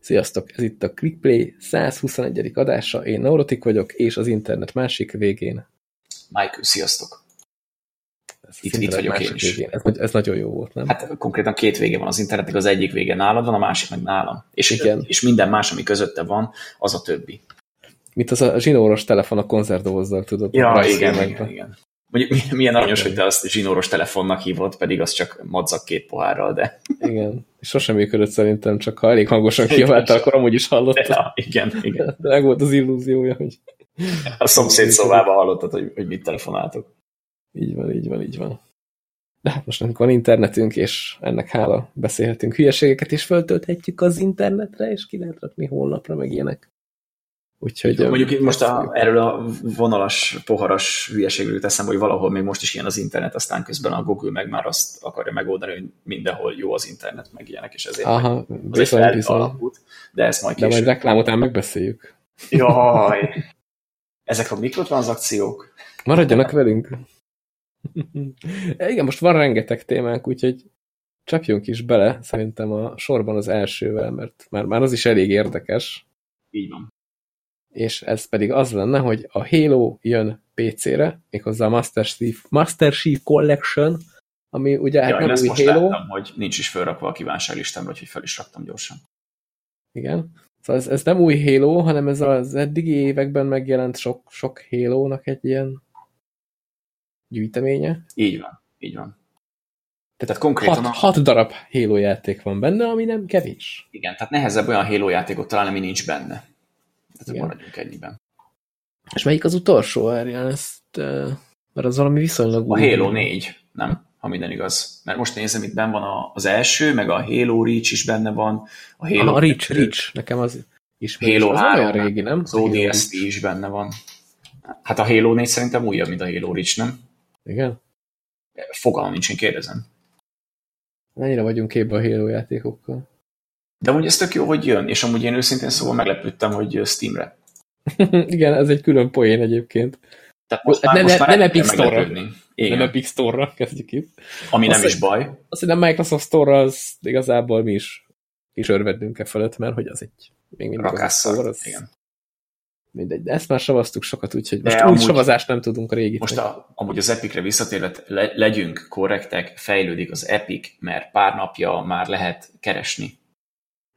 Sziasztok, ez itt a ClickPlay 121. adása, én Neurotik vagyok, és az internet másik végén. Michael, sziasztok! Ez Itt- itt vagyok én is. végén. Ez, ez nagyon jó volt, nem? Hát konkrétan két vége van az internetnek, az egyik vége nálad van, a másik meg nálam. És, Igen. és minden más, ami közötte van, az a többi. Mint az a zsinóros telefon a konzervdobozzal, tudod? igen, rajzfilmekben. igen, igen. Mondjuk mi- milyen aranyos, hogy te azt zsinóros telefonnak hívod, pedig az csak madzak két pohárral, de, igen. Sosem működött szerintem, csak ha elég hangosan kiabálta, akkor amúgy is hallottad. ja, igen, igen. De meg volt az illúziója, hogy A szomszéd szobában hallottad, hogy, hogy mit telefonáltok. így van, így van, így van. De hát most nekünk van internetünk, és ennek hála beszélhetünk hülyeségeket, és föltölthetjük az internetre, és ki lehet rakni holnapra, meg ilyenek. Úgyhogy... Mondjuk itt most a, erről a vonalas, poharas hülyeségről jut eszembe, hogy valahol még most is ilyen az internet, aztán közben a Google meg már azt akarja megoldani, hogy mindenhol jó az internet, meg ilyenek, és ezért Aha, bizony, bizony. alapút, de ezt majd De később. majd reklám után megbeszéljük. Jaj! Ezek a mikrotranszakciók? Maradjanak velünk. Igen, most van rengeteg témánk, úgyhogy csapjunk is bele, szerintem a sorban az elsővel, mert már, már az is elég érdekes, Így van. És ez pedig az lenne, hogy a Halo jön PC-re, méghozzá a Master Chief, Master Chief Collection, ami ugye hát Ja, én nem új most Halo, láttam, hogy nincs is fölrakva a kívánságlistámra, hogy fel is raktam gyorsan. igen. Szóval ez, ez nem új Halo, hanem ez az eddigi években megjelent sok, sok Halo-nak egy ilyen gyűjteménye. Így van, így van. Tehát konkrétan Hat, a, hat darab Halo játék van benne, ami nem kevés. igen, tehát nehezebb olyan Halo játékot találni, ami nincs benne. Tehát Igen. maradjunk ennyiben. És melyik az utolsó, Arián? Ezt, mert az valami viszonylag A. Halo 4, nem? Ha minden igaz. Mert most nézem, itt benne van az első, meg a Halo Reach is benne van. A Halo, Ah, Reach, 2, Reach, nekem az ismerős. Halo az nem 3, olyan régi, nem? Az ODST is benne van. Hát a Halo 4 szerintem újabb, mint a Halo Reach, nem? Igen? Fogalmam nincs, én kérdezem. Mennyire vagyunk képbe a Halo játékokkal? De amúgy ez tök jó, hogy jön, és amúgy én őszintén szóval meglepődtem, hogy Steamre. Igen, ez egy külön poén egyébként. Tehát most már, Nem- most nem- már nem Epic Store-ra. Nem Epic Store-ra kezdjük itt. ami nem Azt- is baj. Azt hiszem Microsoft Store-ra az igazából mi is, is örvedünk e fölött, mert hogy az egy még mindig az Rakásszal. Store, az Igen. mindegy. De ezt már savaztuk sokat, úgyhogy De most úgy amúgy- savazást nem tudunk a régit. Most a, amúgy az Epicre visszatérve le, legyünk korrektek, fejlődik az Epic, mert pár napja már lehet keresni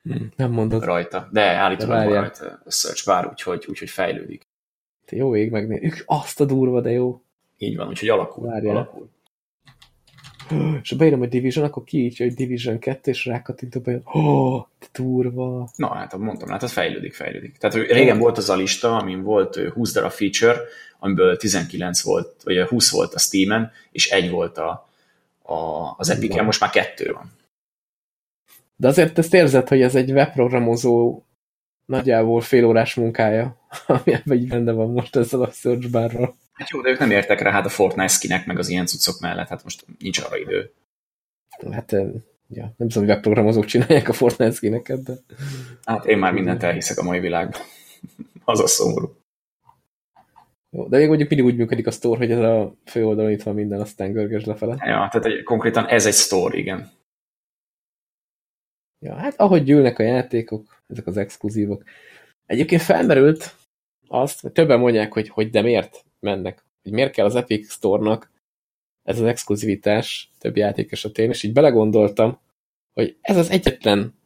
Hm, Nem mondod. rajta. De állítólag De van rajta a search bar, úgyhogy, úgyhogy fejlődik. Te jó ég megnézzük. Azt a durva, de jó. Így van, úgyhogy alakul. Várjál. alakul. És ha beírom, hogy Division, akkor kiírtja, hogy Division 2, és rákattintok be, oh, de durva. Na, hát mondtam, hát ez fejlődik, fejlődik. Tehát hogy régen volt az a lista, amin volt ö, 20 darab feature, amiből 19 volt, vagy ö, 20 volt a Steam-en, és egy volt a, a, az Epic-en, van. most már kettő van. De azért ezt érzed, hogy ez egy webprogramozó nagyjából félórás munkája, ami így benne van most ezzel a search barral. Hát jó, de ők nem értek rá hát a Fortnite skinek, meg az ilyen cuccok mellett, hát most nincs arra idő. Hát, eh, ja, nem tudom, hogy webprogramozók csinálják a Fortnite skineket, de Hát én már mindent elhiszek a mai világban. az a szomorú. jó. De még mondjuk mindig úgy működik a store, hogy ez a főoldalon itt van minden, aztán görges lefele. Ja, tehát egy, konkrétan ez egy store, igen. Ja, hát ahogy gyűlnek a játékok, ezek az exkluzívok. Egyébként felmerült azt, hogy többen mondják, hogy, hogy de miért mennek, hogy miért kell az Epic Store-nak ez az exkluzivitás több játék esetén, és így belegondoltam, hogy ez az egyetlen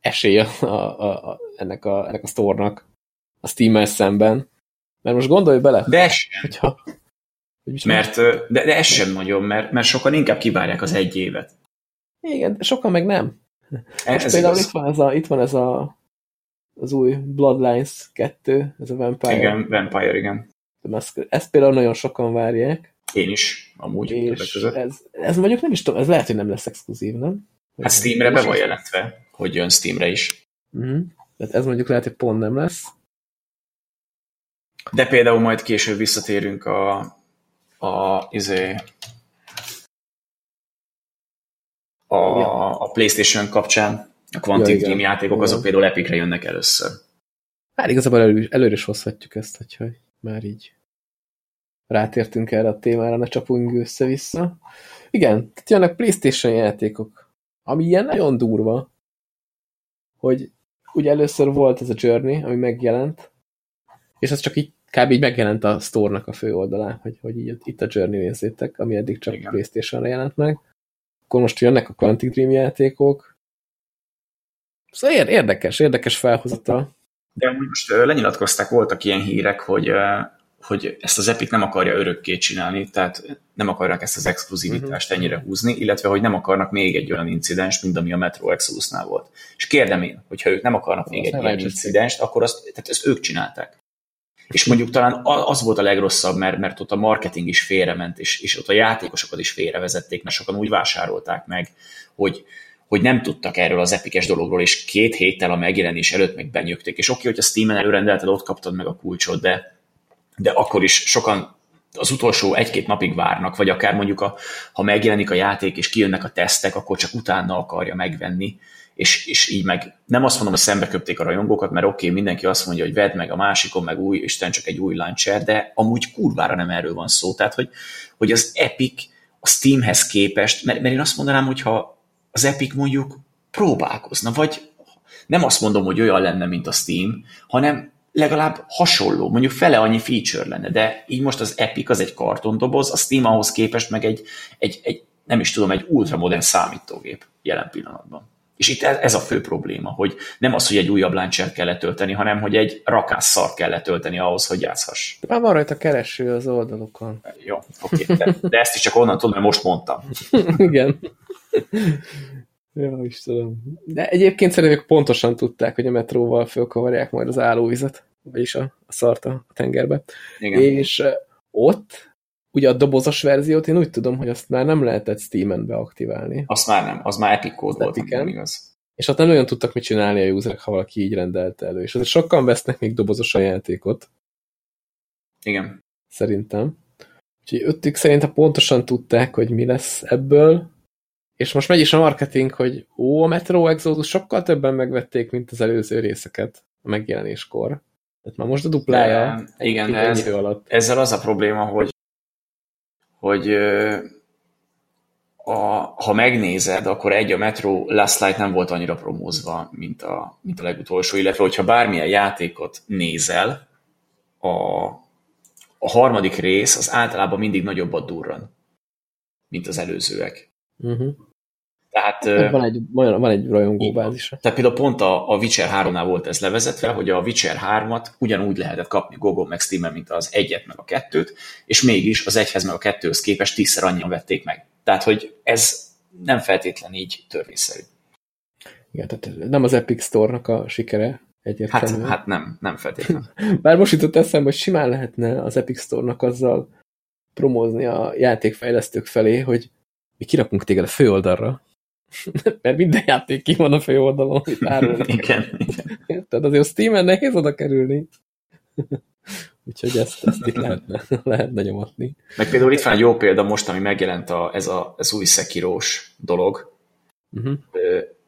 esély a, a, a, ennek, a, ennek a store-nak a Steam-mel szemben. Mert most gondolj bele, De ez hogyha... Hogy mert, de, de ez sem nagyon, mert, mert sokan inkább kivárják az egy évet. Igen, de sokan meg nem. Ez, Ez például igaz. itt van ez, a, itt van ez a, az új Bloodlines 2, ez a Vampire. Igen, Vampire, igen. Ezt például nagyon sokan várják, Én is, amúgy és ez, ez mondjuk nem is tudom, ez lehet, hogy nem lesz exkluzív, nem? Hát Steamre be van jelentve, hogy jön Steamre is. Uh-huh. Tehát ez mondjuk lehet, hogy pont nem lesz. De például majd később visszatérünk a, a, izé, a, a PlayStation kapcsán. A Quantic Ja. Dream játékok, azok Igen. például Epicre jönnek először. Hát igazából elő, előre is hozhatjuk ezt, hogyha már így rátértünk erre a témára, ne csapunk össze-vissza. Igen, tehát jönnek PlayStation játékok, ami ilyen nagyon durva, hogy ugye először volt ez a Journey, ami megjelent, és az csak így kb. így megjelent a store-nak a fő oldalán, hogy, hogy így, itt a Journey nézzétek, ami eddig csak Igen. Playstation-ra jelent meg. Akkor most jönnek a Quantic Dream játékok. Szóval érdekes, érdekes felhozata. De most lenyilatkozták, voltak ilyen hírek, hogy hogy ezt az Epic nem akarja örökké csinálni, tehát nem akarják ezt az exkluzivitást uh-huh. ennyire húzni, illetve hogy nem akarnak még egy olyan incidens, mint ami a Metro Exodus-nál volt. És kérdem én, hogyha ők nem akarnak még egy ilyen incidenst, akkor azt, tehát ezt ők csinálták. És mondjuk talán az volt a legrosszabb, mert, mert ott a marketing is félrement, és, és ott a játékosokat is félrevezették, mert sokan úgy vásárolták meg, hogy, hogy nem tudtak erről az epikes dologról, és két héttel a megjelenés előtt meg benyögték. És oké, hogy a Steam-en előrendelted, ott kaptad meg a kulcsot, de de akkor is sokan az utolsó egy-két napig várnak, vagy akár mondjuk, a, ha megjelenik a játék, és kijönnek a tesztek, akkor csak utána akarja megvenni, és, és így meg nem azt mondom, hogy szembe köpték a rajongókat, mert oké, okay, mindenki azt mondja, hogy vedd meg a másikon, meg új, Isten csak egy új launcher, de amúgy kurvára nem erről van szó. Tehát, hogy, hogy az Epic a Steamhez képest, mert, mert én azt mondanám, hogyha az Epic mondjuk próbálkozna, vagy nem azt mondom, hogy olyan lenne, mint a Steam, hanem legalább hasonló, mondjuk fele annyi feature lenne, de így most az Epic az egy kartondoboz, a Steam ahhoz képest meg egy, egy, egy nem is tudom, egy ultramodern számítógép jelen pillanatban. És itt ez a fő probléma, hogy nem az, hogy egy újabb launcher kell letölteni, hanem hogy egy rakásszart kell letölteni ahhoz, hogy játszhass. Már van rajta kereső az oldalokon. Jó, oké, de, de ezt is csak onnan tudom, mert most mondtam. Igen. Ja, Istenem. De egyébként szerintem pontosan tudták, hogy a metróval fölkavarják majd az állóvizet, vagyis a, a szart a tengerbe. Igen. És ott, ugye a dobozos verziót én úgy tudom, hogy azt már nem lehetett Steam-en beaktiválni. Azt már nem, az már Epic Code volt, nem igaz. És ott nem olyan tudtak mit csinálni a userek, ha valaki így rendelte elő. És azért sokan vesznek még dobozos a játékot. Igen. Szerintem. Úgyhogy öttük szerintem pontosan tudták, hogy mi lesz ebből, és most megy is a marketing, hogy ó, a Metro Exodus sokkal többen megvették, mint az előző részeket a megjelenéskor. Tehát már most a duplája. De, igen, de ez, alatt. ezzel az a probléma, hogy, hogy a, ha megnézed, akkor egy a Metro Last Light nem volt annyira promózva, mint a, mint a legutolsó, illetve hogyha bármilyen játékot nézel, a, a harmadik rész az általában mindig nagyobbat durran, mint az előzőek. Uh mhm. -huh. Tehát, hát van egy, van egy rajongóbázis. Tehát például pont a, a Witcher 3-nál volt ez levezetve, hogy a Witcher 3-at ugyanúgy lehetett kapni Google meg steam mint az egyet meg a kettőt, és mégis az egyhez meg a kettőhöz képest tízszer annyian vették meg. Tehát, hogy ez nem feltétlen így törvényszerű. Igen, tehát nem az Epic Store-nak a sikere egyértelműen. Hát, hát nem, nem feltétlenül. Bár most jutott eszembe, hogy simán lehetne az Epic Store-nak azzal promózni a játékfejlesztők felé, hogy mi kirakunk téged a főoldalra, mert minden játék ki van a fő oldalon, amit árulnak. igen, igen. Tehát azért a Steam-en nehéz oda kerülni. Úgyhogy ezt, ezt itt lehetne, lehetne nyomatni. Meg például itt van egy jó példa most, ami megjelent a, ez a, az új szekirós dolog, uh -huh.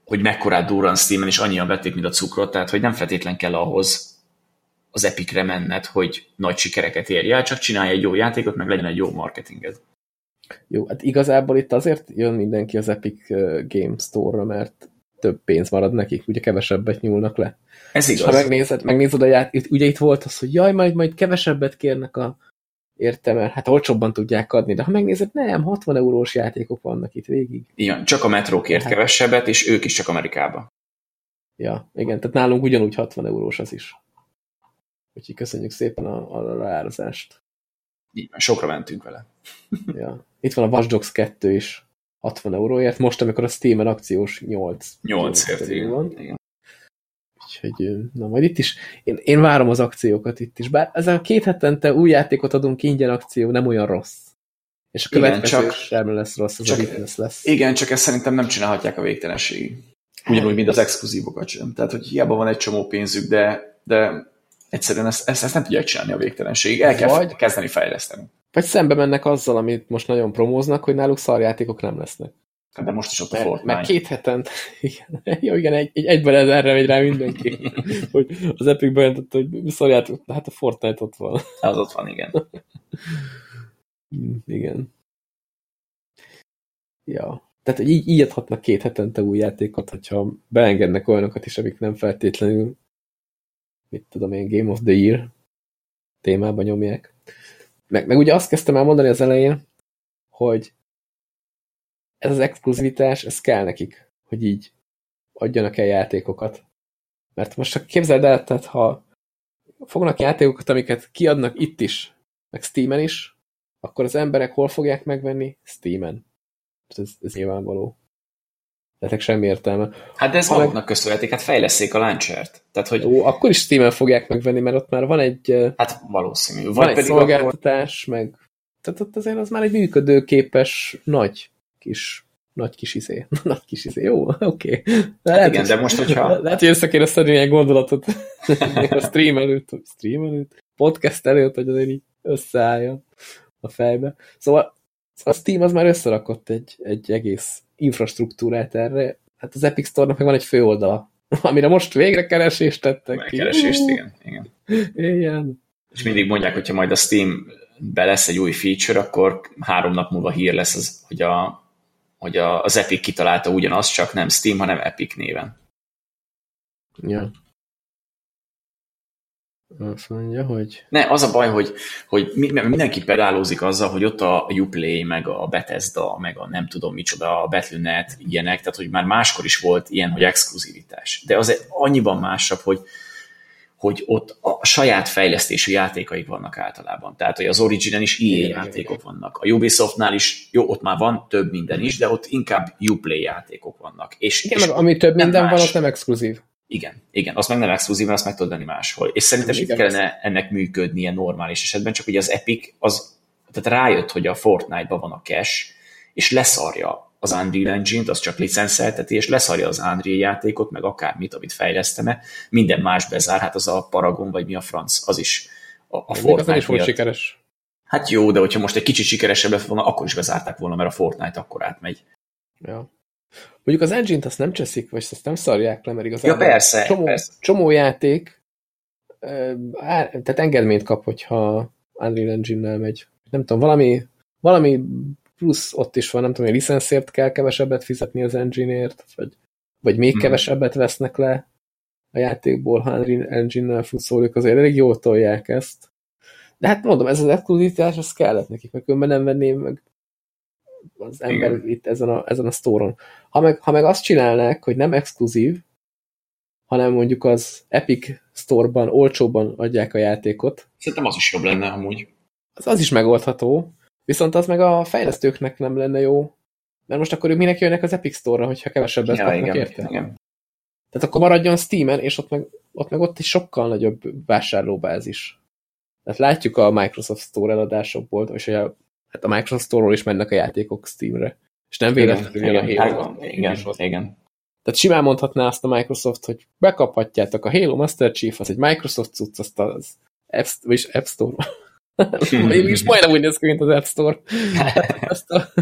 hogy mekkorát durran Steam-en, és annyian vették, mint a cukrot, tehát hogy nem feltétlen kell ahhoz az epikre menned, hogy nagy sikereket érj el, csak csinálj egy jó játékot, meg legyen egy jó marketinged. Jó, hát igazából itt azért jön mindenki az Epic Game Store-ra, mert több pénz marad nekik, ugye kevesebbet nyúlnak le. Ez igaz. És ha megnézed, megnézed a játék, ugye itt volt az, hogy jaj, majd, majd kevesebbet kérnek a értem el, hát olcsóbban tudják adni, de ha megnézed, nem, 60 eurós játékok vannak itt végig. Igen, csak a Metro kért hát. kevesebbet, és ők is csak Amerikába. Ja, igen, tehát nálunk ugyanúgy 60 eurós az is. Úgyhogy köszönjük szépen a, a ráárazást. Így, sokra mentünk vele. ja. Itt van a Watch Dogs 2 is 60 euróért, most amikor a Steam-en akciós 8. 8 ért, igen. Van. igen. Úgyhogy, na majd itt is, én, én várom az akciókat itt is, bár ez a két hetente új játékot adunk ingyen akció, nem olyan rossz. És a következő igen, csak, sem lesz rossz, az csak, Witness lesz. Igen, csak ezt szerintem nem csinálhatják a végtelenségig. Ugyanúgy, mint az exkluzívokat sem. Tehát, hogy hiába van egy csomó pénzük, de, de egyszerűen ezt, ezt, ezt nem tudják csinálni a végtelenségig. El kell Vagy, kezdeni fejleszteni. Vagy szembe mennek azzal, amit most nagyon promóznak, hogy náluk szarjátékok nem lesznek. De most is ott a Fortnite. Meg két hetent, igen, jó, igen egy, egy egyben ez erre megy rá mindenki, hogy az Epic bejelentette, hogy szarjátok, hát a Fortnite ott van. Az ott van, igen. igen. Ja. tehát így, így adhatnak két hetente új játékot, hogyha beengednek olyanokat is, amik nem feltétlenül mit tudom én, Game of the Year témába nyomják. Meg, meg ugye azt kezdtem el mondani az elején, hogy ez az exkluzivitás, ez kell nekik, hogy így adjanak el játékokat. Mert most csak képzeld el, tehát ha fognak játékokat, amiket kiadnak itt is, meg Steam-en is, akkor az emberek hol fogják megvenni? Steam-en. Ez, ez nyilvánvaló. Tehát semmi értelme. Hát de ez ha maguknak meg... köszönhetik, hát fejleszték a launchert. Tehát, hogy... Ó, akkor is Steam-en fogják megvenni, mert ott már van egy... Hát valószínű. Van egy szolgáltatás, akkor... meg... Tehát ott azért az már egy működőképes nagy kis nagy kis izé. Nagy kis izé. Jó, oké. Okay. Hát lehet, igen, de most, hogyha... Lehet, hogy össze kéne szedni egy gondolatot a stream előtt, stream előtt, podcast előtt, hogy azért így összeálljon a fejbe. Szóval a Steam az már összerakott egy, egy egész infrastruktúrát erre. Hát az Epic Store-nak meg van egy főoldala, amire most végre keresést tettek ki. Keresést, igen. igen. igen. És mindig mondják, hogyha majd a Steam be lesz egy új feature, akkor három nap múlva hír lesz, az, hogy, a, hogy a, az Epic kitalálta ugyanaz, csak nem Steam, hanem Epic néven. Ja. Azt mondja, hogy... Ne, az a baj, hogy, hogy mindenki pedálózik azzal, hogy ott a Uplay, meg a Bethesda, meg a nem tudom micsoda, a Battle.net, ilyenek, tehát hogy már máskor is volt ilyen, hogy exkluzivitás. De az annyiban másabb, hogy, hogy ott a saját fejlesztésű játékaik vannak általában. Tehát, hogy az Originen is igen, játékok igen. vannak. A Ubisoftnál is, jó, ott már van több minden is, de ott inkább Uplay játékok vannak. És, igen, és meg ami több minden más. van, ott nem exkluzív. Igen, igen, az meg nem exkluzív, azt meg tudod venni máshol. És szerintem itt kellene ennek működnie normális esetben, csak ugye az Epic az, tehát rájött, hogy a Fortnite-ban van a cache, és leszarja az Unreal Engine-t, az csak licenszelteti, és leszarja az Unreal játékot, meg akármit, amit fejlesztene, minden más bezár, hát az a Paragon, vagy mi a franc, az is a, a Fortnite is volt sikeres. Hát jó, de hogyha most egy kicsit sikeresebb lett volna, akkor is bezárták volna, mert a Fortnite akkor átmegy. Ja. Mondjuk az engine-t azt nem cseszik, vagy azt nem szarják le, mert igazából ja, persze, csomó, persze. csomó játék, tehát engedményt kap, hogyha Unreal Engine-nel megy. Nem tudom, valami, valami plusz ott is van, nem tudom, hogy licenszért kell kevesebbet fizetni az engine-ért, vagy, vagy még hmm. kevesebbet vesznek le a játékból, ha Unreal Engine-nel futszólik, azért elég jól tolják ezt. De hát mondom, ez az exkluzitás, az kellett nekik, mert különben nem venném meg az ember Igen. itt ezen a, ezen a sztóron. Ha meg, ha meg azt csinálnák, hogy nem exkluzív, hanem mondjuk az Epic Store-ban olcsóbban adják a játékot. Szerintem az is jobb lenne amúgy. Az, az is megoldható, viszont az meg a fejlesztőknek nem lenne jó. Mert most akkor ők minek jönnek az Epic Store-ra, hogyha kevesebbet ja, kapnak érte? Igen. Tehát akkor maradjon Steam-en, és ott meg, ott meg ott is sokkal nagyobb vásárlóbázis. Tehát látjuk a Microsoft Store eladásokból, és a hát a Microsoft Store-ról is mennek a játékok Steamre. És nem véletlenül jön a Halo. Igen, igen, igen. Tehát simán mondhatná azt a Microsoft, hogy bekaphatjátok a Halo Master Chief, az egy Microsoft cucc, azt az App, vagyis App Store. Én is majdnem úgy néz ki, mint az App Store. azt, a,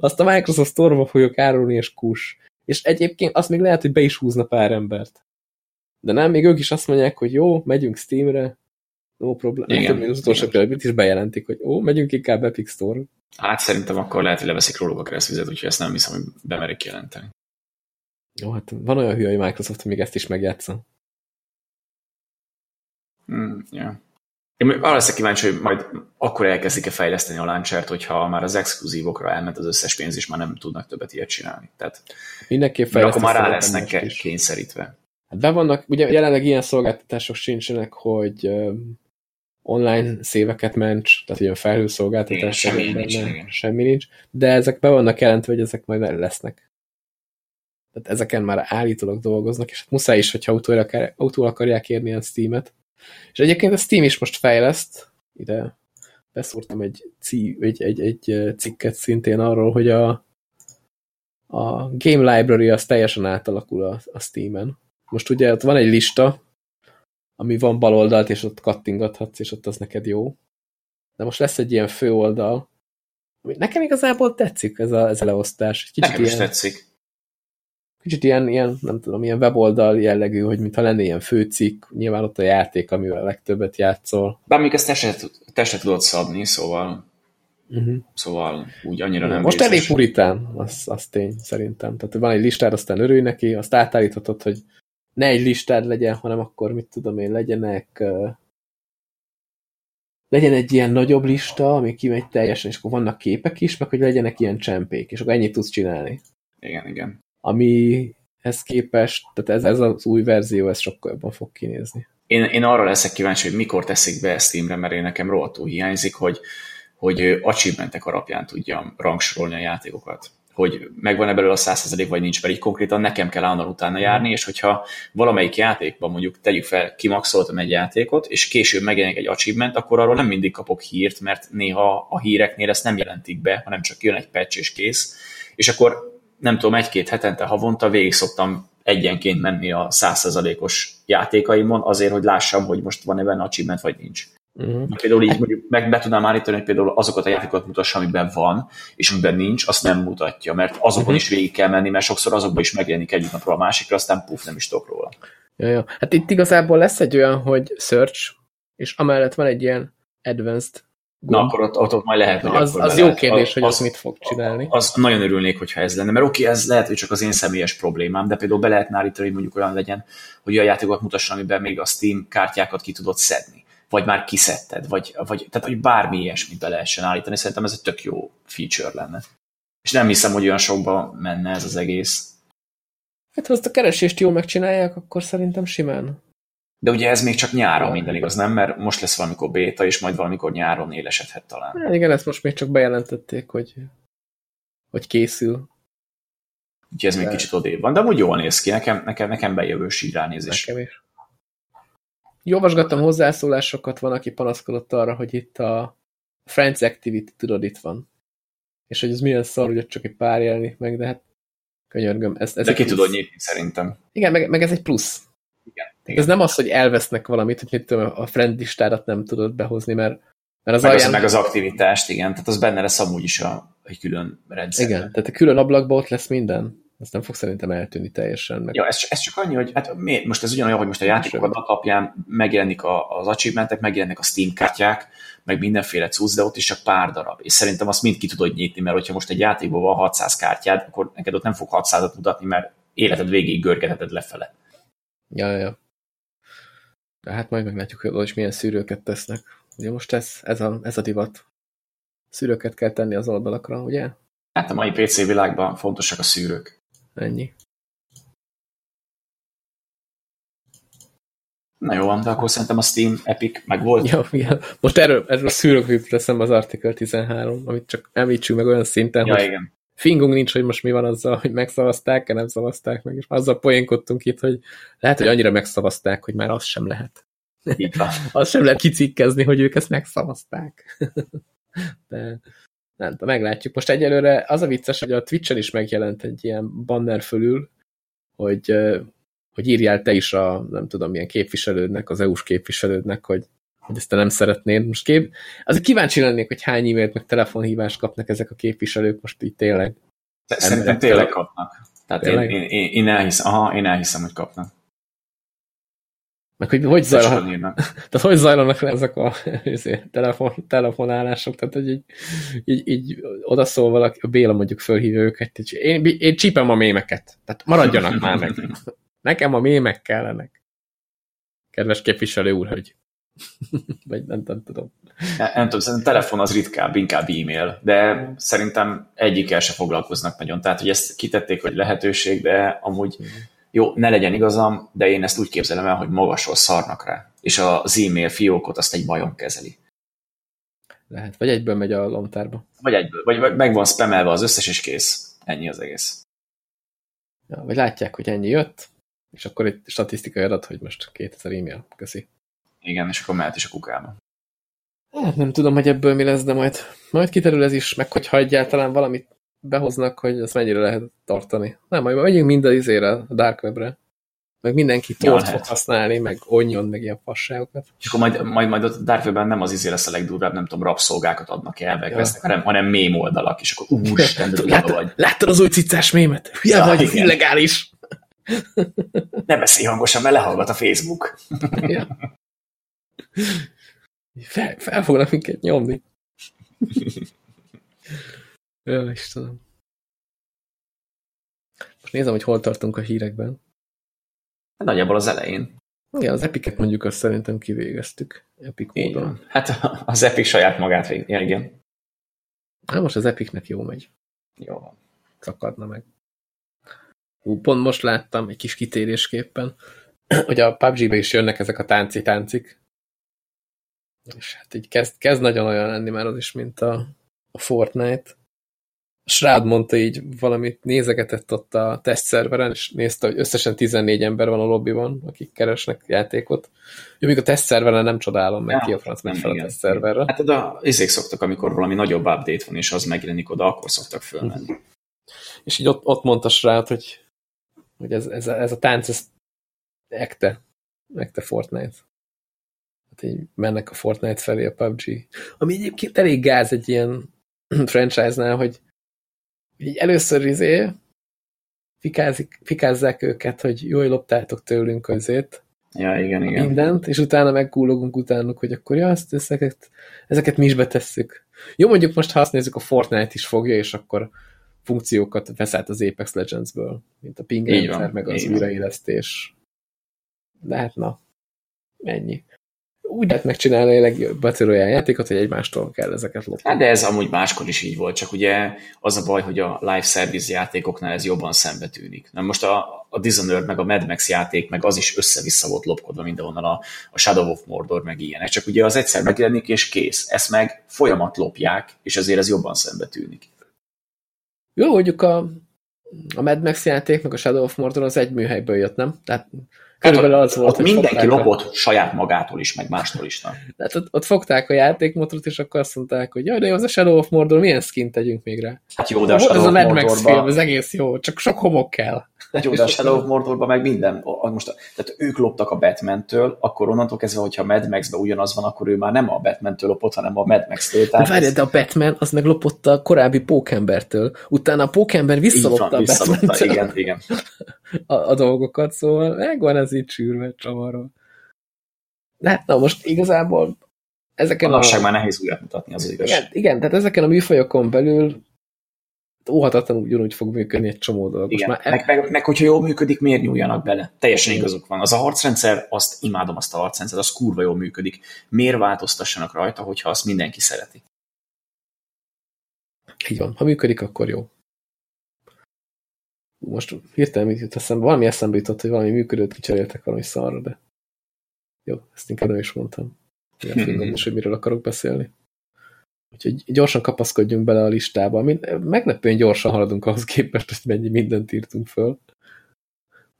azt a Microsoft Store-ba fogjuk árulni, és kus. És egyébként azt még lehet, hogy be is húzna pár embert. De nem, még ők is azt mondják, hogy jó, megyünk Steamre, No problem. Igen. Nem, az utolsó pillanatban is bejelentik, hogy ó, megyünk inkább Epic Store. Hát szerintem akkor lehet, hogy leveszik róluk a keresztvizet, úgyhogy ezt nem hiszem, hogy bemerik jelenteni. Jó, hát van olyan hülye, hogy Microsoft, még ezt is megjátsza. Mm, yeah. Én arra leszek kíváncsi, hogy majd akkor elkezdik-e fejleszteni a launchert, hogyha már az exkluzívokra elment az összes pénz, és már nem tudnak többet ilyet csinálni. Tehát, Mindenképp akkor már rá lesznek kényszerítve. Hát be vannak, ugye jelenleg ilyen szolgáltatások sincsenek, hogy online széveket ments, tehát ilyen felhőszolgáltatás. Semmi nincs, benne, semmi nincs, de ezek be vannak jelentve, hogy ezek majd lesznek. Tehát ezeken már állítólag dolgoznak, és hát muszáj is, hogyha autóra, akarják érni a Steam-et. És egyébként a Steam is most fejleszt, ide beszúrtam egy, cí, egy, egy, egy cikket szintén arról, hogy a, a Game Library az teljesen átalakul a, a Steam-en. Most ugye ott van egy lista, ami van bal oldalt, és ott kattingathatsz, és ott az neked jó. De most lesz egy ilyen fő oldal. Nekem igazából tetszik ez a, ez a leosztás. Kicsit Nekem ilyen, is tetszik. Kicsit ilyen, ilyen, nem tudom, ilyen weboldal jellegű, hogy mintha lenne ilyen főcikk, nyilván ott a játék, amivel a legtöbbet játszol. Bár még ezt te se, te se tudod szabni, szóval Uh-huh. Szóval úgy annyira nem Most vészes. elég puritán, az, az tény, szerintem. Tehát van egy listád, aztán örülj neki, azt átállíthatod, hogy ne egy listád legyen, hanem akkor mit tudom én, legyenek uh, legyen egy ilyen nagyobb lista, ami kimegy teljesen, és akkor vannak képek is, meg hogy legyenek ilyen csempék, és akkor ennyit tudsz csinálni. Igen, igen. Amihez képest, tehát ez, ez az új verzió, ez sokkal jobban fog kinézni. Én, én arra leszek kíváncsi, hogy mikor teszik be ezt Steamre, mert én nekem rohadtul hiányzik, hogy, hogy achievementek alapján tudjam rangsorolni a játékokat hogy megvan-e belőle a 100% vagy nincs, így konkrétan nekem kell állandóan utána járni, és hogyha valamelyik játékban mondjuk tegyük fel, kimaxoltam egy játékot, és később megjelenik egy achievement, akkor arról nem mindig kapok hírt, mert néha a híreknél ezt nem jelentik be, hanem csak jön egy patch és kész, és akkor nem tudom, egy-két hetente, havonta végig szoktam egyenként menni a 100%-os játékaimon azért, hogy lássam, hogy most van-e benne achievement, vagy nincs. Uh-huh. Például így mondjuk meg be tudnám állítani, hogy például azokat a játékokat mutassa, amiben van, és amiben nincs, azt nem mutatja, mert azokon uh-huh. is végig kell menni, mert sokszor azokban is megjelenik egyik napról a másikra, aztán puf, nem is tudok róla. Ja, ja. Hát itt igazából lesz egy olyan, hogy search, és amellett van egy ilyen advanced Gomb. Na, akkor ott, ott, ott majd lehet, hogy Az, az jó lehet. kérdés, az, hogy az, az mit fog csinálni. Az, az nagyon örülnék, hogyha ez lenne, mert oké, okay, ez lehet, hogy csak az én személyes problémám, de például be lehetne állítani, hogy mondjuk olyan legyen, hogy olyan játékokat mutasson, amiben még a Steam kártyákat ki tudod szedni vagy már kiszedted, vagy, vagy tehát hogy bármi ilyesmit be lehessen állítani, szerintem ez egy tök jó feature lenne. És nem hiszem, hogy olyan sokba menne ez az egész. Hát ha azt a keresést jól megcsinálják, akkor szerintem simán. De ugye ez még csak nyáron minden igaz, nem? Mert most lesz valamikor béta, és majd valamikor nyáron élesedhet talán. Hát igen, ezt most még csak bejelentették, hogy, hogy készül. Úgyhogy ez de... még kicsit odébb van, de úgy jól néz ki, nekem, nekem, nekem bejövő ránézés. Nekem is. Olvasgattam hozzászólásokat, van, aki panaszkodott arra, hogy itt a Friends Activity, tudod, itt van. És hogy ez milyen szar, hogy csak egy pár jelenik meg, de hát könyörgöm. Ez, ez de ki tudod nyitni, szerintem. Igen, meg, meg ez egy plusz. Igen, igen. Ez nem az, hogy elvesznek valamit, hogy mit tudom, a friend listárat nem tudod behozni, mert, mert az meg, alján... az, meg az aktivitást, igen, tehát az benne lesz amúgy is a, egy külön rendszer. Igen, tehát a külön ablakban ott lesz minden. Ez nem fog szerintem eltűnni teljesen. Meg... Ja, ez, ez csak annyi, hogy hát miért? most ez ugyanolyan, hogy most a játékok alapján megjelenik a, az achievementek, megjelennek a Steam kártyák, meg mindenféle cucc, de ott is csak pár darab. És szerintem azt mind ki tudod nyitni, mert hogyha most egy játékban van 600 kártyád, akkor neked ott nem fog 600-at mutatni, mert életed végig görgetheted lefele. Ja, ja. De hát majd meglátjuk, hogy is milyen szűrőket tesznek. Ugye most ez, ez, a, ez a divat. Szűrőket kell tenni az oldalakra, ugye? Hát a mai PC világban fontosak a szűrők. Ennyi. Na jó, de akkor szerintem a Steam Epic meg volt. Ja, igen. Most erről, erről szűrök teszem az Article 13, amit csak említsünk meg olyan szinten, ja, hogy igen. fingunk nincs, hogy most mi van azzal, hogy megszavazták-e, nem szavazták meg, és azzal poénkodtunk itt, hogy lehet, hogy annyira megszavazták, hogy már az sem lehet. az sem lehet kicikkezni, hogy ők ezt megszavazták. De nem tudom, meglátjuk. Most egyelőre az a vicces, hogy a Twitch-en is megjelent egy ilyen banner fölül, hogy, hogy írjál te is a, nem tudom, milyen képviselődnek, az EU-s képviselődnek, hogy, hogy ezt te nem szeretnéd. Most kép... azért kíváncsi lennék, hogy hány e-mailt meg telefonhívást kapnak ezek a képviselők most így tényleg. Szerintem tényleg kapnak. Tehát tényleg? Én, én, én, elhiszem, aha, én elhiszem, hogy kapnak. Meg hogy hogy zajlanak, tehát hogy zajlanak le ezek a telefon, telefonálások, tehát hogy így, így, így odaszól valaki, a Béla mondjuk fölhívja őket, és én, én csípem a mémeket, tehát maradjanak már meg. Nekem a mémek kellenek. Kedves képviselő úr, hogy vagy nem, nem tudom. Nem, nem tudom, szerintem telefon az ritkább, inkább e-mail, de szerintem egyikkel se foglalkoznak nagyon. Tehát, hogy ezt kitették, hogy lehetőség, de amúgy jó, ne legyen igazam, de én ezt úgy képzelem el, hogy magasról szarnak rá, és az e-mail fiókot azt egy bajom kezeli. Lehet, vagy egyből megy a lomtárba. Vagy egyből, vagy meg van spamelve az összes, és kész. Ennyi az egész. Ja, vagy látják, hogy ennyi jött, és akkor egy statisztikai adat, hogy most 2000 e-mail. Köszi. Igen, és akkor mehet is a kukába. Hát nem tudom, hogy ebből mi lesz, de majd, majd kiterül ez is, meg hogyha egyáltalán valamit behoznak, hogy ezt mennyire lehet tartani. Nem, majd megyünk mind az izére, a Dark Webre. Meg mindenki tort fog használni, meg onion, meg ilyen fasságokat. És akkor majd, majd, majd a Dark Webben nem az izé lesz a legdurvább, nem tudom, rabszolgákat adnak el, meg ja. vesznek, hanem, hanem mém oldalak, és akkor úristen, Láttad, vagy. Láttad az új cicás mémet? Hülye ja, vagy, igen. illegális. Ne beszélj hangosan, mert lehallgat a Facebook. ja. Fel, fel fognak minket nyomni. Ja, Istenem. Most nézem, hogy hol tartunk a hírekben. Hát nagyjából az elején. Igen, az Epic-et mondjuk azt szerintem kivégeztük. Epic módon. Hát az Epic saját magát vég. Ja, igen. Hát most az Epicnek jó megy. Jó van. Szakadna meg. Hú, pont most láttam egy kis kitérésképpen, hogy a PUBG-be is jönnek ezek a tánci-táncik. És hát így kezd, kezd nagyon olyan lenni már az is, mint a, a Fortnite. Shroud mondta így valamit, nézegetett ott a tesztszerveren, és nézte, hogy összesen 14 ember van a lobbyban, akik keresnek játékot. Jó, még a tesztszerveren nem csodálom meg, ja, ki a franc megy fel a tesztszerverre. Hát a izék szoktak, amikor valami nagyobb update van, és az megjelenik oda, akkor szoktak fölmenni. És így ott, ott mondta Shroud, hogy, hogy ez, ez, a, ez a tánc, ez ekte, ekte Fortnite. Hát így mennek a Fortnite felé a PUBG. Ami egyébként elég gáz egy ilyen franchise-nál, hogy így először izé fikázik, fikázzák őket, hogy jól loptátok tőlünk azért. Ja, igen, igen. Mindent, és utána megkúlogunk utánuk, hogy akkor ja, azt ezeket, ezeket mi is betesszük. Jó, mondjuk most ha azt nézzük, a Fortnite is fogja, és akkor funkciókat vesz át az Apex Legends-ből, mint a ping rendszer, meg az újraélesztés. De hát na, ennyi úgy lehet megcsinálni a legjobb Royale játékot, hogy egymástól kell ezeket lopni. Hát de ez amúgy máskor is így volt, csak ugye az a baj, hogy a live service játékoknál ez jobban szembe tűnik. Na most a, a Dishonored meg a Mad Max játék, meg az is össze-vissza volt lopkodva mindenhonnan a, a Shadow of Mordor, meg ilyenek. Csak ugye az egyszer megjelenik és kész. Ezt meg folyamat lopják, és azért ez jobban szembe tűnik. Jó, mondjuk a, a Mad Max játék, meg a Shadow of Mordor az egy műhelyből jött, nem? Tehát Körülbelül az volt, ott mindenki lopott a... saját magától is, meg mástól is. Nem? Tehát ott, ott fogták a játékmotorot, és akkor azt mondták, hogy jaj, de jó, az a Shadow of Mordor, milyen skin tegyünk még rá? Hát jó, de a Shadow Ez a Mad Max film, ez egész jó, csak sok homok kell. Jó, de a Shadow of Mordorban meg minden. Most, tehát ők loptak a Batman-től, akkor onnantól kezdve, hogyha Mad Max-ben ugyanaz van, akkor ő már nem a Batman-től lopott, hanem a Mad Max-től. De várj, ez... de a Batman az meg lopott a korábbi Pókembertől. Utána a Pókember visszalopta a Batman-től. Igen, igen. A, a, dolgokat, szóval megvan ez így sűrve csavarról. De hát na most igazából ezeken a... a... már nehéz újat mutatni, az igaz. Igen, igen, tehát ezeken a műfajokon belül óhatatlanul ugyanúgy fog működni egy csomó dolog. Igen. Most már meg, meg, meg, hogyha jól működik, miért nyúljanak bele? Teljesen igazuk van. Az a harcrendszer, azt imádom azt a harcrendszert, az kurva jól működik. Miért változtassanak rajta, hogyha azt mindenki szereti? Így van. Ha működik, akkor jó. Most hirtelen mit jut eszembe? Valami eszembe jutott, hogy valami működőt kicseréltek valami szarra, de jó, ezt inkább nem is mondtam. Igen, most, hogy miről akarok beszélni. Úgyhogy gyorsan kapaszkodjunk bele a listába. Meglepően gyorsan haladunk ahhoz képest, hogy mennyi mindent írtunk föl.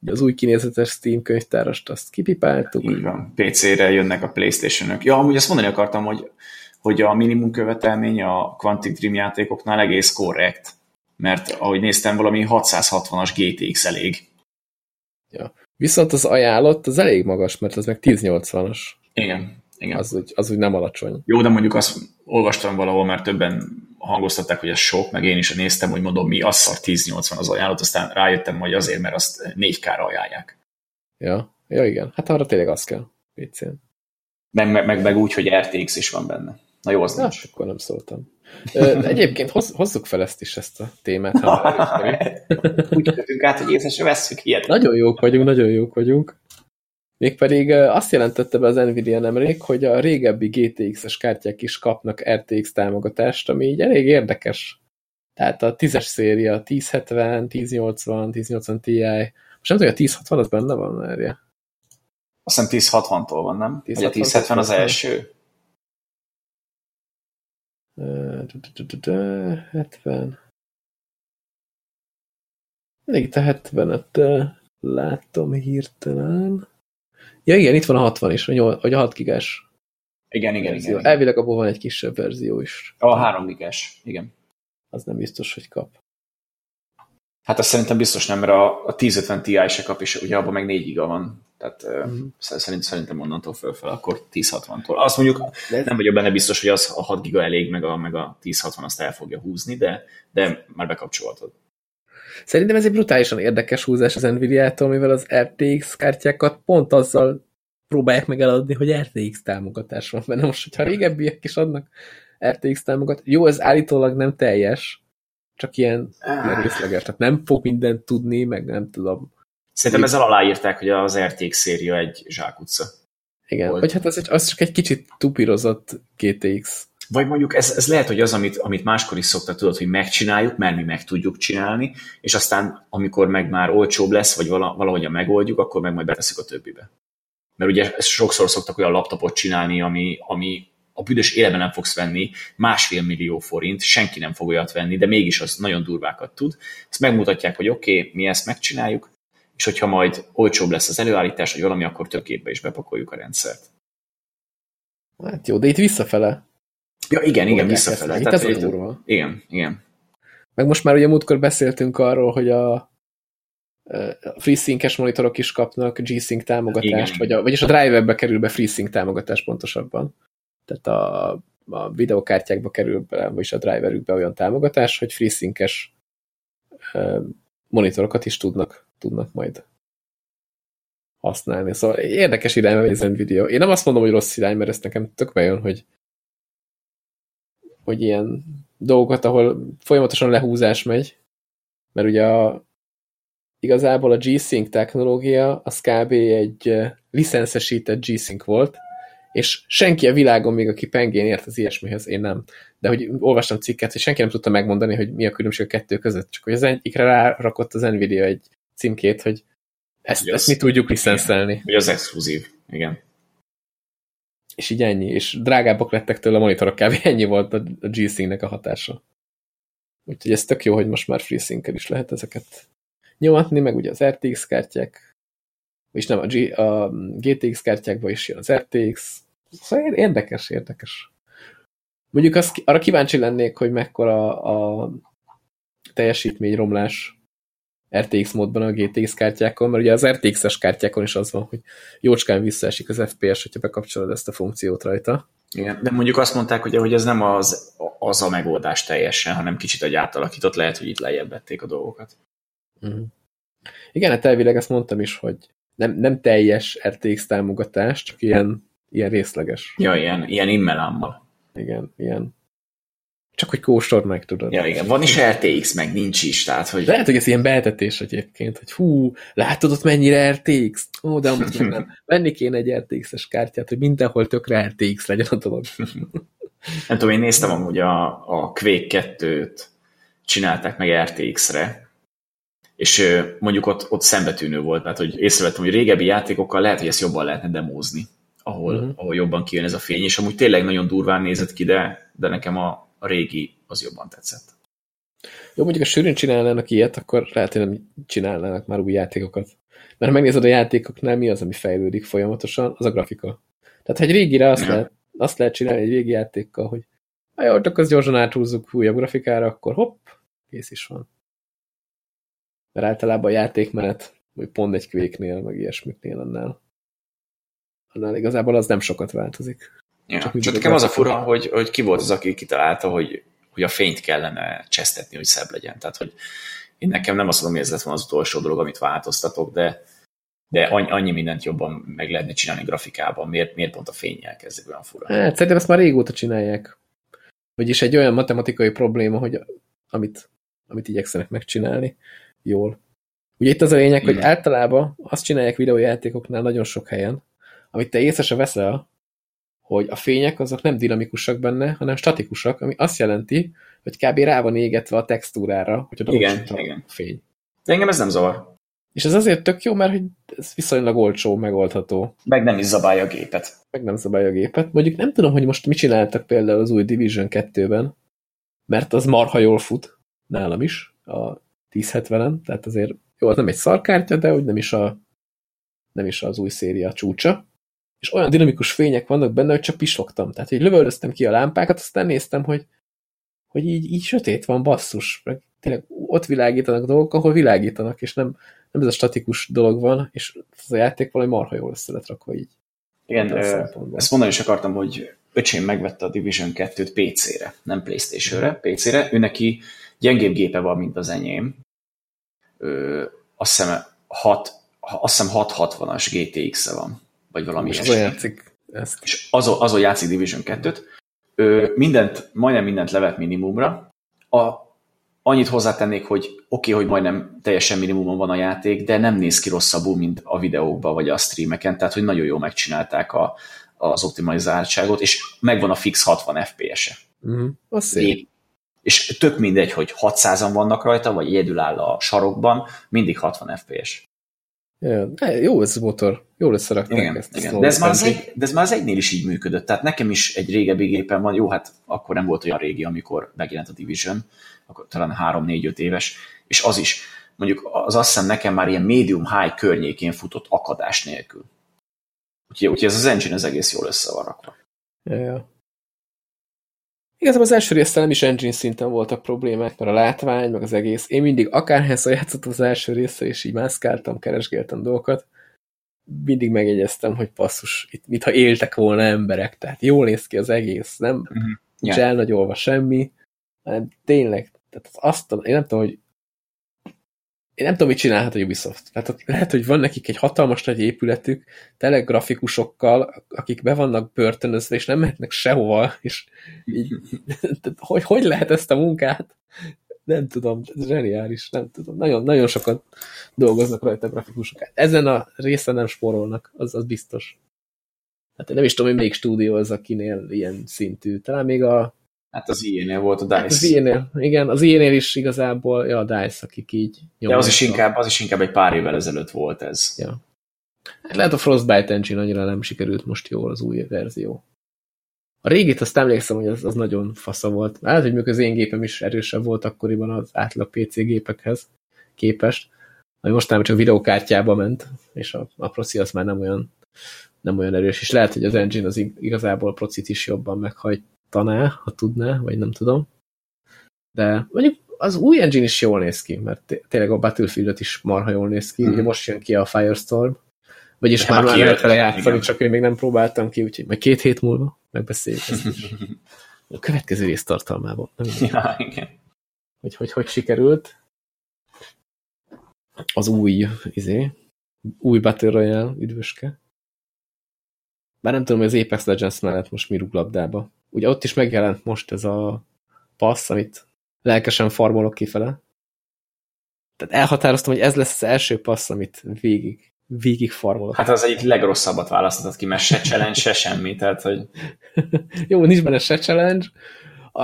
Az új kinézetes Steam könyvtárast azt kipipáltuk. Így van. PC-re jönnek a Playstation-ök. Ja, amúgy azt mondani akartam, hogy, hogy a minimum követelmény a Quantic Dream játékoknál egész korrekt. Mert ahogy néztem, valami 660-as GTX elég. Ja. Viszont az ajánlott, az elég magas, mert az meg 1080-as. Igen. Igen. Az, úgy, az úgy nem alacsony. Jó, de mondjuk azt olvastam valahol, mert többen hangoztatták, hogy ez sok, meg én is néztem, hogy mondom, mi az szar 1080 az ajánlott, aztán rájöttem, hogy azért, mert azt 4K-ra ajánlják. Ja, ja igen. Hát arra tényleg az kell PC-n. Meg, meg, meg, meg úgy, hogy RTX is van benne. Na jó, az nem. Hát, akkor nem szóltam. Egyébként hoz, hozzuk fel ezt is, ezt a témát. úgy kötünk át, hogy észre se vesszük ilyet. Nagyon jók vagyunk, nagyon jók vagyunk. Mégpedig azt jelentette be az Nvidia nemrég, hogy a régebbi GTX-es kártyák is kapnak RTX támogatást, ami így elég érdekes. Tehát a 10-es széria, 1070, 1080, 1080 Ti. Most nem tudom, hogy a 1060 az benne van, erje? Azt hiszem 1060-tól van, nem? 1060 Vagy a 1070 az első? 70. Még a 70-et látom hirtelen. Ja igen, itt van a 60 is, vagy a 6 gigás. Igen, igen, igen, igen. Elvileg abból van egy kisebb verzió is. A 3 gigás, igen. Az nem biztos, hogy kap. Hát azt szerintem biztos nem, mert a, a 1050 Ti se kap, és ugye abban meg 4 giga van. Tehát mm. szerint, szerintem onnantól fölfel, akkor 1060-tól. Azt mondjuk de... nem vagyok benne biztos, hogy az a 6 giga elég, meg a, meg a 1060 azt el fogja húzni, de, de már bekapcsolhatod. Szerintem ez egy brutálisan érdekes húzás az Nvidia-tól, mivel az RTX kártyákat pont azzal próbálják meg eladni, hogy RTX támogatás van benne. Most, hogyha régebbiek is adnak RTX támogat. Jó, ez állítólag nem teljes, csak ilyen, ilyen részleges, tehát nem fog mindent tudni, meg nem tudom. Szerintem ezzel aláírták, hogy az RTX széria egy zsákutca. Igen, volt. vagy hát az, egy, az csak egy kicsit tupírozott GTX. Vagy mondjuk ez, ez lehet, hogy az, amit, amit máskor is szoktak, tudod, hogy megcsináljuk, mert mi meg tudjuk csinálni, és aztán amikor meg már olcsóbb lesz, vagy valahogy megoldjuk, akkor meg majd beteszük a többibe. Mert ugye sokszor szoktak olyan laptopot csinálni, ami, ami a büdös életben nem fogsz venni, másfél millió forint, senki nem fog olyat venni, de mégis az nagyon durvákat tud. Ezt megmutatják, hogy oké, okay, mi ezt megcsináljuk, és hogyha majd olcsóbb lesz az előállítás, vagy valami, akkor több képbe is bepakoljuk a rendszert. Hát jó, de itt visszafele. Ja, igen, igen, visszafele. Itt Tehát, ez durva. Igen, igen. Meg most már ugye múltkor beszéltünk arról, hogy a, a FreeSync-es monitorok is kapnak G-Sync támogatást, vagy a, vagyis a drive-be kerül be FreeSync támogatás pontosabban. Tehát a, a videokártyákba kerül be, vagyis a driverükbe olyan támogatás, hogy FreeSync-es monitorokat is tudnak, tudnak majd használni. Szóval érdekes irány megy ez Nvidia. Én nem azt mondom, hogy rossz irány, mert ezt nekem tök bejön, hogy, hogy ilyen dolgokat, ahol folyamatosan lehúzás megy, mert ugye a, igazából a G-Sync technológia az kb. egy licenszesített G-Sync volt, és senki a világon még, aki pengén ért az ilyesmihez, én nem. De hogy olvastam cikket, hogy senki nem tudta megmondani, hogy mi a különbség a kettő között, csak hogy az egyikre rárakott az Nvidia egy címkét, hogy ezt, ezt mi tudjuk licenszelni. Hogy az exkluzív, igen. És így ennyi, és drágábbak lettek tőle a monitorok, kb. ennyi volt a G-Sync-nek a hatása. Úgyhogy ez tök jó, hogy most már FreeSync is lehet ezeket nyomatni, meg ugye az RTX kártyák, és nem a, G, a GTX kártyákban is jön az RTX. Szóval érdekes, érdekes. Mondjuk azt, arra kíváncsi lennék, hogy mekkora a teljesítményromlás RTX módban a GTX kártyákon, mert ugye az RTX-es kártyákon is az van, hogy jócskán visszaesik az FPS, hogyha bekapcsolod ezt a funkciót rajta. Igen, de mondjuk azt mondták, ugye, hogy ez nem az, az a megoldás teljesen, hanem kicsit egy átalakított, lehet, hogy itt lejjebb vették a dolgokat. -huh. Igen, hát elvileg ezt mondtam is, hogy nem, nem teljes RTX támogatás, csak ilyen, ilyen részleges. Ja, ilyen, ilyen immelámmal. Igen, ilyen. Csak hogy kóstol meg, tudod. Ja, igen. Van is RTX, meg nincs is, tehát, hogy... Lehet, hogy ez ilyen behetetés egyébként, hogy hú, látod ott mennyire RTX? Ó, de amúgy nem. Venni kéne egy RTX-es kártyát, hogy mindenhol tökre RTX legyen a dolog. nem tudom, én néztem amúgy a, a Quake 2-t, csinálták meg RTX-re, és mondjuk ott, ott szembetűnő volt, mert hogy észrevettem, hogy régebbi játékokkal lehet, hogy ezt jobban lehetne demózni, ahol, uh-huh. ahol jobban kijön ez a fény, és amúgy tényleg nagyon durván nézett ki, de, de nekem a, a régi az jobban tetszett. Jó, mondjuk a sűrűn csinálnának ilyet, akkor lehet, hogy nem csinálnának már új játékokat. Mert ha megnézed a játékoknál, mi az, ami fejlődik folyamatosan, az a grafika. Tehát, ha egy régire azt, lehet, azt lehet csinálni egy régi játékkal, hogy ha jó, csak azt gyorsan áthúzzuk újabb grafikára, akkor hopp, kész is van mert általában a játékmenet, vagy pont egy kvéknél, meg ilyesmiknél annál, annál igazából az nem sokat változik. Ja, csak csak nekem az a fura, hogy, hogy ki volt az, aki kitalálta, hogy, hogy a fényt kellene csesztetni, hogy szebb legyen. Tehát, hogy én nekem nem azt mondom, hogy ez lett volna az utolsó dolog, amit változtatok, de, de annyi mindent jobban meg lehetne csinálni grafikában. Miért, miért pont a fényjel kezdik olyan fura? Hát, szerintem ezt már régóta csinálják. Vagyis egy olyan matematikai probléma, hogy amit, amit igyekszenek megcsinálni, jól. Ugye itt az a lényeg, hogy általában azt csinálják videójátékoknál nagyon sok helyen, amit te észre se veszel, hogy a fények azok nem dinamikusak benne, hanem statikusak, ami azt jelenti, hogy kb. rá van égetve a textúrára, hogy igen, a igen. fény. De engem ez nem zavar. És ez azért tök jó, mert hogy ez viszonylag olcsó, megoldható. Meg nem is zabálja a gépet. Meg nem zabálja a gépet. Mondjuk nem tudom, hogy most mit csináltak például az új Division 2-ben, mert az marha jól fut, nálam is, a 1070-en, tehát azért jó, az nem egy szarkártya, de úgy nem is, a, nem is az új széria csúcsa. És olyan dinamikus fények vannak benne, hogy csak pislogtam. Tehát, hogy lövöldöztem ki a lámpákat, aztán néztem, hogy, hogy így, így sötét van, basszus. Meg tényleg ott világítanak dolgok, ahol világítanak, és nem, nem ez a statikus dolog van, és ez a játék valami marha jól össze lett rakva így. Igen, ö, ezt mondani is akartam, hogy öcsém megvette a Division 2-t PC-re, nem Playstation-re, PC-re. Ő neki gyengébb gépe van, mint az enyém. Ö, azt hiszem, 6, azt hiszem 660-as GTX-e van, vagy valami ilyesmi. Azon játszik ezt. És azon, azon játszik Division 2-t, ő mindent, majdnem mindent levet minimumra. A, annyit hozzátennék, hogy oké, okay, hogy majdnem teljesen minimumon van a játék, de nem néz ki rosszabbul, mint a videókban vagy a streameken, tehát hogy nagyon jól megcsinálták a, az optimalizáltságot, és megvan a fix 60 FPS-e. Mm, az szép. És tök mindegy, hogy 600-an vannak rajta, vagy egyedül áll a sarokban, mindig 60 FPS. Ja, jó ez a motor, jól összerakták igen, ezt. Igen. De, ez már az egy, de ez már az egynél is így működött. Tehát nekem is egy régebbi gépen van, jó, hát akkor nem volt olyan régi, amikor megjelent a Division, akkor talán 3-4-5 éves, és az is, mondjuk az azt hiszem nekem már ilyen medium-high környékén futott akadás nélkül. Úgyhogy, úgyhogy ez az engine az egész jól össze van rakva. Ja, ja. Igazából az első résztel nem is engine szinten voltak problémák, mert a látvány, meg az egész. Én mindig akárhányszor játszottam az első részre, és így mászkáltam, keresgéltem dolgokat, mindig megjegyeztem, hogy passzus, itt mintha éltek volna emberek, tehát jól néz ki az egész, nem uh -huh. nincs yeah. elnagyolva semmi, hanem tényleg, tehát azt, én nem tudom, hogy én nem tudom, mit csinálhat a Ubisoft. Tehát lehet, hogy van nekik egy hatalmas nagy épületük, tele grafikusokkal, akik be vannak börtönözve, és nem mehetnek sehova, és így, hogy, hogy lehet ezt a munkát? Nem tudom, ez zseniális, nem tudom. Nagyon, nagyon sokat dolgoznak rajta a grafikusok. Ezen a részen nem spórolnak, az, az biztos. Hát én nem is tudom, hogy melyik stúdió az, akinél ilyen szintű. Talán még a Hát az ilyen volt a DICE. Hát az ilyen igen, az ilyen is igazából, ja, a DICE, akik így De az is, inkább, az is inkább egy pár évvel ezelőtt volt ez. Ja. Hát lehet a Frostbite Engine annyira nem sikerült most jól az új verzió. A régit azt emlékszem, hogy az, az nagyon fasza volt. Hát, hogy az én gépem is erősebb volt akkoriban az átlag PC gépekhez képest, ami most csak videókártyába ment, és a, a proci az már nem olyan, nem olyan erős, és lehet, hogy az engine az igazából a procit is jobban meghagy, taná, ha tudná, vagy nem tudom. De mondjuk az új engine is jól néz ki, mert tényleg a battlefield is marha jól néz ki. Mm. Ugye most jön ki a Firestorm, vagyis már, már lehet vele játszani, igen. csak én még nem próbáltam ki, úgyhogy majd két hét múlva megbeszéljük ezt is. A következő rész tartalmában. Nem ja, igen. Hogy, hogy hogy sikerült. Az új, izé, új Battle Royale üdvöske. Bár nem tudom, hogy az Apex Legends mellett most mi rúg labdába ugye ott is megjelent most ez a passz, amit lelkesen farmolok kifele. Tehát elhatároztam, hogy ez lesz az első passz, amit végig, végig farmolok. Hát az egyik legrosszabbat választottad ki, mert se challenge, se semmi, tehát hogy... Jó, nincs benne se challenge. A,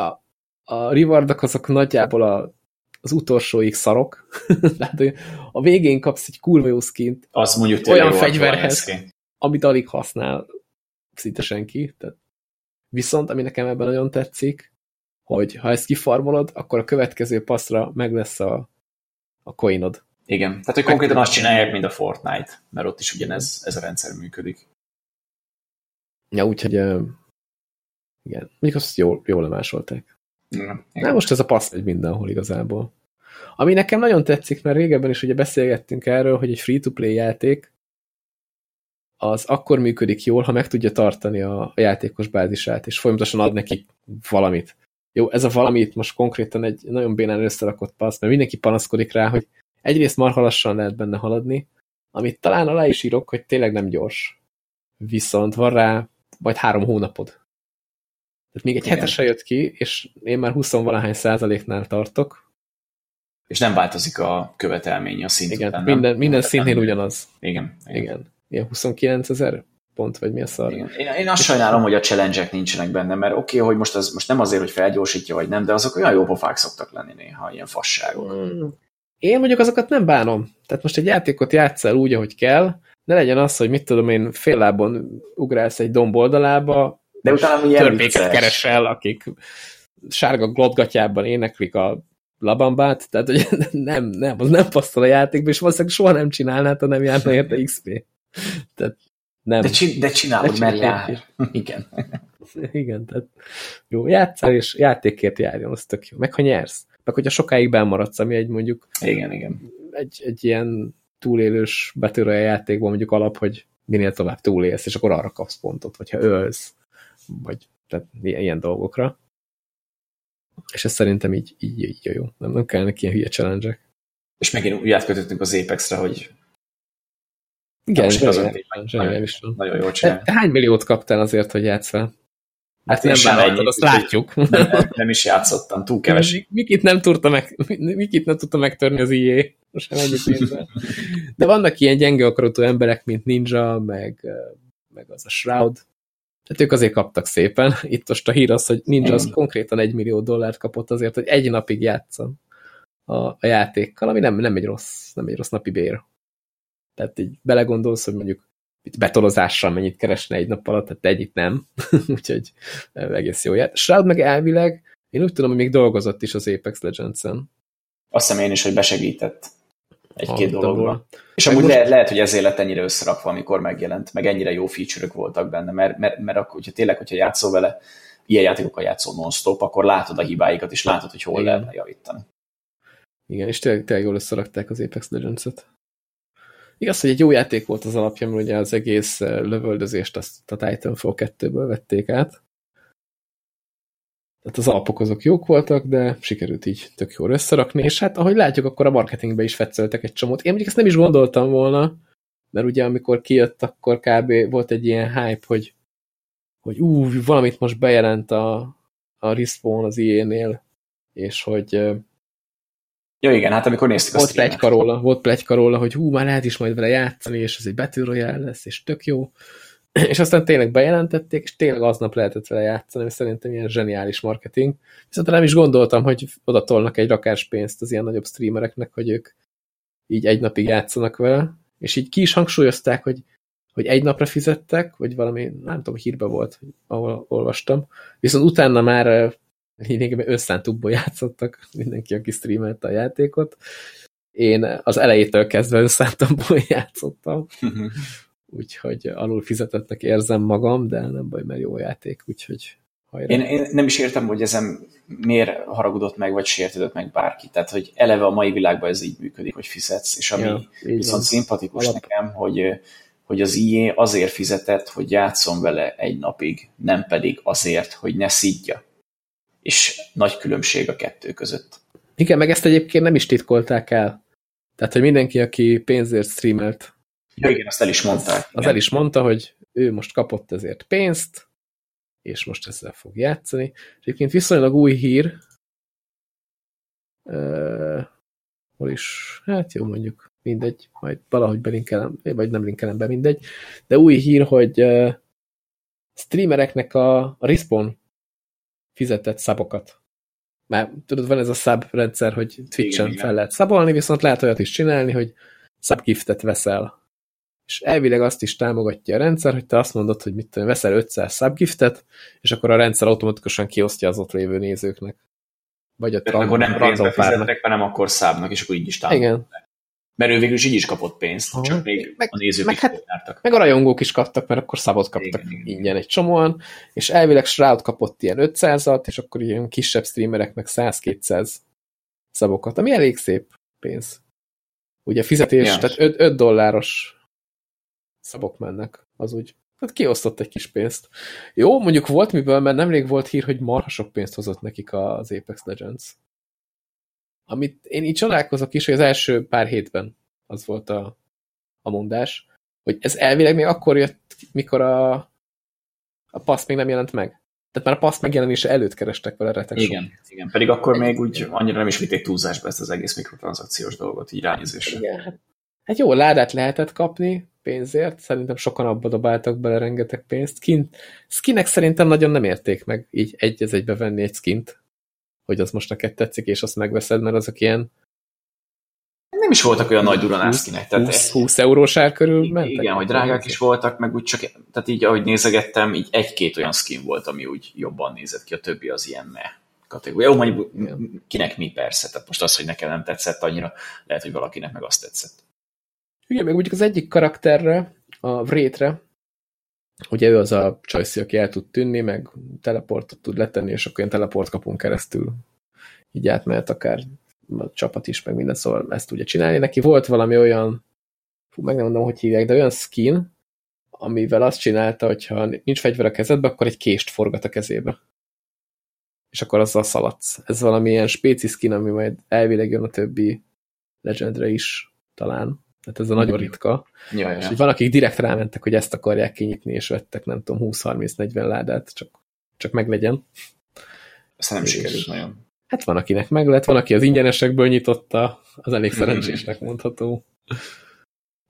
a rewardok azok nagyjából a, az utolsóig szarok. Tehát, a végén kapsz egy kurva jó skint. Az mondjuk olyan fegyverhez, amit alig használ szinte senki. Tehát Viszont, ami nekem ebben nagyon tetszik, hogy ha ezt kifarmolod, akkor a következő passzra meg lesz a, a coinod. Igen, tehát hogy konkrétan azt csinálják, mint a Fortnite, mert ott is ugyanez ez a rendszer működik. Ja, úgyhogy igen, mondjuk azt jól, jól lemásolták. Na, most ez a passz egy mindenhol igazából. Ami nekem nagyon tetszik, mert régebben is ugye beszélgettünk erről, hogy egy free-to-play játék az akkor működik jól, ha meg tudja tartani a, a játékos bázisát, és folyamatosan ad neki valamit. Jó, ez a valamit most konkrétan egy nagyon bénán összerakott passz, mert mindenki panaszkodik rá, hogy egyrészt marha lassan lehet benne haladni, amit talán alá is írok, hogy tényleg nem gyors. Viszont van rá majd három hónapod. Tehát még egy Igen. hetesre jött ki, és én már 20 valahány százaléknál tartok. És nem változik a követelmény a szint Igen, után, minden, minden szintén ugyanaz. Igen. Igen. Igen ilyen 29 ezer pont, vagy mi a szar. Én, én azt sajnálom, hogy a challenge nincsenek benne, mert oké, okay, hogy most, az, most nem azért, hogy felgyorsítja, vagy nem, de azok olyan jó pofák szoktak lenni néha, ilyen fasságok. Hmm. Én mondjuk azokat nem bánom. Tehát most egy játékot játszál úgy, ahogy kell, ne legyen az, hogy mit tudom én, fél lábon ugrálsz egy domb oldalába, de utána milyen törpéket keresel, akik sárga glotgatyában éneklik a labambát, tehát hogy nem, nem, az nem passzol a játékba, és valószínűleg soha nem csinálnád, ha nem járna érte XP. Tehát nem. De, csin de csinálod, mert jár. Igen. Igen, tehát jó, játszál, és játékért járjon, az tök jó. Meg ha nyersz. Meg hogyha sokáig bemaradsz, ami egy mondjuk igen, igen. Egy, egy ilyen túlélős betörője játékban mondjuk alap, hogy minél tovább túlélsz, és akkor arra kapsz pontot, hogyha ölsz, vagy tehát ilyen, ilyen dolgokra. És ez szerintem így, így, így jó. Nem, nem kellene ilyen hülye challenge -ek. És megint úgy átkötöttünk az Apex-re, hogy igen, zseniális, Nagyon jól csinál. Hány milliót kaptál azért, hogy játsz fel? Hát nem vállaltad, azt látjuk. Nem, nem, is játszottam, túl keves. Mikit nem tudta, meg, Mikit nem tudta megtörni az IE, sem ennyi De vannak ilyen gyenge akaratú emberek, mint Ninja, meg, meg az a Shroud. Tehát ők azért kaptak szépen. Itt most a hír az, hogy Ninja az konkrétan egy millió dollárt kapott azért, hogy egy napig játszon a, a játékkal, ami nem, nem egy rossz, nem egy rossz napi bér. Tehát így belegondolsz, hogy mondjuk itt betolozással mennyit keresne egy nap alatt, tehát egyik nem, úgyhogy egész jó ját. Shroud meg elvileg, én úgy tudom, hogy még dolgozott is az Apex Legends-en. Azt hiszem én is, hogy besegített egy-két dologba. És amúgy most... le, lehet, hogy ezért lett ennyire összerakva, amikor megjelent, meg ennyire jó feature voltak benne, mert, mert, mert akkor, hogyha tényleg, hogyha játszol vele, ilyen játékokkal játszol non-stop, akkor látod a hibáikat, és látod, hogy hol lehet javítani. Igen, és tényleg, tényleg jól összerakták az Apex Legends-et. Igaz, hogy egy jó játék volt az alapja, mert ugye az egész lövöldözést azt a Titanfall 2-ből vették át. Tehát az alapok azok jók voltak, de sikerült így tök jól összerakni, és hát ahogy látjuk, akkor a marketingbe is fetszeltek egy csomót. Én mondjuk ezt nem is gondoltam volna, mert ugye amikor kijött, akkor kb. volt egy ilyen hype, hogy, hogy ú, valamit most bejelent a, a Respawn az IE-nél, és hogy Ja igen, hát amikor néztük volt a plegyka róla, volt plegyka róla, hogy hú, már lehet is majd vele játszani, és ez egy Royale lesz, és tök jó. És aztán tényleg bejelentették, és tényleg aznap lehetett vele játszani, és szerintem ilyen zseniális marketing. Viszont nem is gondoltam, hogy oda tolnak egy rakás pénzt az ilyen nagyobb streamereknek, hogy ők így egy napig játszanak vele, és így ki is hangsúlyozták, hogy, hogy egy napra fizettek, vagy valami, nem tudom, hírbe volt, ahol olvastam. Viszont utána már lényegében összántúból játszottak mindenki, aki streamelte a játékot. Én az elejétől kezdve összántumból játszottam, úgyhogy alul fizetettnek érzem magam, de nem baj, mert jó játék, úgyhogy hajrá. Én, én nem is értem, hogy ezen miért haragudott meg, vagy sértődött meg bárki. Tehát, hogy eleve a mai világban ez így működik, hogy fizetsz, és ami ja, viszont van. szimpatikus Alap. nekem, hogy hogy az IE azért fizetett, hogy játszom vele egy napig, nem pedig azért, hogy ne szidja és nagy különbség a kettő között. Igen, meg ezt egyébként nem is titkolták el. Tehát, hogy mindenki, aki pénzért streamelt. Ja, igen, azt el is mondták. Az, az el is mondta, hogy ő most kapott ezért pénzt, és most ezzel fog játszani. Egyébként viszonylag új hír, uh, hol is, hát jó mondjuk, mindegy, majd valahogy belinkelem, vagy nem linkelem be, mindegy, de új hír, hogy uh, streamereknek a, a respawn fizetett szabokat. Már tudod, van ez a szab rendszer, hogy Twitch-en fel lehet szabolni, viszont lehet olyat is csinálni, hogy subgiftet veszel. És elvileg azt is támogatja a rendszer, hogy te azt mondod, hogy mit tudom, veszel 500 subgiftet, és akkor a rendszer automatikusan kiosztja az ott lévő nézőknek. Vagy a akkor nem pénzbe fizetnek, hanem akkor szábnak, és akkor így is támogatják. Igen. Mert ő végül is így is kapott pénzt, Aha. csak még meg, a nézők meg, is hát, jártak. Meg a rajongók is kaptak, mert akkor szabot kaptak igen, ingyen igen. egy csomóan, és elvileg Shroud kapott ilyen 500-at, és akkor ilyen kisebb streamerek meg 100-200 szabokat, ami elég szép pénz. Ugye fizetés, ja. tehát 5, 5 dolláros szabok mennek, az úgy. Hát kiosztott egy kis pénzt. Jó, mondjuk volt miből, mert nemrég volt hír, hogy marha sok pénzt hozott nekik az Apex Legends amit én így csodálkozok is, hogy az első pár hétben az volt a, a mondás, hogy ez elvileg még akkor jött, mikor a, a passz még nem jelent meg. Tehát már a passz megjelenése előtt kerestek vele retek Igen, igen. Pedig akkor Egy, még úgy annyira nem is vitték túlzásba ezt az egész mikrotranszakciós dolgot, így rányezésre. Igen, hát, hát jó, ládát lehetett kapni pénzért, szerintem sokan abba dobáltak bele rengeteg pénzt. Kint, skinek szerintem nagyon nem érték meg így egy egybe venni egy skint hogy az most neked tetszik, és azt megveszed, mert azok ilyen nem is voltak olyan nagy duranászkinek. 20, 20 eurós ár körül mentek? Igen, hogy drágák is voltak, meg úgy csak, tehát így ahogy nézegettem, így egy-két olyan skin volt, ami úgy jobban nézett ki, a többi az ilyen me kategória. Jó, mondjuk kinek mi persze, tehát most az, hogy nekem nem tetszett annyira, lehet, hogy valakinek meg azt tetszett. Igen, meg mondjuk az egyik karakterre, a Vrétre, ugye ő az a csajszi, aki el tud tűnni, meg teleportot tud letenni, és akkor ilyen teleport kapunk keresztül így átmehet akár a csapat is, meg minden, szóval ezt tudja csinálni. Neki volt valami olyan, fú, meg nem mondom, hogy hívják, de olyan skin, amivel azt csinálta, hogyha nincs fegyver a kezedbe, akkor egy kést forgat a kezébe. És akkor azzal szaladsz. Ez valamilyen spéci skin, ami majd elvileg jön a többi legendre is talán. Tehát ez a nagyon ritka. Ja, ja. És van, akik direkt rámentek, hogy ezt akarják kinyitni, és vettek, nem tudom, 20-30-40 ládát, csak csak meglegyen. Aztán nem sikerült nagyon. Hát van, akinek meg lett, van, aki az ingyenesekből nyitotta, az elég szerencsésnek mondható.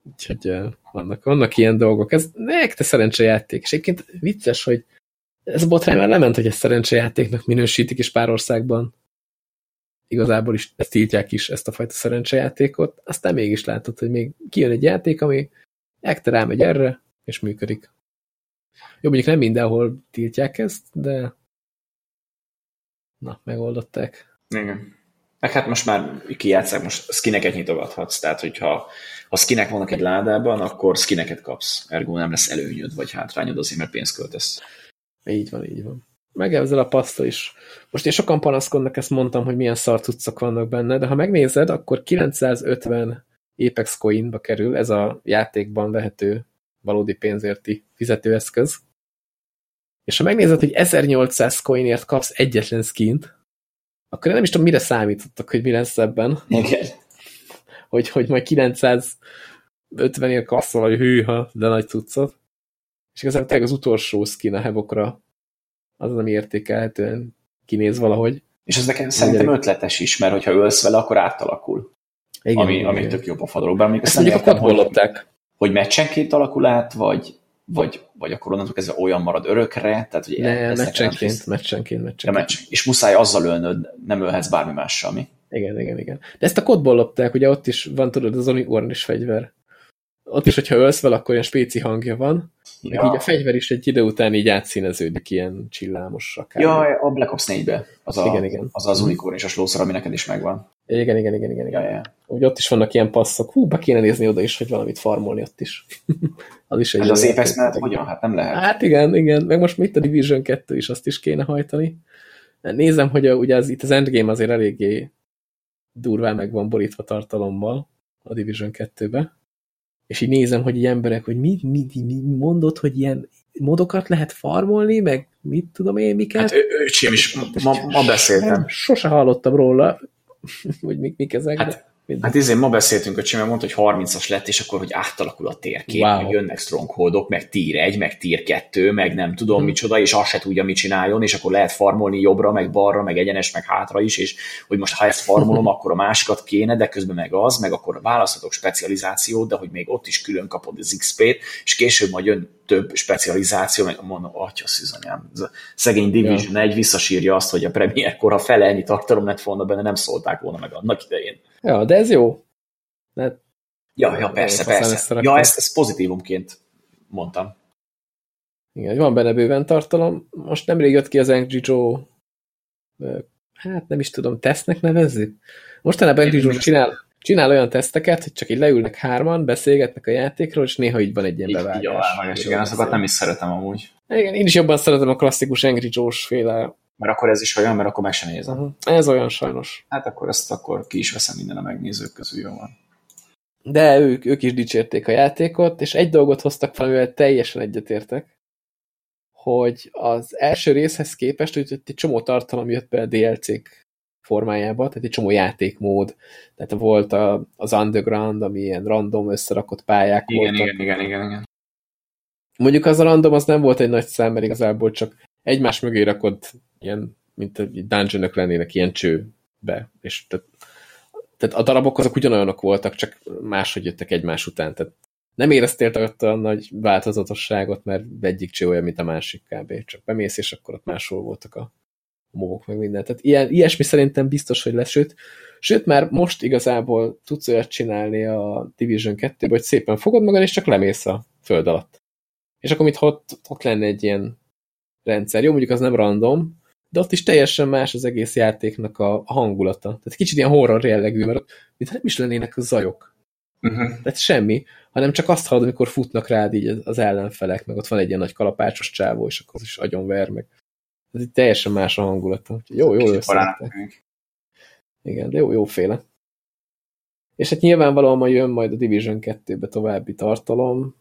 Úgyhogy vannak, vannak ilyen dolgok. Ez te szerencsejáték. És egyébként vicces, hogy ez a botrány már lement, hogy ezt szerencsejátéknak minősítik, és pár országban igazából is ezt tiltják is, ezt a fajta szerencsejátékot. Aztán mégis látod, hogy még kijön egy játék, ami ekte rámegy erre, és működik. Jó, mondjuk nem mindenhol tiltják ezt, de na, megoldották. Igen. Meg hát most már kijátszák, most skineket nyitogathatsz, tehát hogyha ha skinek vannak egy ládában, akkor skineket kapsz, ergo nem lesz előnyöd vagy hátrányod azért, mert pénzt költesz. Így van, így van. Meg ezzel a paszta is. Most én sokan panaszkodnak, ezt mondtam, hogy milyen szartucok vannak benne, de ha megnézed, akkor 950 Apex coinba kerül, ez a játékban vehető valódi pénzérti fizetőeszköz. És ha megnézed, hogy 1800 coinért kapsz egyetlen skint, akkor én nem is tudom, mire számítottak, hogy mi lesz ebben. Igen. Hogy, hogy majd 950-ért kapsz valami hűha, de nagy cuccot. És igazából az utolsó skin a hevokra az, ami értékelhetően kinéz valahogy. És ez nekem szerintem ötletes is, mert hogyha ölsz vele, akkor átalakul. Igen, ami, igen, ami igen. tök jobb a dologban. Ezt mondjuk a kodból lopták. Hogy meccsenként alakul át, vagy, vagy, vagy akkor onnantól kezdve olyan marad örökre, tehát hogy ne, meccsenként, meccsenként, meccsenként. meccs, és muszáj azzal ölnöd, nem ölhetsz bármi mással, mi? Igen, igen, igen. De ezt a kodból lopták, ugye ott is van, tudod, az orange fegyver. Ott is, hogyha ölsz vele, akkor ilyen spéci hangja van. Ja. Így a fegyver is egy idő után így átszíneződik ilyen csillámos akár. Jaj, a Black Ops 4-be. Az, a, igen, igen. az az unikornis lószor, ami neked is megvan. Igen, igen, igen, igen. igen. Ja, ja. Úgy ott is vannak ilyen passzok. Hú, be kéne nézni oda is, hogy valamit farmolni ott is. az is egy Ez az Apex mellett hogyan? Hát nem lehet. Hát igen, igen. Meg most mit a Division 2 is, azt is kéne hajtani. Nézem, hogy a, ugye az, itt az Endgame azért eléggé durván meg van borítva tartalommal a Division 2-be és így nézem, hogy így emberek, hogy mi, mi, mi mondod, hogy ilyen modokat lehet farmolni, meg mit tudom én, miket. Hát öcsém is, ma, ma beszéltem. Sose hallottam róla, hogy mik, mik ezek. Hát Mind. Hát izé, ma beszéltünk, hogy Csime mondta, hogy 30-as lett, és akkor, hogy átalakul a térkép, wow. meg jönnek strongholdok, meg tier 1, meg tier 2, meg nem tudom hmm. micsoda, és azt se tudja, mit csináljon, és akkor lehet farmolni jobbra, meg balra, meg egyenes, meg hátra is, és hogy most ha ezt farmolom, akkor a másikat kéne, de közben meg az, meg akkor választhatok specializációt, de hogy még ott is külön kapod az XP-t, és később majd jön több specializáció, meg mondom, atya szűzanyám, szegény Division ja. 1 visszasírja azt, hogy a Premier kor, ha fele ennyi tartalom lett volna benne, nem szólták volna meg annak idején. Ja, de ez jó. De ja, ja, persze, persze. Ezt ja, ezt, ezt pozitívumként mondtam. Igen, van benne bőven tartalom. Most nemrég jött ki az Angry Joe hát nem is tudom, tesznek nevezzük? Mostanában Angry Joe csinál, csinál olyan teszteket, hogy csak így leülnek hárman, beszélgetnek a játékról, és néha így van egy ilyen bevágás. Így, így igen, azokat nem is szeretem amúgy. Igen, én is jobban szeretem a klasszikus Angry Joe-s féle mert akkor ez is olyan, mert akkor meg sem nézem. Uh -huh. Ez olyan sajnos. Hát akkor ezt akkor ki is veszem minden a megnézők közül, jó van. De ők, ők is dicsérték a játékot, és egy dolgot hoztak fel, amivel teljesen egyetértek, hogy az első részhez képest, hogy egy csomó tartalom jött be a DLC-k formájába, tehát egy csomó játékmód, tehát volt a, az Underground, ami ilyen random összerakott pályák igen, voltak. Igen, igen, igen, igen. Mondjuk az a random az nem volt egy nagy szám, mert igazából csak egymás mögé rakod ilyen, mint egy dungeonok lennének ilyen csőbe, és tehát, tehát a darabok azok ugyanolyanok voltak, csak máshogy jöttek egymás után, tehát nem éreztél ott a nagy változatosságot, mert egyik cső olyan, mint a másik kb. Csak bemész, és akkor ott máshol voltak a mobok, meg minden. Tehát ilyen, ilyesmi szerintem biztos, hogy lesz, sőt, sőt, már most igazából tudsz olyat csinálni a Division 2 hogy szépen fogod magad, és csak lemész a föld alatt. És akkor mit ott, ott lenne egy ilyen rendszer. Jó, mondjuk az nem random, de ott is teljesen más az egész játéknak a, a hangulata. Tehát kicsit ilyen horror jellegű, mert ott mint nem is lennének a zajok. Uh -huh. Tehát semmi, hanem csak azt hallod, amikor futnak rád így az ellenfelek, meg ott van egy ilyen nagy kalapácsos csávó, és akkor az is agyonver meg. Ez így teljesen más a hangulata. Jó, jó összeadták. Igen, de jó, jóféle. És hát nyilvánvalóan majd jön majd a Division 2-be további tartalom.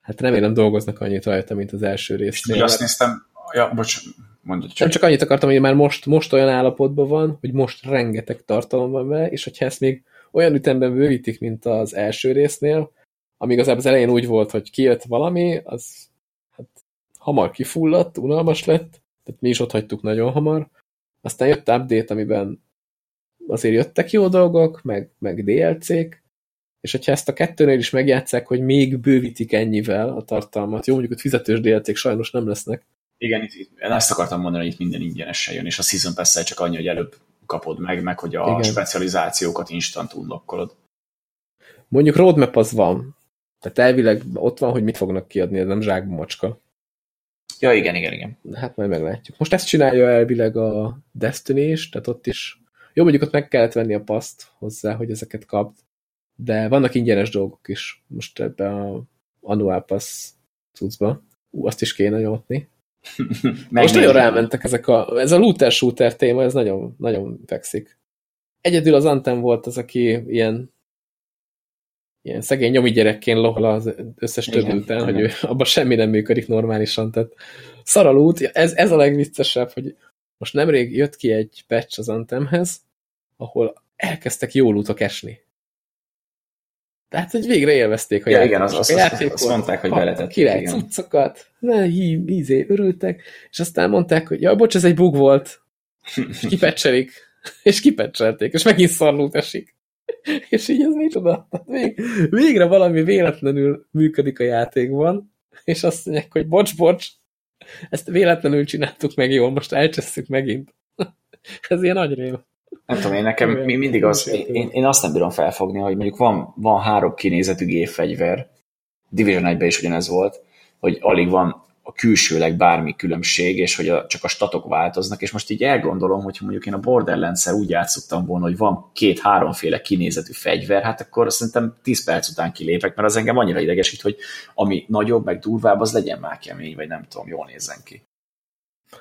Hát remélem dolgoznak annyit rajta, mint az első résznél. Azt néztem, ja, bocs, mondod csak. Nem csak annyit akartam, hogy már most, most olyan állapotban van, hogy most rengeteg tartalom van vele, és hogyha ezt még olyan ütemben bővítik, mint az első résznél, ami igazából az elején úgy volt, hogy kijött valami, az hát hamar kifulladt, unalmas lett, Tehát mi is ott hagytuk nagyon hamar. Aztán jött update, amiben azért jöttek jó dolgok, meg, meg DLC-k, és hogyha ezt a kettőnél is megjátszák, hogy még bővítik ennyivel a tartalmat, jó, mondjuk ott fizetős DLC-k sajnos nem lesznek. Igen, itt, itt, ezt akartam mondani, hogy itt minden ingyenesen jön, és a Season pass csak annyi, hogy előbb kapod meg, meg hogy a Igen. specializációkat instant unlockolod. Mondjuk roadmap az van. Tehát elvileg ott van, hogy mit fognak kiadni, ez nem zsákba macska. Ja, igen, igen, igen. Hát majd meglátjuk. Most ezt csinálja elvileg a destiny tehát ott is jó, mondjuk ott meg kellett venni a paszt hozzá, hogy ezeket kapt, de vannak ingyenes dolgok is most ebben a Annual Pass cuccba. Ú, azt is kéne nyomni. most nagyon rámentek ezek a, ez a looter-shooter téma, ez nagyon, nagyon fekszik. Egyedül az Anthem volt az, aki ilyen ilyen szegény nyomi gyerekként lohol az összes többi után, hogy ő, abban semmi nem működik normálisan, tehát szaralút, ez, ez a legviccesebb, hogy most nemrég jött ki egy patch az Anthemhez, ahol elkezdtek jó lútok esni. Tehát, hogy végre élvezték a ja, igen, az, az, játékot. Azt mondták, hogy beletett. Király cuccokat, ne, hí, ízé, örültek, és aztán mondták, hogy ja, bocs, ez egy bug volt, és kipecselik, és kipecselték, és megint szarlút esik. És így ez micsoda? Vég, végre valami véletlenül működik a játékban, és azt mondják, hogy bocs, bocs, ezt véletlenül csináltuk meg jól, most elcsesztük megint. ez ilyen nagy rém. Nem tudom, én nekem mi mindig az, én, én azt nem bírom felfogni, hogy mondjuk van, van három kinézetű gépfegyver, Division 1 is ugyanez volt, hogy alig van a külsőleg bármi különbség, és hogy a, csak a statok változnak, és most így elgondolom, hogy mondjuk én a borderlands úgy játszottam volna, hogy van két-háromféle kinézetű fegyver, hát akkor szerintem 10 perc után kilépek, mert az engem annyira idegesít, hogy ami nagyobb, meg durvább, az legyen már kemény, vagy nem tudom, jól nézzen ki.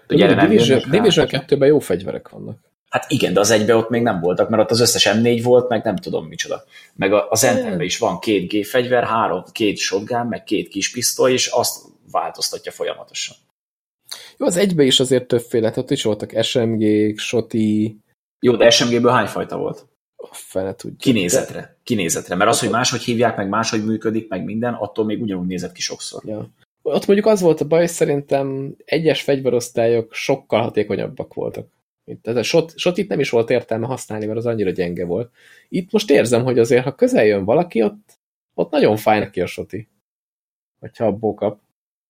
Ugye, a Division, Division 2-ben jó fegyverek vannak. Hát igen, de az egybe ott még nem voltak, mert ott az összes M4 volt, meg nem tudom micsoda. Meg az m is van két G-fegyver, három, két shotgun, meg két kis pisztoly, és azt változtatja folyamatosan. Jó, az egybe is azért többféle, ott is voltak SMG-k, Soti... Jó, de SMG-ből hány fajta volt? Fele tudja. Kinézetre. De... Kinézetre. Mert az, hogy máshogy hívják, meg máshogy működik, meg minden, attól még ugyanúgy nézett ki sokszor. Ja. Ott mondjuk az volt a baj, szerintem egyes fegyverosztályok sokkal hatékonyabbak voltak. Tehát a shot, shot itt nem is volt értelme használni, mert az annyira gyenge volt. Itt most érzem, hogy azért, ha közel jön valaki, ott, ott nagyon fáj neki a soti. Vagy ha abból kap.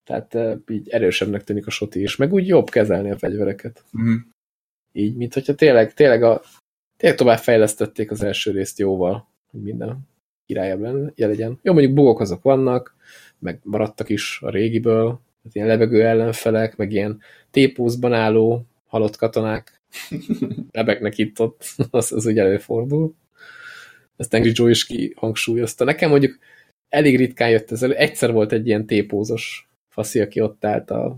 Tehát így erősebbnek tűnik a soti is, meg úgy jobb kezelni a fegyvereket. Mm. Így, mint hogyha tényleg, tényleg, a, tényleg tovább fejlesztették az első részt jóval, hogy minden királyabb legyen. Jó, mondjuk bugok azok vannak, meg maradtak is a régiből, tehát ilyen levegő ellenfelek, meg ilyen tépózban álló halott katonák, lebegnek itt ott, az, az úgy előfordul. Ezt Angry Joe is kihangsúlyozta. Nekem mondjuk elég ritkán jött ez elő. Egyszer volt egy ilyen tépózos faszi, aki ott állt a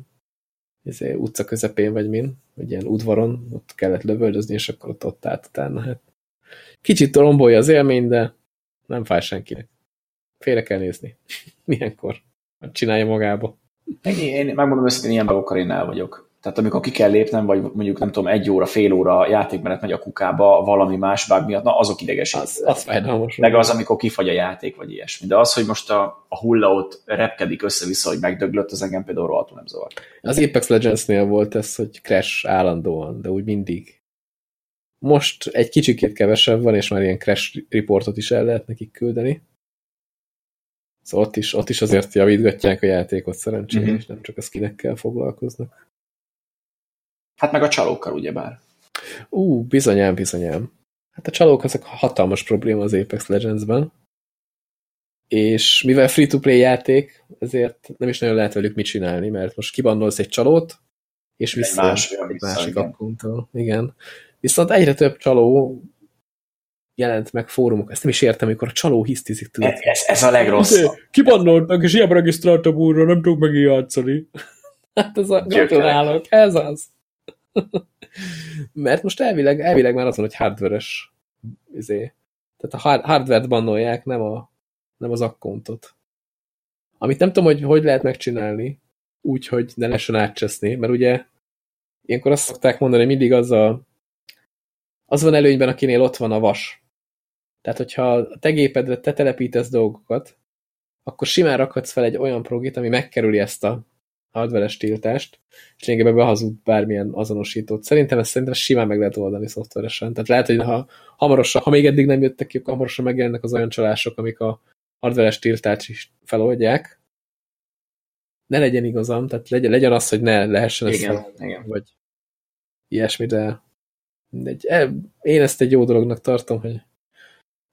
izé, utca közepén, vagy min, vagy ilyen udvaron, ott kellett lövöldözni, és akkor ott, ott állt utána. Hát. Kicsit rombolja az élmény, de nem fáj senkinek. Félre kell nézni. Milyenkor? Csinálja magába. Én, én megmondom őszintén, ilyen dolgokkal én el vagyok. Tehát amikor ki kell lépnem, vagy mondjuk nem tudom, egy óra, fél óra játékmenet megy a kukába, valami más bug miatt, na azok idegesít. Az, az fájdalmas. Meg az, amikor kifagy a játék, vagy ilyesmi. De az, hogy most a, a hulla ott repkedik össze-vissza, hogy megdöglött, az engem például rohadtul nem zavar. Az Apex Legends-nél volt ez, hogy crash állandóan, de úgy mindig. Most egy kicsikét kevesebb van, és már ilyen crash reportot is el lehet nekik küldeni. Szóval ott is, ott is azért javítgatják a játékot szerencsére, mm -hmm. és nem csak a skinekkel foglalkoznak. Hát meg a csalókkal, ugyebár. Ú, bizonyám, bizonyám. Hát a csalók azok hatalmas probléma az Apex Legends-ben. És mivel free-to-play játék, ezért nem is nagyon lehet velük mit csinálni, mert most kibannolsz egy csalót, és vissza egy, más, egy vissza, másik akkuntól. Igen. Viszont egyre több csaló jelent meg fórumok. Ezt nem is értem, amikor a csaló hisztizik. Tudod. Ez, ez a legrosszabb. Kibannoltak, és ilyen regisztráltam úrra, nem tudok megint játszani. Hát ez a gratulálok, ez az. Mert most elvileg, elvileg már az van, hogy hardveres izé. Tehát a hardware-t bannolják, nem, a, nem az akkontot. Amit nem tudom, hogy hogy lehet megcsinálni, úgy, hogy ne lehessen átcseszni, mert ugye ilyenkor azt szokták mondani, mindig az a az van előnyben, akinél ott van a vas. Tehát, hogyha a te gépedre te telepítesz dolgokat, akkor simán rakhatsz fel egy olyan progit, ami megkerüli ezt a hardveres tiltást, és lényegében behazud bármilyen azonosítót. Szerintem ezt szerintem simán meg lehet oldani szoftveresen. Tehát lehet, hogy ha hamarosan, ha még eddig nem jöttek ki, akkor hamarosan megjelennek az olyan csalások, amik a hardveres tiltást is feloldják. Ne legyen igazam, tehát legyen, legyen az, hogy ne lehessen ezt igen, igen. vagy ilyesmi, de mindegy. E, én ezt egy jó dolognak tartom, hogy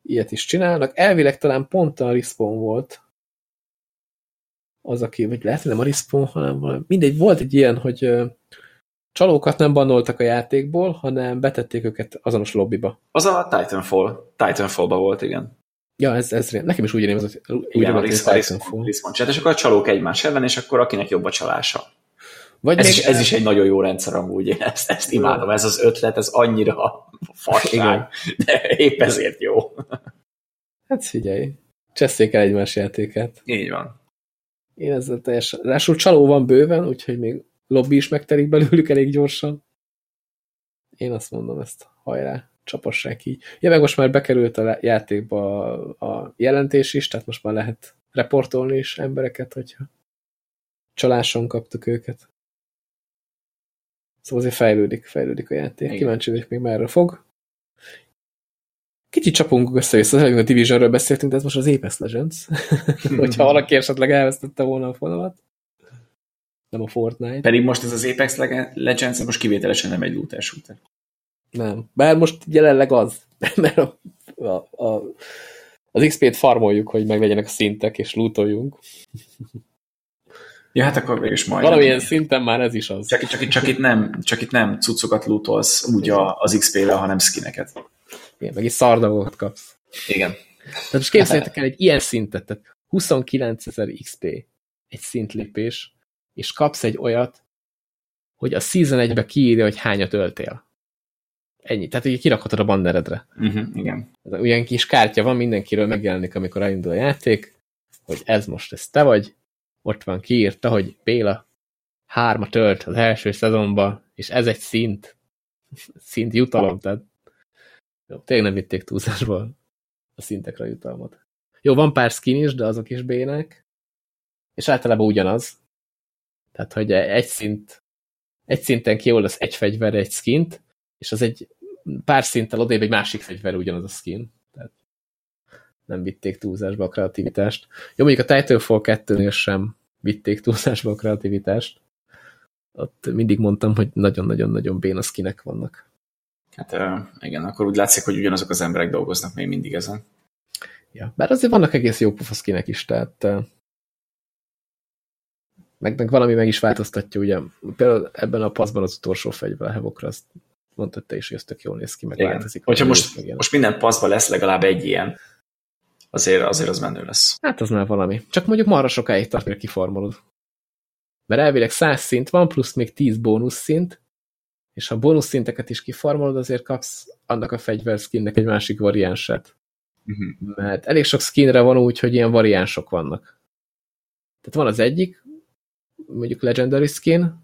ilyet is csinálnak. Elvileg talán pont a Respawn volt az, aki, vagy lehet, hogy nem a Respawn, hanem valami. mindegy, volt egy ilyen, hogy csalókat nem bannoltak a játékból, hanem betették őket azonos lobbiba. Az a Titanfall. Titanfallba volt, igen. Ja, ez, ez nekem is úgy érem, hogy igen, a Respawn és akkor a csalók egymás ellen, és akkor akinek jobb a csalása. Vagy ez, még is, ez is egy nagyon jó rendszer amúgy, én ezt, ezt imádom, ez az ötlet, ez annyira fasság, de épp ezért jó. Hát figyelj, cseszték el egymás játékát. Így van. Én ezzel teljesen... Rásul csaló van bőven, úgyhogy még lobby is megterik belőlük elég gyorsan. Én azt mondom ezt, hajrá, csapassák így. Ja, meg most már bekerült a játékba a jelentés is, tehát most már lehet reportolni is embereket, hogyha csaláson kaptuk őket. Szóval azért fejlődik, fejlődik a játék. Igen. Kíváncsi vagyok még merre fog. Kicsit csapunk össze-vissza, a Divisionről beszéltünk, de ez most az Apex Legends. Hogyha valaki esetleg elvesztette volna a fonalat. Nem a Fortnite. Pedig most ez az Apex Legends most kivételesen nem egy looter shooter. Nem. Bár most jelenleg az. Mert a, a, a, az XP-t farmoljuk, hogy meglegyenek a szintek, és lootoljunk. Ja, hát akkor mégis majd. Valamilyen szinten már ez is az. Csak, csak, csak, itt, nem, csak itt nem cuccokat lootolsz úgy a, az XP-vel, hanem skineket. Igen, meg is szardagokat kapsz. Igen. Tehát most képzeljétek el egy ilyen szintet, tehát 29 ezer XP egy szintlépés, és kapsz egy olyat, hogy a Season 1-be kiírja, hogy hányat öltél. Ennyi. Tehát ugye kirakhatod a banneredre. Uh mhm, -huh, igen. Olyan kis kártya van, mindenkiről megjelenik, amikor elindul a játék, hogy ez most ez te vagy, ott van kiírta, hogy Béla hárma tölt az első szezonban, és ez egy szint, szint jutalom, tehát jó, tényleg nem vitték túlzásba a szintekre jutalmat. Jó, van pár skin is, de azok is bének, és általában ugyanaz. Tehát, hogy egy szint, egy szinten kioldasz egy fegyverre egy skint, és az egy pár szinttel odébb egy másik fegyver ugyanaz a skin. Tehát nem vitték túlzásba a kreativitást. Jó, mondjuk a Titanfall 2-nél sem vitték túlzásba a kreativitást. Ott mindig mondtam, hogy nagyon-nagyon-nagyon béna skinek vannak. Hát igen, akkor úgy látszik, hogy ugyanazok az emberek dolgoznak még mindig ezen. Ja, bár azért vannak egész jó pufaszkinek is, tehát meg, meg valami meg is változtatja, ugye például ebben a paszban az utolsó fegyver, a Hevokra, azt mondtad te is, hogy ez tök jól néz ki, meg Igen. változik. Hogyha most, most minden paszban lesz legalább egy ilyen, azért, azért az menő lesz. Hát az már valami. Csak mondjuk marra sokáig tart, hogy kiformolod. Mert elvileg 100 szint van, plusz még 10 bónusz szint, és ha bónusz szinteket is kiformolod, azért kapsz annak a fegyver skinnek egy másik variánsát. Uh mhm. -huh. Mert elég sok skinre van úgy, hogy ilyen variánsok vannak. Tehát van az egyik, mondjuk Legendary skin,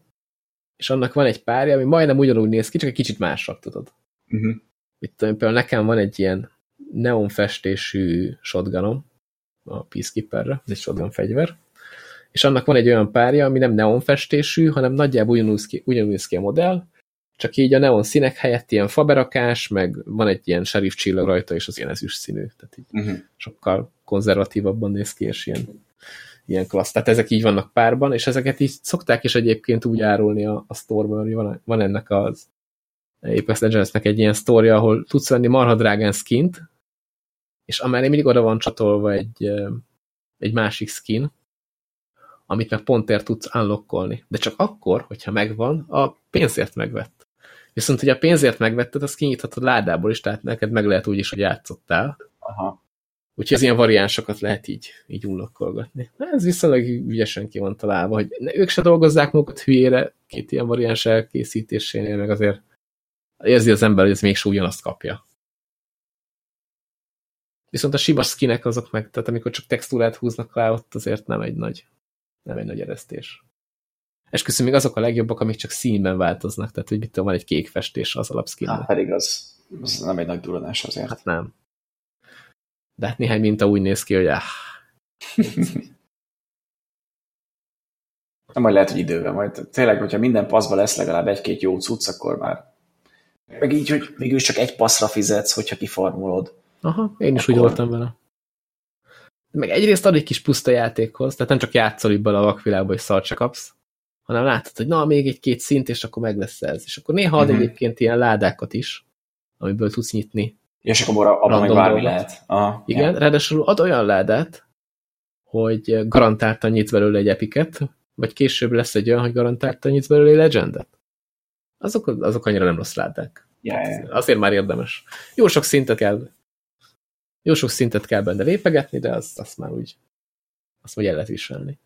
és annak van egy párja, ami majdnem ugyanúgy néz ki, csak egy kicsit másra, tudod. Uh -huh. Itt például nekem van egy ilyen neonfestésű shotgunom a Peacekeeperre, ez egy shotgun fegyver, és annak van egy olyan párja, ami nem neonfestésű, hanem nagyjából ugyanúgy ki, ugyanúgy ki a modell, csak így a neon színek helyett ilyen faberakás, meg van egy ilyen serif csillag rajta, és az ilyen ezüst színű. Tehát így uh mhm. -huh. sokkal konzervatívabban néz ki, és ilyen, ilyen klassz. Tehát ezek így vannak párban, és ezeket így szokták is egyébként úgy árulni a, a store hogy van, van ennek az Apex Legends-nek egy ilyen sztória, ahol tudsz venni marha drágán skint, és amellé mindig oda van csatolva egy, egy másik skin, amit meg pontért tudsz unlockolni. De csak akkor, hogyha megvan, a pénzért megvett. Viszont, hogy a pénzért megvetted, azt kinyithatod ládából is, tehát neked meg lehet úgy is, hogy játszottál. Aha. Úgyhogy az ilyen variánsokat lehet így, így unlockolgatni. Ez viszonylag ügyesen ki van találva, hogy ne, ők se dolgozzák magukat hülyére két ilyen variáns elkészítésénél, meg azért érzi az ember, hogy ez mégsem ugyanazt kapja. Viszont a sima skinek azok meg, tehát amikor csak textúrát húznak rá, ott azért nem egy nagy, nem egy nagy eresztés. Esküszöm, még azok a legjobbak, amik csak színben változnak, tehát hogy mit tudom, van egy kék festés az alapszkinben. Hát pedig az, az nem egy nagy duranás azért. Hát nem. De hát néhány minta úgy néz ki, hogy áh. Na majd lehet, hogy idővel. Majd tényleg, hogyha minden passzba lesz legalább egy-két jó cucc, akkor már meg így, hogy mégis csak egy passzra fizetsz, hogyha kifarmolod. Aha, én is akkor... úgy voltam vele. Meg egyrészt ad egy kis puszta játékhoz, tehát nem csak játszol itt bele a vakvilágba, hogy szart kapsz, hanem látod, hogy na, még egy-két szint, és akkor meg lesz ez. És akkor néha ad uh mhm. -huh. egyébként ilyen ládákat is, amiből tudsz nyitni. És akkor abban meg bármi dolgot. lehet. Aha, Igen, ja. ráadásul ad olyan ládát, hogy garantáltan nyitsz belőle egy epiket, vagy később lesz egy olyan, hogy garantáltan nyitsz belőle egy legendet. Azok, azok annyira nem rossz ládák. Yeah, yeah. Azért már érdemes. Jó sok szintet kell jó sok szintet kell benne lépegetni, de azt, azt már úgy azt majd el lehet viselni.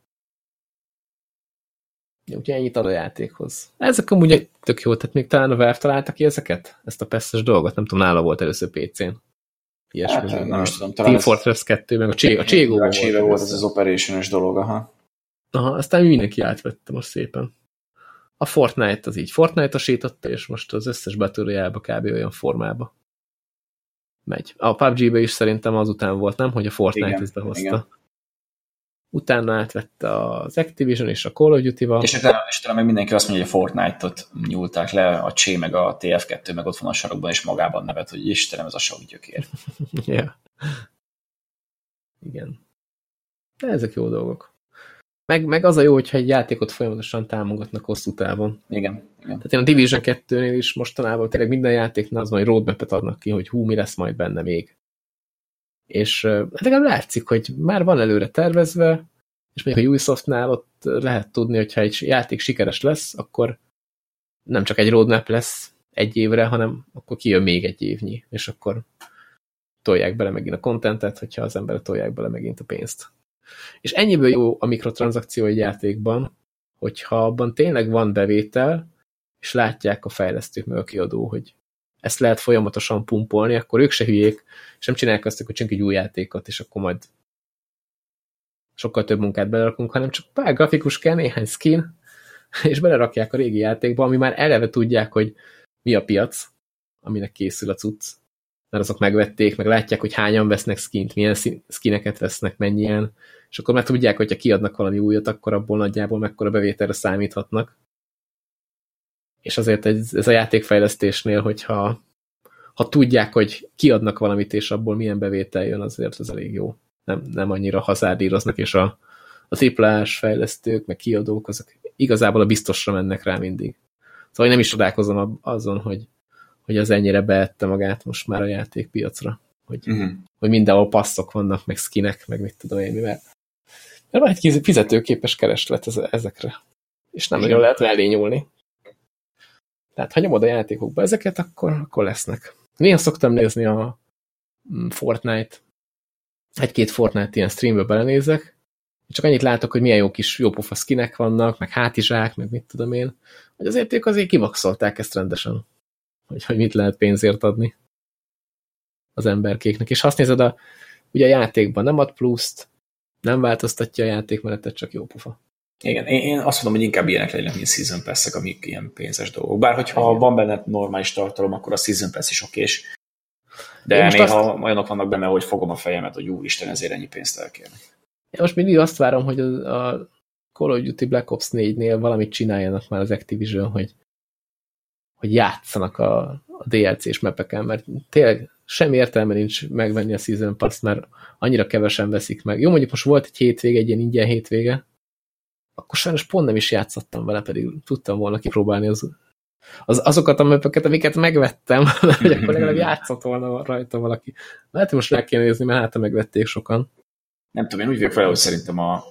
Úgyhogy ennyit ad a játékhoz. Ezek amúgy tök jó, tehát még talán a Valve találta ki ezeket? Ezt a peszes dolgot? Nem tudom, nála volt először PC-n. Ilyesmi. Hát, nem is tudom. Team Fortress 2, meg a, Ché a Cségó volt. A volt ez az operation dolog, aha. Aha, aztán mindenki átvette most szépen. A Fortnite az így Fortnite-osította, és most az összes Battle kb. olyan formába megy. A PUBG-be is szerintem azután volt, nem? Hogy a Fortnite igen, ezt behozta. Igen. Utána átvette az Activision és a Call of Duty-val. És utána, és utána meg mindenki azt mondja, hogy a Fortnite-ot nyúlták le, a Csé meg a TF2 meg ott van a sarokban, és magában nevet, hogy Istenem, ez a sok gyökér. yeah. Igen. De ezek jó dolgok. Meg, meg az a jó, hogyha egy játékot folyamatosan támogatnak hosszú távon. Igen. igen. Tehát én a Division 2-nél is mostanában tényleg minden játéknál az majd roadmap-et adnak ki, hogy hú, mi lesz majd benne még. És hát legalább látszik, hogy már van előre tervezve, és még a Ubisoftnál ott lehet tudni, hogyha egy játék sikeres lesz, akkor nem csak egy roadmap lesz egy évre, hanem akkor kijön még egy évnyi, és akkor tolják bele megint a kontentet, hogyha az emberek tolják bele megint a pénzt. És ennyiből jó a mikrotranszakció egy játékban, hogyha abban tényleg van bevétel, és látják a fejlesztők meg a kiadó, hogy ezt lehet folyamatosan pumpolni, akkor ők se hülyék, és nem csinálják azt, hogy csináljuk egy új játékot, és akkor majd sokkal több munkát belerakunk, hanem csak pár grafikus kell, néhány skin, és belerakják a régi játékba, ami már eleve tudják, hogy mi a piac, aminek készül a cucc, mert azok megvették, meg látják, hogy hányan vesznek skint, milyen skineket vesznek, mennyien, és akkor már tudják, hogyha kiadnak valami újat, akkor abból nagyjából mekkora bevételre számíthatnak. És azért ez, ez a játékfejlesztésnél, hogyha ha tudják, hogy kiadnak valamit, és abból milyen bevétel jön, azért ez elég jó. Nem, nem annyira hazárdíroznak, és a, a triplás fejlesztők, meg kiadók, azok igazából a biztosra mennek rá mindig. Szóval nem is csodálkozom azon, hogy hogy az ennyire beette magát most már a játékpiacra. Hogy, uh mhm. -huh. hogy mindenhol passzok vannak, meg skinek, meg mit tudom én, mert, mert van egy fizetőképes kereslet ezekre. És nem nagyon lehet mellé nyúlni. Tehát ha nyomod a játékokba ezeket, akkor, akkor lesznek. Néha szoktam nézni a mm, Fortnite, egy-két Fortnite ilyen streamből belenézek, csak annyit látok, hogy milyen jó kis jópofa skinek vannak, meg hátizsák, meg mit tudom én, hogy azért ők azért kivaxolták ezt rendesen hogy, hogy mit lehet pénzért adni az emberkéknek. És ha azt nézed, a, ugye a játékban nem ad pluszt, nem változtatja a játékmenetet, csak jó pufa. Igen, én, én azt mondom, hogy inkább ilyenek legyenek, mint Season pass amik ilyen pénzes dolgok. Bár hogyha Igen. van benne normális tartalom, akkor a Season Pass is okés. De néha azt... olyanok vannak benne, hogy fogom a fejemet, hogy úristen, ezért ennyi pénzt elkérnek. Én most mindig azt várom, hogy a, a Call of Duty Black Ops 4-nél valamit csináljanak már az Activision, hogy hogy játszanak a, a DLC-s mepeken, mert tényleg semmi értelme nincs megvenni a Season pass mert annyira kevesen veszik meg. Jó, mondjuk most volt egy hétvége, egy ilyen ingyen hétvége, akkor sajnos pont nem is játszottam vele, pedig tudtam volna kipróbálni az, az, azokat a mepeket, amiket megvettem, hogy akkor legalább játszott volna rajta valaki. Lehet, hogy most meg kéne nézni, mert hát megvették sokan. Nem tudom, én úgy vagyok fel, hogy szerintem a,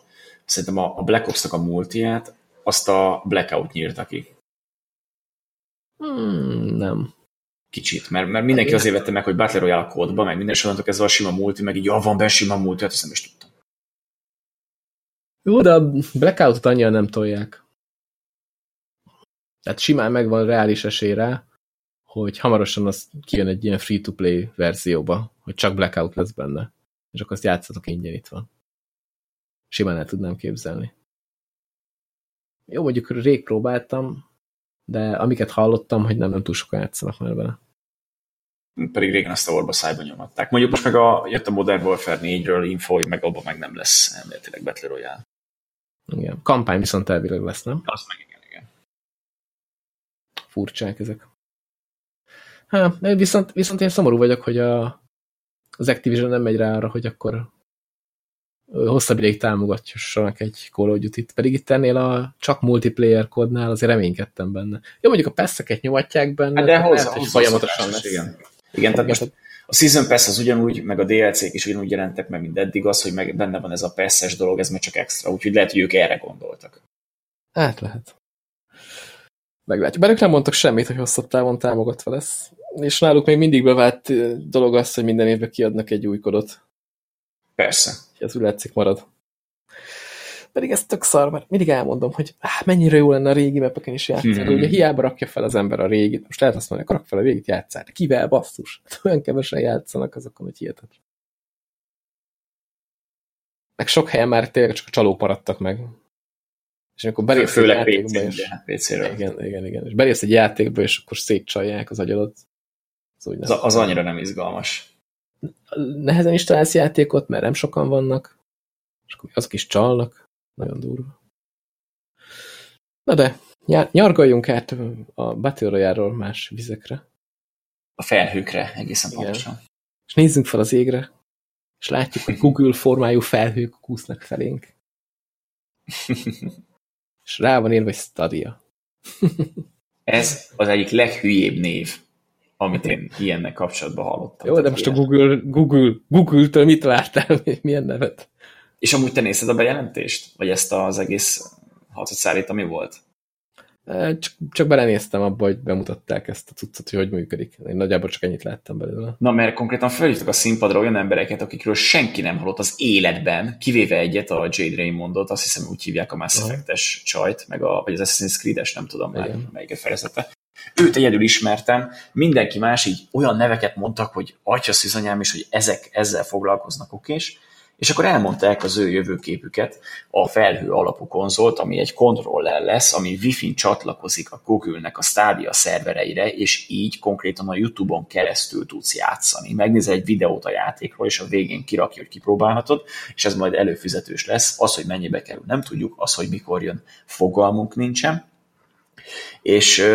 szerintem a Black Ops-nak a multiát, azt a Blackout nyírta ki. Hmm, nem. Kicsit, mert, mert mindenki azért vette meg, hogy Battle Royale kódba, meg minden sorántok ez a sima multi, meg így, ja, van benne sima multi, hát is tudtam. Jó, de a Blackout-ot annyira nem tolják. Tehát simán megvan reális esélyre, hogy hamarosan az kijön egy ilyen free-to-play verzióba, hogy csak Blackout lesz benne. És akkor azt játszatok ingyen itt van. Simán el tudnám képzelni. Jó, mondjuk rég próbáltam, de amiket hallottam, hogy nem, nem túl sokan játszanak már vele. Pedig régen azt a orba szájba nyomatták. Mondjuk most meg a, jött a Modern Warfare 4-ről info, hogy meg abban meg nem lesz elméletileg Battle Royale. Igen. Kampány viszont elvileg lesz, nem? Az meg igen, igen. Furcsák ezek. Hát, viszont, viszont én szomorú vagyok, hogy a, az Activision nem megy rá arra, hogy akkor hosszabb ideig támogatjuk egy Call of Duty-t, pedig itt ennél a csak multiplayer kódnál azért reménykedtem benne. Jó, mondjuk a passzeket nyomatják benne, hát de hozzá, lehet, hogy folyamatosan lesz. Igen. Igen, tehát most a Season Pass az ugyanúgy, meg a DLC-k is ugyanúgy jelentek meg, mint eddig, az, hogy meg benne van ez a pass dolog, ez meg csak extra, úgyhogy lehet, hogy ők erre gondoltak. Hát lehet. Meglátjuk. Bár ők nem mondtak semmit, hogy hosszabb távon támogatva lesz. És náluk még mindig bevált dolog az, hogy minden évben kiadnak egy új kodot. Persze. Ez úgy látszik marad. Pedig ez tök szar, mert mindig elmondom, hogy áh, mennyire jó lenne a régi mepeken is játszani. Hmm. Ugye hiába rakja fel az ember a régit. Most lehet azt mondani, rak fel a régit játszál. De kivel basszus? Olyan kevesen játszanak azokon, hogy hihetet. Meg sok helyen már tényleg csak a csalók maradtak meg. És akkor belépsz egy játékba, és... pc Igen, igen, igen. És belépsz egy játékba, és akkor szétcsalják az agyadat. Az, az, az annyira nem izgalmas. Nehezen is találsz játékot, mert nem sokan vannak, és akkor azok is csalnak. Nagyon durva. Na de, nyargaljunk át a Battle royale más vizekre. A felhőkre, egészen Igen. pontosan. És nézzünk fel az égre, és látjuk, hogy Google formájú felhők kúsznak felénk. és rá van írva, hogy Stadia. Ez az egyik leghülyébb név, amit én ilyennek kapcsolatban hallottam. Jó, de most a Google, Google, Google-től mit vártál? Milyen nevet? És amúgy te nézted a bejelentést? Vagy ezt az egész harcot ami volt? Csak, csak belenéztem abba, hogy bemutatták ezt a cuccot, hogy hogy működik. Én nagyjából csak ennyit láttam belőle. Na, mert konkrétan felhívtak a színpadra olyan embereket, akikről senki nem hallott az életben, kivéve egyet, a Jade Raymondot, azt hiszem úgy hívják a Mass Effect-es csajt, meg a, vagy az Assassin's Creed-es, nem tudom már, melyiket fejezete. Őt egyedül ismertem, mindenki más így olyan neveket mondtak, hogy atya szűzanyám is, hogy ezek ezzel foglalkoznak, okés. És akkor elmondták az ő jövőképüket, a felhő alapú konzolt, ami egy kontroller lesz, ami Wi-Fi-n csatlakozik a Google-nek a Stadia szervereire, és így konkrétan a YouTube-on keresztül tudsz játszani. Megnézel egy videót a játékról, és a végén kirakja, hogy kipróbálhatod, és ez majd előfizetős lesz. Az, hogy mennyibe kerül, nem tudjuk, az, hogy mikor jön, fogalmunk nincsen. És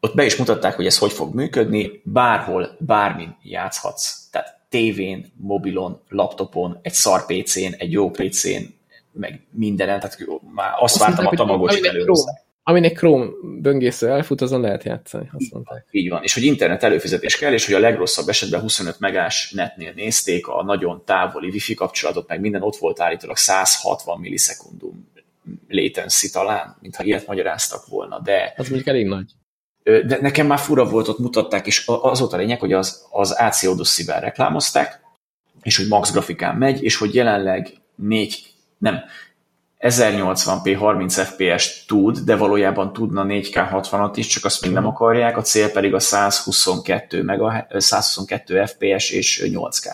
ott be is mutatták, hogy ez hogy fog működni, bárhol, bármin játszhatsz. Tehát tévén, mobilon, laptopon, egy szar PC-n, egy jó PC-n, meg mindenen, tehát már azt, azt vártam mondták, a tamagos előhozzá. Aminek Chrome böngésző elfut, azon lehet játszani, azt mondták. Így van, és hogy internet előfizetés kell, és hogy a legrosszabb esetben 25 megás netnél nézték a nagyon távoli wifi kapcsolatot, meg minden ott volt állítólag 160 millisekundum latency talán, mintha ilyet magyaráztak volna, de... Az mondjuk elég nagy de nekem már fura volt, ott mutatták, és az volt a lényeg, hogy az, az AC Odyssey-vel reklámozták, és hogy max grafikán megy, és hogy jelenleg 4, nem, 1080p 30 fps tud, de valójában tudna 4K 60-at is, csak azt még nem akarják, a cél pedig a 122, meg a 122 fps és 8K.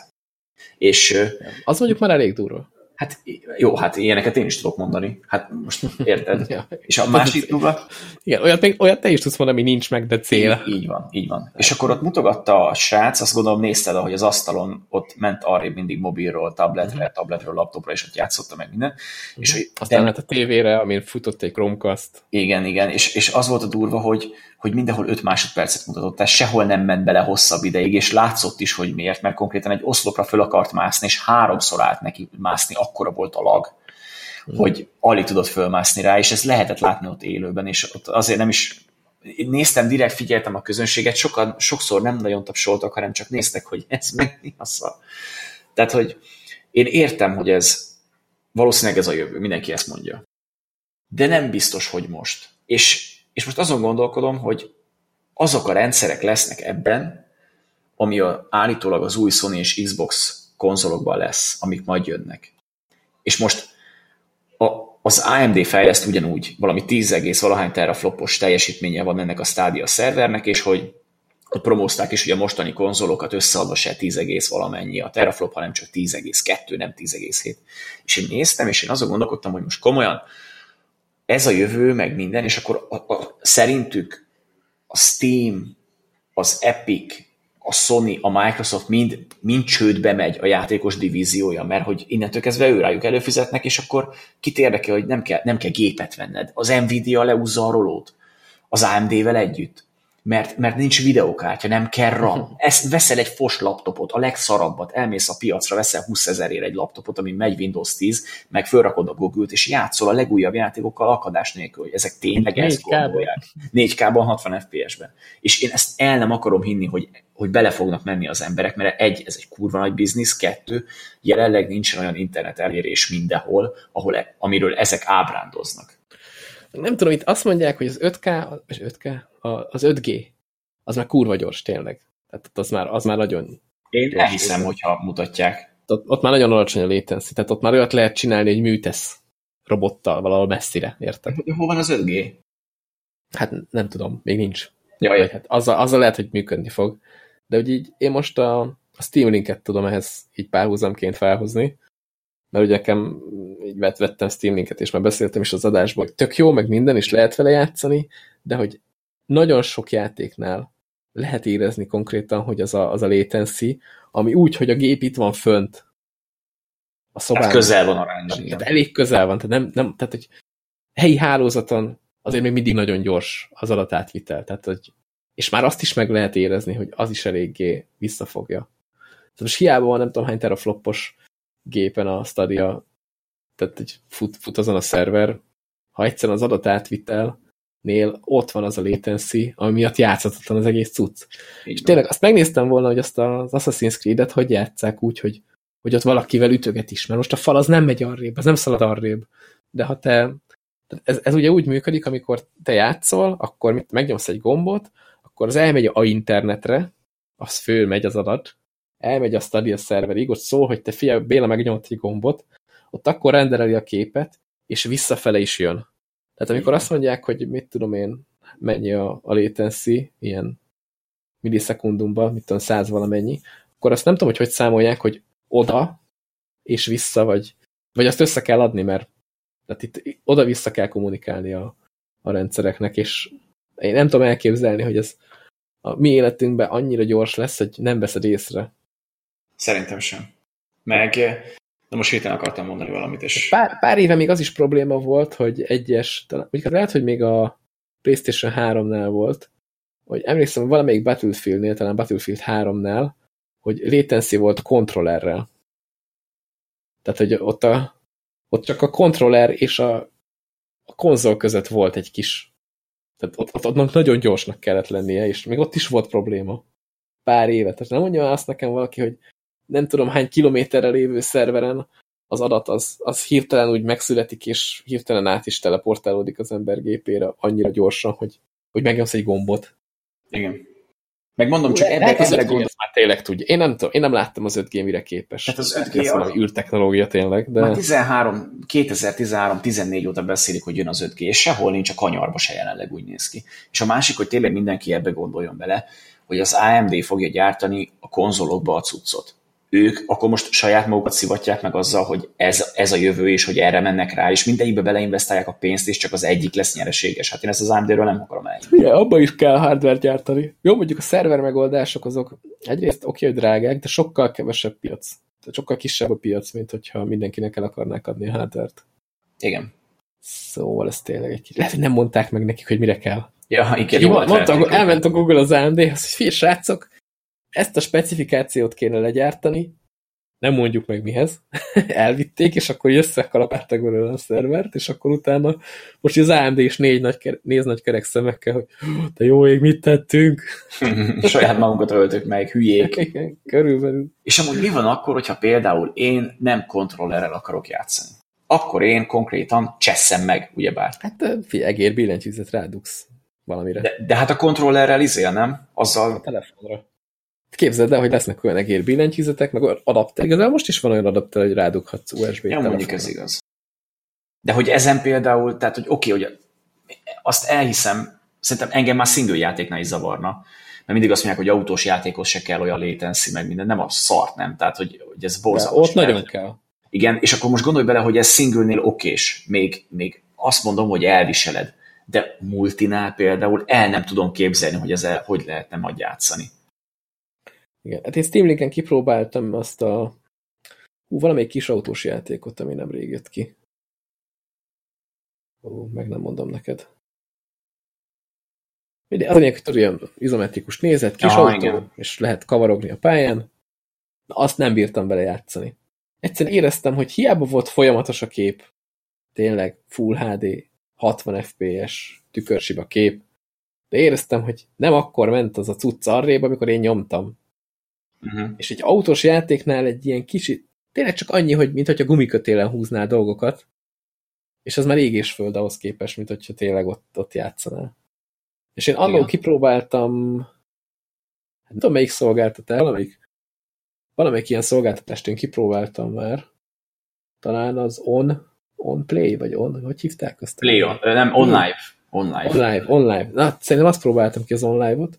És, az mondjuk már elég durva. Hát jó, hát ilyeneket én is tudok mondani. Hát most érted? ja. És a másik nulla... Igen, olyat, még, olyat te is tudsz mondani, ami nincs meg, de cél. Így, így van, így van. És akkor ott mutogatta a srác, azt gondolom nézted, hogy az asztalon ott ment arra mindig mobilról, tabletre, uh-huh. tabletről, laptopra, és ott játszotta meg minden. Uh-huh. És, hogy Aztán de... a tévére, amin futott egy Chromecast. Igen, igen, és, és az volt a durva, hogy, hogy mindenhol 5 másodpercet mutatott, tehát sehol nem ment bele hosszabb ideig, és látszott is, hogy miért, mert konkrétan egy oszlopra föl akart mászni, és háromszor állt neki mászni, akkora volt a lag, mm. hogy alig tudott fölmászni rá, és ezt lehetett látni ott élőben, és ott azért nem is néztem, direkt figyeltem a közönséget, sokan, sokszor nem nagyon tapsoltak, hanem csak néztek, hogy ez meg mi a szar. Tehát, hogy én értem, hogy ez valószínűleg ez a jövő, mindenki ezt mondja. De nem biztos, hogy most. És és most azon gondolkodom, hogy azok a rendszerek lesznek ebben, ami a, állítólag az új Sony és Xbox konzolokban lesz, amik majd jönnek. És most a, az AMD fejleszt ugyanúgy, valami 10, valahány teraflopos teljesítménye van ennek a Stadia szervernek, és hogy ott promózták is, hogy a mostani konzolokat összeadva se 10, valamennyi a teraflop, hanem csak 10,2, nem 10,7. És én néztem, és én azon gondolkodtam, hogy most komolyan ez a jövő, meg minden, és akkor a, a, szerintük a Steam, az Epic, a Sony, a Microsoft mind, mind csődbe megy a játékos divíziója, mert hogy innentől kezdve ő rájuk előfizetnek, és akkor kit érdekel, hogy nem kell, nem kell gépet venned. Az Nvidia leúzza a rolót az AMD-vel együtt mert, mert nincs videókártya, nem kell RAM. Ezt veszel egy fos laptopot, a legszarabbat, elmész a piacra, veszel 20 ezerért egy laptopot, ami megy Windows 10, meg fölrakod a Google-t, és játszol a legújabb játékokkal akadás nélkül, hogy ezek tényleg ezt gondolják. 4K-ban, 60 FPS-ben. És én ezt el nem akarom hinni, hogy, hogy bele fognak menni az emberek, mert egy, ez egy kurva nagy biznisz, kettő, jelenleg nincsen olyan internet elérés mindenhol, ahol, e, amiről ezek ábrándoznak. Nem tudom, itt azt mondják, hogy az 5K, és 5K, az 5G, az már kurva gyors tényleg. Tehát az már, az már nagyon... Én elhiszem, hogyha mutatják. Ott, ott már nagyon alacsony a latency, tehát ott már olyat lehet csinálni, hogy műtesz robottal valahol messzire, érted? De hol van az 5G? Hát nem tudom, még nincs. Jaj. Hát azzal, azzal lehet, hogy működni fog. De hogy így én most a, a Steam linket tudom ehhez így párhuzamként felhozni, mert ugye nekem így vett, vettem Steam linket, és már beszéltem is az adásban, hogy tök jó, meg minden, is lehet vele játszani, de hogy nagyon sok játéknál lehet érezni konkrétan, hogy az a, az a latency, ami úgy, hogy a gép itt van fönt a szobában. Tehát közel van arányban. Tehát, elég közel van, tehát, nem, nem, tehát hogy helyi hálózaton azért még mindig nagyon gyors az adatátvitel, tehát hogy, és már azt is meg lehet érezni, hogy az is eléggé visszafogja. Tehát most hiába van nem tudom hány terafloppos gépen a Stadia, tehát hogy fut, fut azon a szerver, ha egyszerűen az adatátvitel nél ott van az a latency, ami miatt játszhatatlan az egész cucc. Így és tényleg azt megnéztem volna, hogy azt az Assassin's Creed-et hogy játsszák úgy, hogy, hogy ott valakivel ütöget is, mert most a fal az nem megy arrébb, az nem szalad arrébb. De ha te, ez, ez ugye úgy működik, amikor te játszol, akkor mit, megnyomsz egy gombot, akkor az elmegy a internetre, az fölmegy az adat, elmegy a Stadia szerverig, ott szól, hogy te fia, Béla megnyomott egy gombot, ott akkor rendeleli a képet, és visszafele is jön. Tehát amikor azt mondják, hogy mit tudom én, mennyi a, a latency, ilyen millisekundumban, mit tudom, száz valamennyi, akkor azt nem tudom, hogy hogy számolják, hogy oda és vissza, vagy, vagy azt össze kell adni, mert tehát itt oda-vissza kell kommunikálni a, a rendszereknek, és én nem tudom elképzelni, hogy ez a mi életünkben annyira gyors lesz, hogy nem veszed észre. Szerintem sem. Meg Na most hirtelen akartam mondani valamit. És... Pár, pár éve még az is probléma volt, hogy egyes, talán, lehet, hogy még a PlayStation 3-nál volt, hogy emlékszem, valamelyik Battlefield-nél, talán Battlefield 3-nál, hogy latency volt kontrollerrel. Tehát, hogy ott, a, ott csak a kontroller és a, a konzol között volt egy kis tehát ott, ott, ott nagyon gyorsnak kellett lennie, és még ott is volt probléma. Pár éve. Tehát nem mondja azt nekem valaki, hogy nem tudom hány kilométerre lévő szerveren az adat az, az hirtelen úgy megszületik, és hirtelen át is teleportálódik az ember gépére annyira gyorsan, hogy, hogy megnyomsz egy gombot. Igen. Megmondom, csak ebben az gond... már tényleg tudja. Én nem tudom, én nem láttam az 5G mire képes. Hát az 5G Ez valami űrtechnológia tényleg, de... Már 13, 2013-14 óta beszélik, hogy jön az 5G, és sehol nincs a kanyarba se jelenleg úgy néz ki. És a másik, hogy tényleg mindenki ebbe gondoljon bele, hogy az AMD fogja gyártani a konzolokba a cuccot ők akkor most saját magukat szivatják meg azzal, hogy ez, ez a jövő, és hogy erre mennek rá, és mindegyikbe beleinvestálják a pénzt, és csak az egyik lesz nyereséges. Hát én ezt az AMD-ről nem akarom el. Igen, abba is kell hardware gyártani. Jó, mondjuk a szerver megoldások azok egyrészt oké, hogy drágák, de sokkal kevesebb piac. Tehát sokkal kisebb a piac, mint hogyha mindenkinek el akarnák adni a hardware-t. Igen. Szóval ez tényleg egy kicsit. Lehet, hogy nem mondták meg nekik, hogy mire kell. Ja, igen. Mondta, elment a Google az AMD-hoz, hogy figyelj, srácok, ezt a specifikációt kéne legyártani, nem mondjuk meg mihez, elvitték, és akkor összekalapáltak belőle a szervert, és akkor utána most az AMD is négy nagy, néz nagy kerek szemekkel, hogy te jó ég, mit tettünk? Saját magunkat öltük meg, hülyék. Igen, körülbelül. És amúgy mi van akkor, hogyha például én nem kontrollerrel akarok játszani? Akkor én konkrétan cseszem meg, ugyebár. Hát figyelj, egér billentyűzet rádugsz valamire. De, de hát a kontrollerrel izél, nem? Azzal... A telefonra. Képzeld el, hogy lesznek olyan egér billentyűzetek, meg olyan adapter. Igazából most is van olyan adapter, hogy rádughatsz USB-t. Ja, mondjuk ez igaz. De hogy ezen például, tehát hogy oké, okay, hogy azt elhiszem, szerintem engem már single játéknál is zavarna, mert mindig azt mondják, hogy autós játékos se kell olyan latency, meg minden, nem a szart, nem, tehát hogy, hogy ez borzalmas. Ott mert, nagyon kell. Igen, és akkor most gondolj bele, hogy ez single-nél okés, még, még azt mondom, hogy elviseled, de multinál például el nem tudom képzelni, hogy ez el, hogy lehetne majd játszani. Igen, hát én Steam Linken kipróbáltam azt a hú, valamelyik kis autós játékot, ami nem rég jött ki. Ó, meg nem mondom neked. Mindegy, az a hogy olyan izometrikus nézet, kis Aha, autó, igen. és lehet kavarogni a pályán. Na, azt nem bírtam bele játszani. Egyszerűen éreztem, hogy hiába volt folyamatos a kép, tényleg Full HD, 60 FPS, tükörsiba kép, de éreztem, hogy nem akkor ment az a cucc arrébb, amikor én nyomtam. Uh -huh. És egy autós játéknál egy ilyen kicsit, tényleg csak annyi, hogy mint hogyha gumikötélen húznál dolgokat, és az már égés föld ahhoz képest, mint hogyha tényleg ott, ott játszanál. És én annól kipróbáltam, hát nem tudom melyik szolgáltatás, valamelyik, valamelyik ilyen szolgáltatást én kipróbáltam már. Talán az On, On Play, vagy On, hogy hívták azt? Play on, nem, On Live. On Live. On Live, On Live. Na, szerintem azt próbáltam ki az On Live-ot,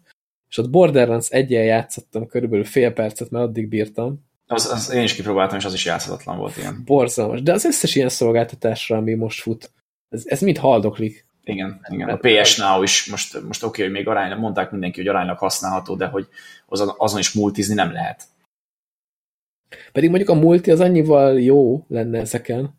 és ott Borderlands egyen játszottam körülbelül fél percet, mert addig bírtam. Az, az én is kipróbáltam, és az is játszhatatlan volt ilyen. Borzalmas. De az összes ilyen szolgáltatásra, ami most fut, ez, ez mind haldoklik. Igen, igen. A PS Now is most, most oké, okay, hogy még aránylag, mondták mindenki, hogy aránylag használható, de hogy azon, azon is multizni nem lehet. Pedig mondjuk a multi az annyival jó lenne ezeken,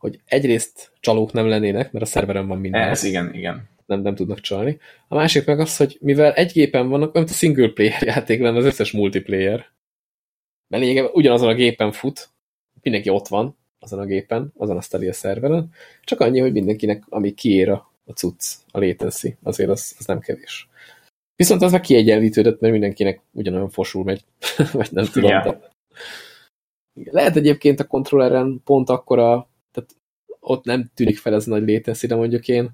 hogy egyrészt csalók nem lennének, mert a szerveren van minden. Ez igen, igen. Nem, nem tudnak csalni. A másik meg az, hogy mivel egy gépen vannak, nem a single player játék lenne az összes multiplayer. Mert lényegében ugyanazon a gépen fut, mindenki ott van azon a gépen, azon a Stadia szerveren, csak annyi, hogy mindenkinek, ami kiér a, a cucc, a latency, azért az, az nem kevés. Viszont az meg kiegyenlítődött, mert mindenkinek ugyanolyan fosul megy, vagy nem tudom. Yeah. Lehet egyébként a kontrolleren pont akkora, tehát ott nem tűnik fel ez nagy latency, de mondjuk én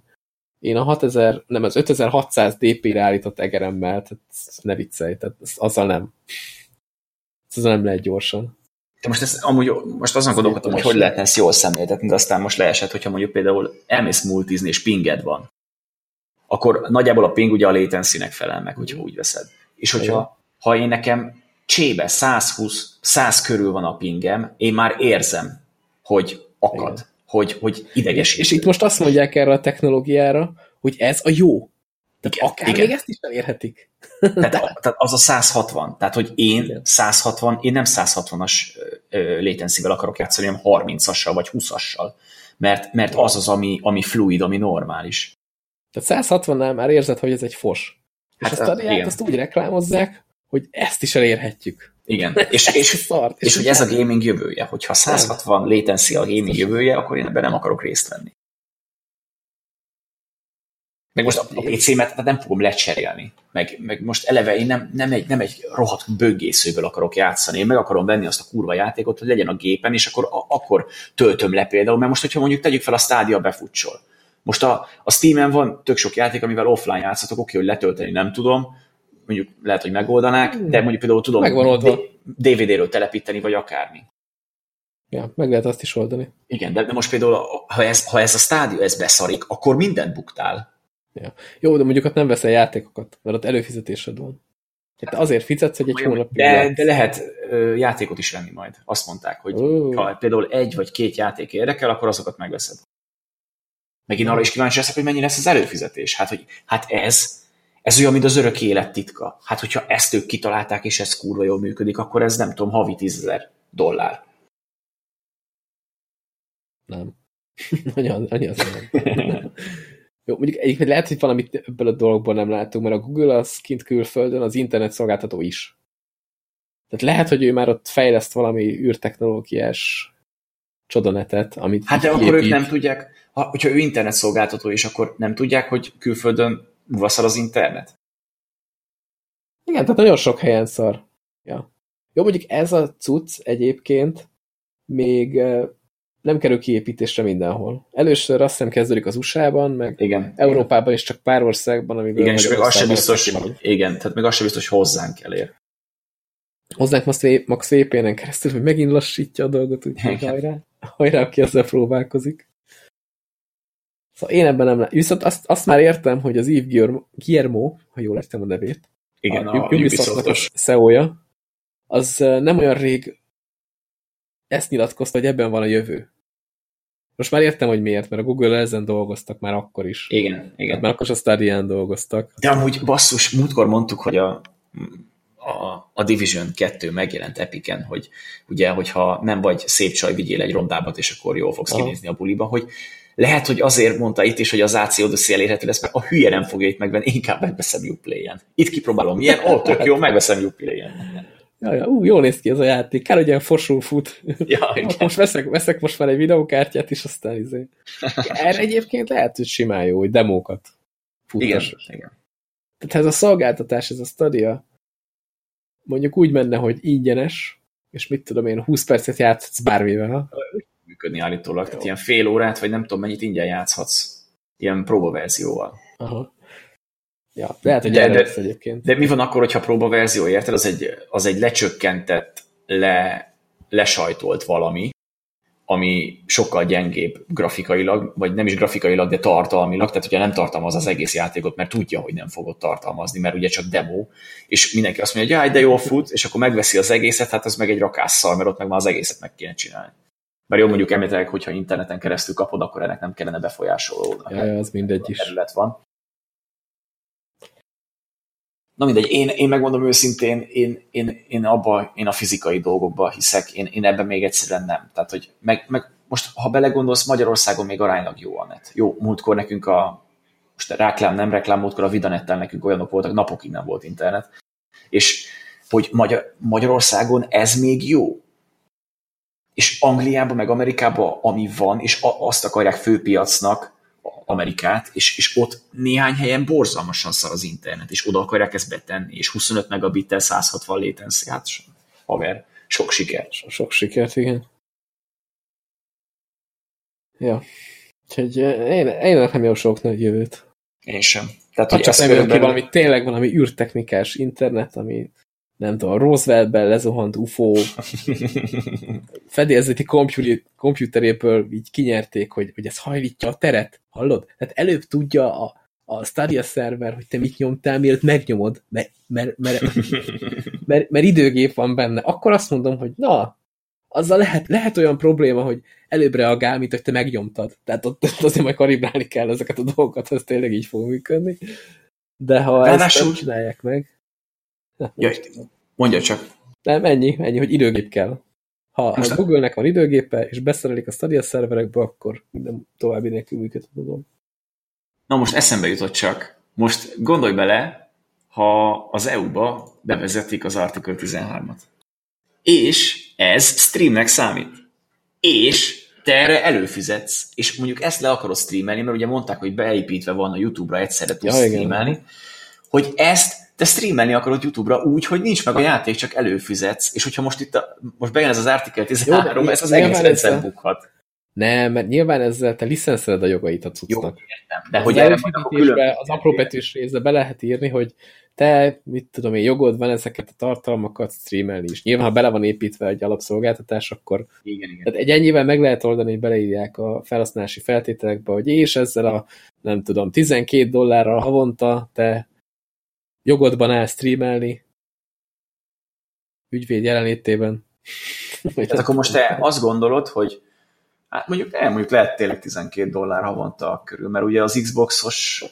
én a 6000, nem, az 5600 dp-re állított egeremmel, tehát ne viccelj, tehát azzal nem. Azzal nem lehet gyorsan. De most, ezt, amúgy, most azon gondolkodom, hogy hogy lehetne ezt jól szemléltetni, de aztán most leesett, hogyha mondjuk például elmész multizni, és pinged van, akkor nagyjából a ping ugye a latency-nek felel meg, hogyha úgy veszed. És hogyha ha én nekem csébe 120, 100 körül van a pingem, én már érzem, hogy akad, Igen. Hogy, hogy ideges. És, itt most azt mondják erre a technológiára, hogy ez a jó. Tehát igen, akár igen. még ezt is elérhetik. Tehát, tehát az a 160. Tehát, hogy én 160, én nem 160-as latency akarok játszani, hanem 30-assal vagy 20-assal. Mert, mert az az, ami, ami fluid, ami normális. Tehát 160-nál már érzed, hogy ez egy fos. Hát és azt, a, azt úgy reklámozzák, hogy ezt is elérhetjük. Igen, és, és, szart, és, és hogy ez a gaming jövője, hogyha 160 latency a gaming jövője, akkor én ebben nem akarok részt venni. Meg most a PC-met nem fogom lecserélni. Meg, meg most eleve én nem, nem, egy, nem egy rohadt böggészőből akarok játszani. Én meg akarom venni azt a kurva játékot, hogy legyen a gépen, és akkor, a, akkor töltöm le például. Mert most, hogyha mondjuk tegyük fel a stádia befutsol. Most a, a Steam-en van tök sok játék, amivel offline játszatok, oké, hogy letölteni nem tudom, mondjuk lehet, hogy megoldanák, de mondjuk például tudom DVD-ről telepíteni, vagy akármi. Ja, meg lehet azt is oldani. Igen, de, de most például, ha ez, ha ez a stádió ez beszarik, akkor mindent buktál. Ja. Jó, de mondjuk ott nem veszel játékokat, mert ott előfizetésed van. Tehát azért fizetsz, hogy egy hónap. De, de lehet ö, játékot is venni majd. Azt mondták, hogy oh. ha például egy vagy két játék érdekel, akkor azokat megveszed. Megint arra is kíváncsi leszek, hogy mennyi lesz az előfizetés. Hát, hogy, hát ez, ez olyan, mint az örök élet titka. Hát, hogyha ezt ők kitalálták, és ez kurva jól működik, akkor ez nem tudom, havi tízezer dollár. Nem. annyi az nem. Jó, mondjuk egyébként lehet, hogy valamit ebből a dologból nem látunk, mert a Google az kint külföldön, az internet szolgáltató is. Tehát lehet, hogy ő már ott fejleszt valami űrtechnológiás csodanetet, amit Hát de akkor ők nem tudják, ha, hogyha ő internet szolgáltató is, akkor nem tudják, hogy külföldön vaszal az internet? Igen, tehát nagyon sok helyen szar. Ja. Jó, mondjuk ez a cucc egyébként még nem kerül kiépítésre mindenhol. Először azt hiszem kezdődik az USA-ban, meg igen, Európában is csak pár országban, amiből Igen, és még az sem biztos, igen, tehát még az sem biztos, hogy hozzánk elér. Hozzánk Max VPN-en keresztül, hogy megint lassítja a dolgot, úgyhogy hajrá, hajrá, aki ezzel próbálkozik. Szóval én ebben nem látom. Viszont azt, azt már értem, hogy az Yves Guillermo, ha jól értem a nevét, igen, a, a Ubisoft-os CEO-ja, az nem olyan rég ezt nyilatkozta, hogy ebben van a jövő. Most már értem, hogy miért, mert a Google ezen dolgoztak már akkor is. Igen, igen. Hát már akkor is a Stadia-en dolgoztak. De amúgy basszus, múltkor mondtuk, hogy a, a, a Division 2 megjelent Epiken, hogy ugye, hogyha nem vagy szép csaj, vigyél egy rondábat, és akkor jól fogsz Aha. kinézni a buliba, hogy lehet, hogy azért mondta itt is, hogy az AC Odyssey elérhető lesz, mert a hülye nem fogja itt megvenni, inkább megveszem Uplay-en. Itt kipróbálom milyen, ó, tök jó, megveszem Uplay-en. Ja, ja, ú, jól néz ki ez a játék. Kár, hogy ilyen fosul fut. Ja, most veszek, veszek most már egy videókártyát, és aztán izé. Erre egyébként lehet, hogy simán jó, hogy demókat futas. Igen, igen. Tehát ez a szolgáltatás, ez a Stadia, mondjuk úgy menne, hogy ingyenes, és mit tudom én, 20 percet játszhatsz bármivel. Működni állítólag, Jó. tehát ilyen fél órát, vagy nem tudom mennyit ingyen játszhatsz. Ilyen próbaverzióval. Aha. Ja, lehet, hogy de, de, lesz egyébként. De mi van akkor, hogyha próbaverzió, érted? Az egy, az egy lecsökkentett, le, lesajtolt valami, ami sokkal gyengébb grafikailag, vagy nem is grafikailag, de tartalmilag, tehát ugye nem tartalmaz az egész játékot, mert tudja, hogy nem fogod tartalmazni, mert ugye csak demo, és mindenki azt mondja, hogy jaj, de jól fut, és akkor megveszi az egészet, hát az meg egy rakásszal, mert ott meg már az egészet meg kéne csinálni. Mert jó, mondjuk említek, hogyha interneten keresztül kapod, akkor ennek nem kellene befolyásolódni. Ja, az mindegy is. Van. Na mindegy, én, én megmondom őszintén, én, én, én, abba, én a fizikai dolgokba hiszek, én, én ebben még egyszerűen nem. Tehát, hogy meg, meg most, ha belegondolsz, Magyarországon még aránylag jó a net. Jó, múltkor nekünk a, most reklám, nem reklám, múltkor a Vidanettel nekünk olyanok voltak, napokig nem volt internet. És hogy Magyar, Magyarországon ez még jó. És Angliában, meg Amerikában, ami van, és a, azt akarják főpiacnak, Amerikát, és, és ott néhány helyen borzalmasan szar az internet, és oda akarják ezt betenni, és 25 megabittel 160 latency, hát haver, sok siker. So, sok sikert, igen. Ja. Úgyhogy eh, én, én nem jó sok nagy jövőt. Én sem. Tehát, hogy csak nem jön ki valami, tényleg valami űrtechnikás internet, ami nem tudom, Rooseveltben lezuhant UFO fedélzeti kompjúteréből így kinyerték, hogy, hogy ez hajlítja a teret, hallod? Tehát előbb tudja a, a Stadia szerver, hogy te mit nyomtál, mielőtt megnyomod, mert, mert, mert, mert, mert időgép van benne. Akkor azt mondom, hogy na, azzal lehet, lehet olyan probléma, hogy előbb reagál, mint hogy te megnyomtad. Tehát ott, ott azért majd kalibrálni kell ezeket a dolgokat, ez tényleg így fog működni. De ha Ráadásul... ezt nem csinálják meg... Jaj, mondja csak. Nem, ennyi, ennyi, hogy időgép kell. Ha Most a Google-nek van időgépe, és beszerelik a Stadia szerverekbe, akkor minden további nélkül működhet a dolog. Na most eszembe jutott csak. Most gondolj bele, ha az EU-ba bevezetik az Article 13-at. És ez streamnek számít. És te erre előfizetsz, és mondjuk ezt le akarod streamelni, mert ugye mondták, hogy beépítve van a YouTube-ra egyszerre tudsz ja, streamelni, hogy ezt te streamelni akarod YouTube-ra úgy, hogy nincs meg a játék, csak előfizetsz, és hogyha most itt a, most bejön ez az Article 13, Jó, ez az egész rendszer bukhat. Nem, mert nyilván ezzel te licenszeled a jogait a cuccnak. Jó, értem. De az hogy erre külön... Az apró betűs részbe be lehet írni, hogy te, mit tudom én, jogod van ezeket a tartalmakat streamelni is. Nyilván, ha bele van építve egy alapszolgáltatás, akkor igen, igen. Tehát egy ennyivel meg lehet oldani, hogy beleírják a felhasználási feltételekbe, hogy és ezzel a, nem tudom, 12 dollárral havonta te jogodban áll streamelni ügyvéd jelenlétében. Tehát akkor most te azt gondolod, hogy hát mondjuk, el, mondjuk lehet tényleg 12 dollár havonta körül, mert ugye az Xboxos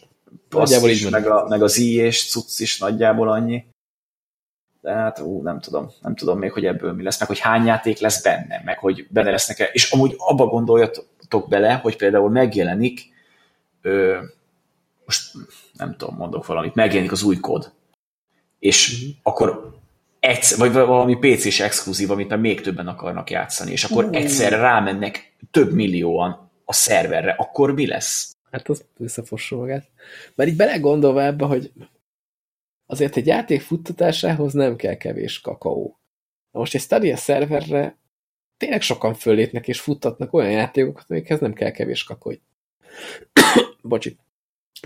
nagyjából is, meg, a, meg az i és cucc is nagyjából annyi. De hát ú, nem tudom, nem tudom még, hogy ebből mi lesz, meg hogy hány játék lesz benne, meg hogy benne lesznek -e. És amúgy abba gondoljatok bele, hogy például megjelenik ö, most nem tudom, mondok valamit, megjelenik az új kód. És akkor egyszer, vagy valami PC-s exkluzív, amit már még többen akarnak játszani, és akkor egyszerre rámennek több millióan a szerverre, akkor mi lesz? Hát az összefossa magát. Mert így belegondolva ebbe, hogy azért egy játék futtatásához nem kell kevés kakaó. Na most egy Stadia szerverre tényleg sokan fölépnek és futtatnak olyan játékokat, amikhez nem kell kevés kakaó. Bocsi.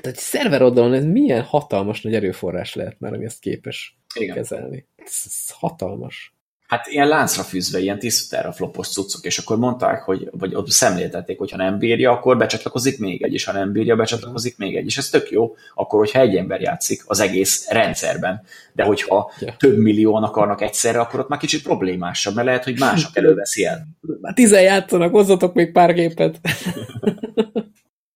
Tehát egy szerver oldalon ez milyen hatalmas nagy erőforrás lehet már, ami ezt képes Igen. kezelni. Ez, ez hatalmas. Hát ilyen láncra fűzve, ilyen tisztára flopos cuccok, és akkor mondták, hogy, vagy ott szemléltették, hogy ha nem bírja, akkor becsatlakozik még egy, és ha nem bírja, becsatlakozik még egy, és ez tök jó, akkor, hogyha egy ember játszik az egész rendszerben, de hogyha ja. több millióan akarnak egyszerre, akkor ott már kicsit problémásabb, mert lehet, hogy mások előveszi el. Már tizen játszanak, hozzatok még pár gépet.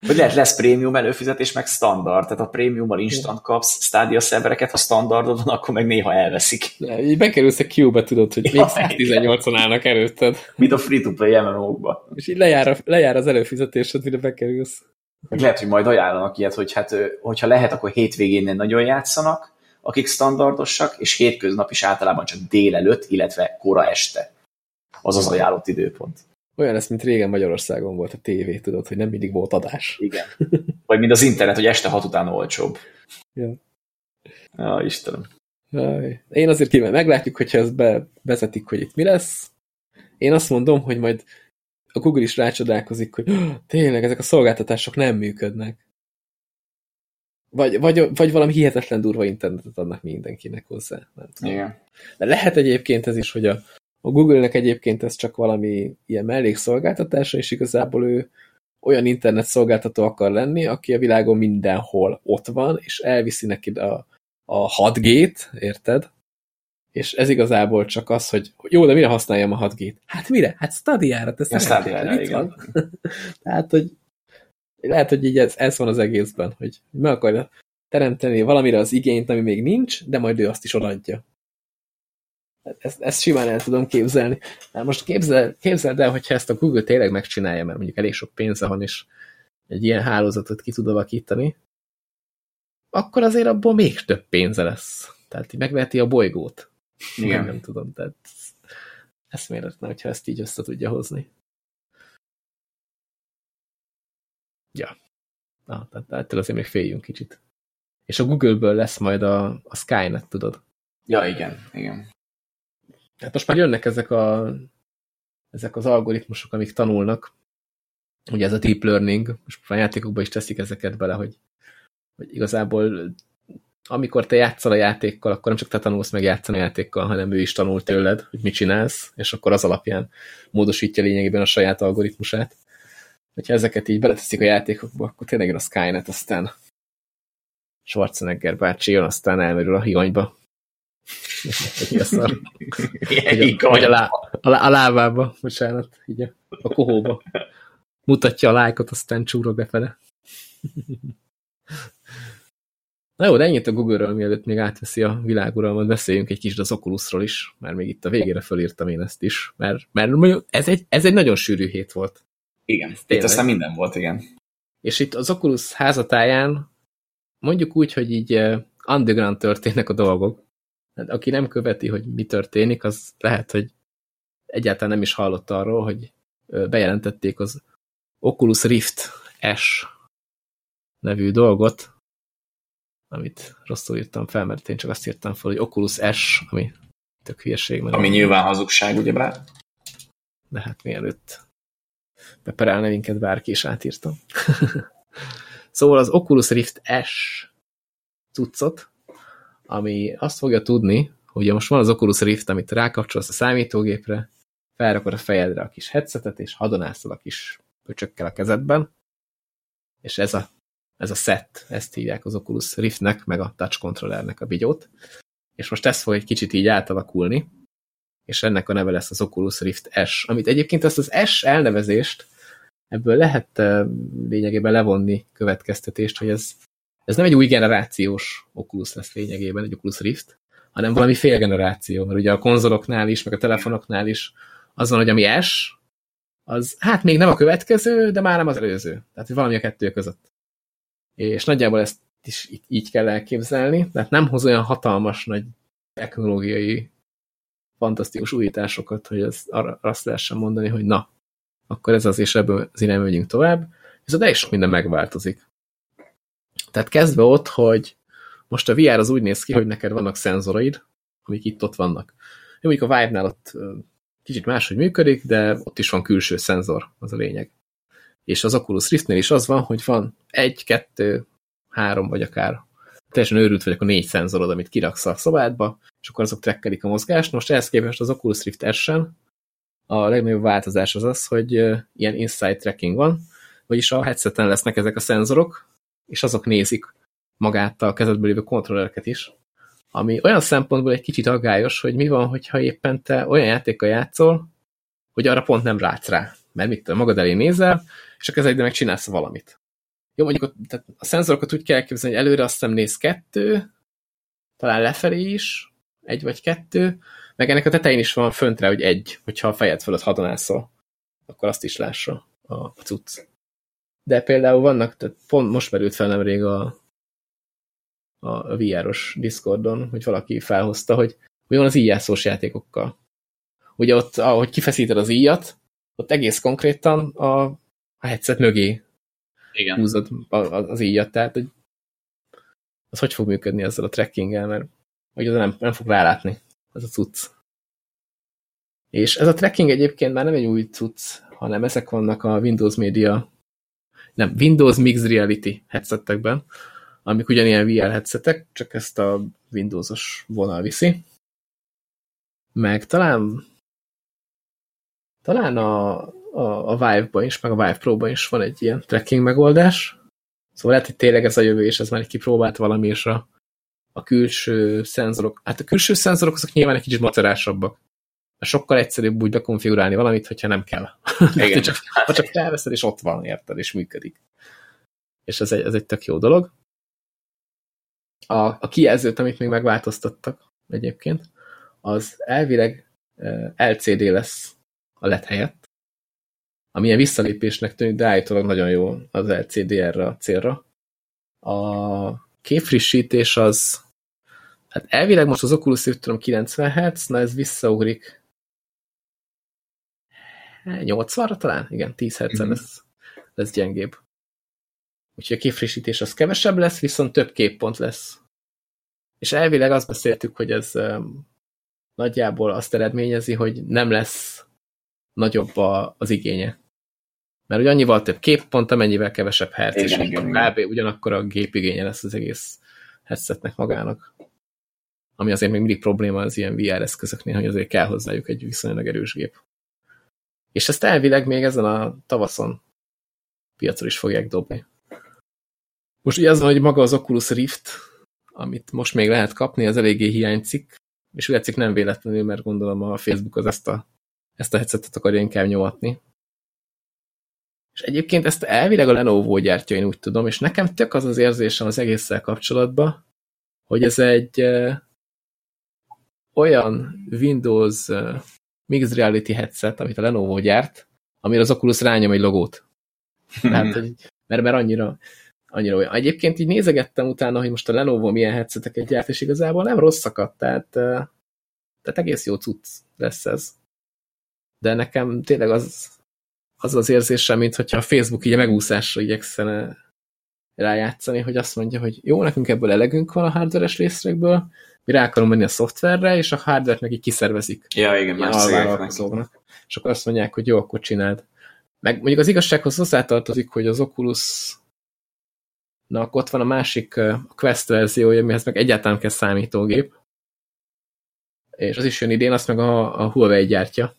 Hogy lehet lesz prémium előfizetés, meg standard. Tehát a prémiummal instant kapsz Stadia szervereket, ha standardod van, akkor meg néha elveszik. Ja, így bekerülsz a queue tudod, hogy ja, még 118-on állnak előtted. Mint a free-to-play MMO-kba. És így lejár, a, lejár az előfizetésed, mire bekerülsz. Meg lehet, hogy majd ajánlanak ilyet, hogy hát, hogyha lehet, akkor hétvégén nagyon játszanak, akik standardosak, és hétköznap is általában csak délelőtt, illetve kora este. Az az ajánlott időpont. Olyan lesz, mint régen Magyarországon volt a tévé, tudod, hogy nem mindig volt adás. Igen. Vagy mint az internet, hogy este hat után olcsóbb. Ja. Ja, Istenem. Én azért kíván, meglátjuk, hogyha ezt bevezetik, hogy itt mi lesz. Én azt mondom, hogy majd a Google is rácsodálkozik, hogy tényleg ezek a szolgáltatások nem működnek. Vagy, vagy, vagy valami hihetetlen durva internetet adnak mindenkinek hozzá. Nem tudom. Igen. De lehet egyébként ez is, hogy a, a Google-nek egyébként ez csak valami ilyen mellékszolgáltatása, és igazából ő olyan internet szolgáltató akar lenni, aki a világon mindenhol ott van, és elviszi neki a, a 6G-t, érted? És ez igazából csak az, hogy jó, de mire használjam a 6G-t? Hát mire? Hát Stadia-ra. Ja, Stadia-ra, igen. Tehát, hogy lehet, hogy így ez, ez van az egészben, hogy meg akarja teremteni valamire az igényt, ami még nincs, de majd ő azt is odaadja. Ezt, ezt simán el tudom képzelni. Na most képzel, képzeld el, hogyha ezt a Google tényleg megcsinálja, mert mondjuk elég sok pénze van, és egy ilyen hálózatot ki tud alakítani, akkor azért abból még több pénze lesz. Tehát így megveheti a bolygót. Igen. Nem, nem tudom, tehát eszméletlen, hogyha ezt így össze tudja hozni. Ja. Na, tehát ettől azért még féljünk kicsit. És a Google-ből lesz majd a, a Skynet, tudod? Ja, igen, igen. Hát most már jönnek ezek, a, ezek az algoritmusok, amik tanulnak. Ugye ez a deep learning, most a játékokban is teszik ezeket bele, hogy, hogy igazából amikor te játszol a játékkal, akkor nem csak te tanulsz meg játszani a játékkal, hanem ő is tanul tőled, hogy mit csinálsz, és akkor az alapján módosítja lényegében a saját algoritmusát. Hogyha ezeket így beleteszik a játékokba, akkor tényleg jön a Skynet, aztán Schwarzenegger bácsi jön, aztán elmerül a higanyba. A szar. Vagy a, lá, a, lá, a lábába, bocsánat, így a, a kohóba. Mutatja a lájkot, aztán csúrog befele. Na jó, de ennyit a Google-ről, mielőtt még átveszi a világuralmat, beszéljünk egy kicsit az Oculusról is, mert még itt a végére fölírtam én ezt is, mert, mert ez, egy, ez egy nagyon sűrű hét volt. Igen, itt aztán minden volt, igen. És itt az Oculus házatáján mondjuk úgy, hogy így underground történnek a dolgok. Hát, aki nem követi, hogy mi történik, az lehet, hogy egyáltalán nem is hallott arról, hogy bejelentették az Oculus Rift S nevű dolgot, amit rosszul írtam fel, mert én csak azt írtam fel, hogy Oculus S, ami tök hülyeség. Ami nyilván hazugság, ugyebár. De hát mielőtt beperelne minket bárki is átírtam. szóval az Oculus Rift S cuccot, ami azt fogja tudni, hogy most van az Oculus Rift, amit rákapcsolsz a számítógépre, felrakod a fejedre a kis headsetet, és hadonászol a kis pöcsökkel a kezedben, és ez a, ez a set, ezt hívják az Oculus Riftnek, meg a touch controllernek a bigyót, és most ez fog egy kicsit így átalakulni, és ennek a neve lesz az Oculus Rift S, amit egyébként ezt az S elnevezést ebből lehet eh, lényegében levonni következtetést, hogy ez ez nem egy új generációs Oculus lesz lényegében, egy Oculus Rift, hanem valami félgeneráció, mert ugye a konzoloknál is, meg a telefonoknál is az van, hogy ami S, az hát még nem a következő, de már nem az előző. Tehát valami a kettő között. És nagyjából ezt is így kell elképzelni, tehát nem hoz olyan hatalmas nagy technológiai fantasztikus újításokat, hogy ez arra azt lehessen mondani, hogy na, akkor ez az, és ebből az irányba megyünk tovább. Viszont is sok minden megváltozik. Tehát kezdve ott, hogy most a VR az úgy néz ki, hogy neked vannak szenzoraid, amik itt ott vannak. Jó, mondjuk a Vive-nál ott kicsit máshogy működik, de ott is van külső szenzor, az a lényeg. És az Oculus Riftnél is az van, hogy van egy, kettő, három, vagy akár teljesen őrült vagy, akkor négy szenzorod, amit kiraksz a szobádba, és akkor azok trekkelik a mozgást. Most ehhez képest az Oculus Rift s a legnagyobb változás az az, hogy ilyen inside tracking van, vagyis a headseten lesznek ezek a szenzorok, és azok nézik magát a kezedből lévő kontrollereket is, ami olyan szempontból egy kicsit aggályos, hogy mi van, hogyha éppen te olyan játékkal játszol, hogy arra pont nem rátsz rá. Mert mit tudom, magad elé nézel, és a kezedben meg csinálsz valamit. Jó, mondjuk a, tehát a szenzorokat úgy kell elképzelni, hogy előre azt hiszem néz kettő, talán lefelé is, egy vagy kettő, meg ennek a tetején is van föntre, hogy egy, hogyha a fejed fölött hadonászol, akkor azt is lássa a cucc. De például vannak, tehát pont most merült fel nemrég a, a VR-os Discordon, hogy valaki felhozta, hogy mi van az íjászós játékokkal. Ugye ott, ahogy kifeszíted az íjat, ott egész konkrétan a, a headset mögé Igen. húzod az íjat, tehát hogy az hogy fog működni ezzel a trackinggel, mert hogy az nem, nem fog rálátni ez a cucc. És ez a tracking egyébként már nem egy új cucc, hanem ezek vannak a Windows Media, nem, Windows Mixed Reality headsetekben, amik ugyanilyen VR headsetek, csak ezt a Windowsos vonal viszi. Meg talán talán a, a, a Vive-ban is, meg a Vive Pro-ban is van egy ilyen tracking megoldás. Szóval lehet, hogy tényleg ez a jövő, és ez már kipróbált valami, és a, a külső szenzorok, hát a külső szenzorok azok nyilván egy kicsit macerásabbak. Sokkal egyszerűbb úgy bekonfigurálni valamit, hogyha nem kell. Igen. csak, ha csak felveszed, és ott van, érted, és működik. És ez egy, ez egy tök jó dolog. A, a kijelzőt, amit még megváltoztattak egyébként, az elvileg LCD lesz a LED helyett, ami ilyen visszalépésnek tűnik, de állítólag nagyon jó az LCD erre a célra. A képfrissítés az, hát elvileg most az Oculus Rift tudom 90 Hz, na ez visszaugrik 80-ra talán? Igen, 10 Hz mm -hmm. lesz, lesz gyengébb. Úgyhogy a képfrissítés az kevesebb lesz, viszont több képpont lesz. És elvileg azt beszéltük, hogy ez um, nagyjából azt eredményezi, hogy nem lesz nagyobb a, az igénye. Mert hogy annyival több képpont, amennyivel kevesebb herc, és kb. ugyanakkor a gépigénye lesz az egész headsetnek magának. Ami azért még mindig probléma az ilyen VR eszközöknél, hogy azért kell hozzájuk egy viszonylag erős gép. És ezt elvileg még ezen a tavaszon piacra is fogják dobni. Most ugye az van, hogy maga az Oculus Rift, amit most még lehet kapni, az eléggé hiányzik, és látszik nem véletlenül, mert gondolom a Facebook az ezt a, ezt a headsetet akarja inkább nyomatni. És egyébként ezt elvileg a Lenovo gyártja, én úgy tudom, és nekem tök az az érzésem az egésszel kapcsolatban, hogy ez egy ö, olyan Windows Mixed Reality headset, amit a Lenovo gyárt, amire az Oculus rányom egy logót. Tehát, hogy, mert, mert annyira, annyira olyan. Egyébként így nézegettem utána, hogy most a Lenovo milyen headseteket gyárt, és igazából nem rosszakat, tehát, tehát egész jó cucc lesz ez. De nekem tényleg az az, az érzésem, mint hogyha a Facebook így a megúszásra igyekszene rájátszani, hogy azt mondja, hogy jó, nekünk ebből elegünk van a hardveres részekből, mi rá akarom menni a szoftverre, és a hardvert meg így kiszervezik. Ja, igen, más alvállalkozóknak. És akkor azt mondják, hogy jó, akkor csináld. Meg mondjuk az igazsághoz hozzátartozik, hogy az Oculus nak ott van a másik a Quest verziója, mihez meg egyáltalán kell számítógép. És az is jön idén, azt meg a, a Huawei gyártja.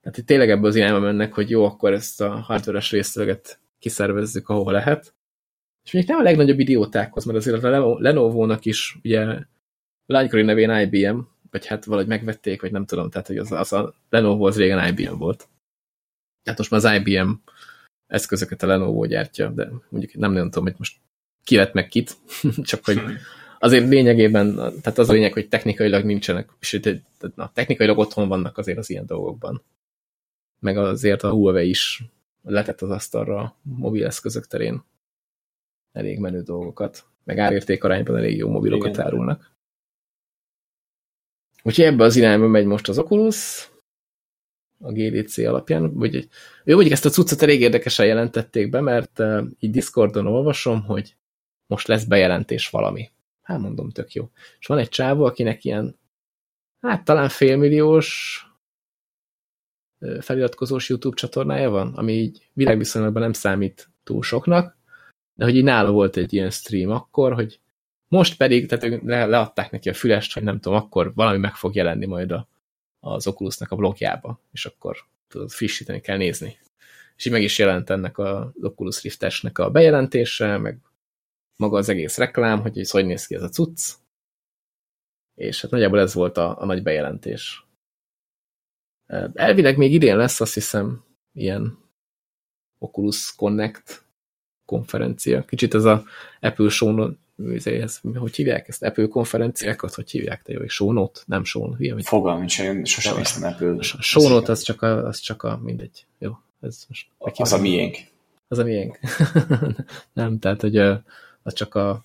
Tehát itt tényleg ebből az irányba mennek, hogy jó, akkor ezt a hardware-es részleget kiszervezzük, ahol lehet. És mondjuk nem a legnagyobb idiótákhoz, mert azért a Lenovo-nak is ugye lánykori nevén IBM, vagy hát valahogy megvették, vagy nem tudom, tehát hogy az, az a Lenovo az régen IBM volt. Tehát most már az IBM eszközöket a Lenovo gyártja, de mondjuk nem nagyon tudom, hogy most ki vett meg kit, csak hogy azért lényegében, tehát az a lényeg, hogy technikailag nincsenek, sőt, na, technikailag otthon vannak azért az ilyen dolgokban. Meg azért a Huawei is letett az asztalra a mobileszközök terén elég menő dolgokat, meg árérték arányban elég jó mobilokat Igen. árulnak. Úgyhogy ebbe az irányba megy most az Oculus, a GDC alapján, vagy ő mondjuk ezt a cuccot elég érdekesen jelentették be, mert uh, így Discordon olvasom, hogy most lesz bejelentés valami. Hát mondom, tök jó. És van egy csávó, akinek ilyen, hát talán félmilliós feliratkozós YouTube csatornája van, ami így világviszonylatban nem számít túl soknak, de hogy így nála volt egy ilyen stream akkor, hogy most pedig, tehát le, leadták neki a fülest, hogy nem tudom, akkor valami meg fog jelenni majd a, az Oculusnak a blogjába, és akkor tudod, frissíteni kell nézni. És így meg is jelent ennek az Oculus Riftesnek a bejelentése, meg maga az egész reklám, hogy hogy néz ki ez a cucc. És hát nagyjából ez volt a, a nagy bejelentés. Elvileg még idén lesz, azt hiszem, ilyen Oculus Connect konferencia. Kicsit ez a Apple show ez, hogy hívják ezt? Apple konferenciákat, hogy hívják te jó? Show note? Nem show note. Hogy... Fogalmam sem, sosem hiszem Apple. Note az csak a, az csak a mindegy. Jó, ez most az a miénk. Az a miénk. nem, tehát, hogy az csak a,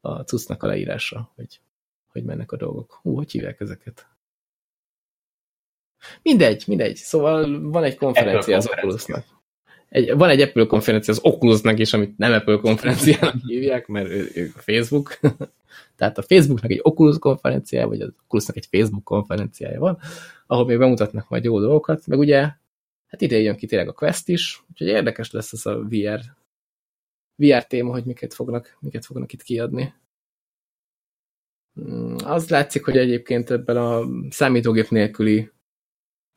a cuccnak a leírása, hogy, hogy mennek a dolgok. Hú, hogy hívják ezeket? Mindegy, mindegy. Szóval van egy konferencia az Oculusnak. Egy, van egy Apple konferencia az Oculusnak is, amit nem Apple konferenciának hívják, mert ő, ő a Facebook. Tehát a Facebooknak egy Oculus konferenciája, vagy az Oculusnak egy Facebook konferenciája van, ahol még bemutatnak majd jó dolgokat, meg ugye, hát ide jön ki tényleg a Quest is, úgyhogy érdekes lesz ez a VR, VR téma, hogy miket fognak, miket fognak itt kiadni. Hmm, az látszik, hogy egyébként ebben a számítógép nélküli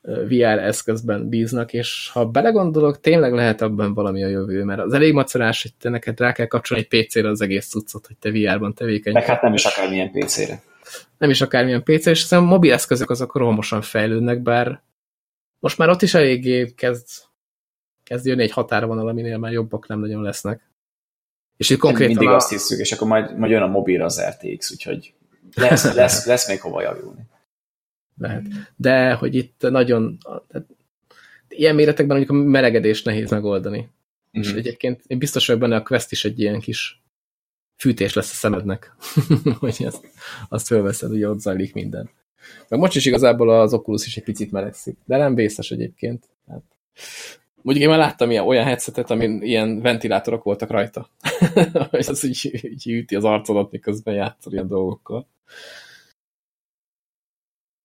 VR eszközben bíznak, és ha belegondolok, tényleg lehet abban valami a jövő, mert az elég macerás, hogy te neked rá kell kapcsolni egy PC-re az egész cuccot, hogy te VR-ban tevékeny. Meg hát nem is akármilyen PC-re. Nem is akármilyen PC, és szerintem a mobil eszközök azok rohamosan fejlődnek, bár most már ott is eléggé kezd, kezd jönni egy határvonal, aminél már jobbak nem nagyon lesznek. És itt konkrétan Mindig a... azt hiszük, és akkor majd, majd jön a mobilra az RTX, úgyhogy lesz, lesz, lesz még hova javulni lehet. De hogy itt nagyon, tehát ilyen méretekben mondjuk a melegedés nehéz megoldani. Mm. És mhm. egyébként én biztos vagyok benne, a Quest is egy ilyen kis fűtés lesz a szemednek, hogy ezt, azt fölveszed, ugye ott zajlik minden. Meg most is igazából az Oculus is egy picit melegszik, de nem vészes egyébként. Hát, mondjuk én már láttam ilyen, olyan headsetet, amin ilyen ventilátorok voltak rajta. hogy az így, így üti az arcodat, miközben játszol ilyen dolgokkal.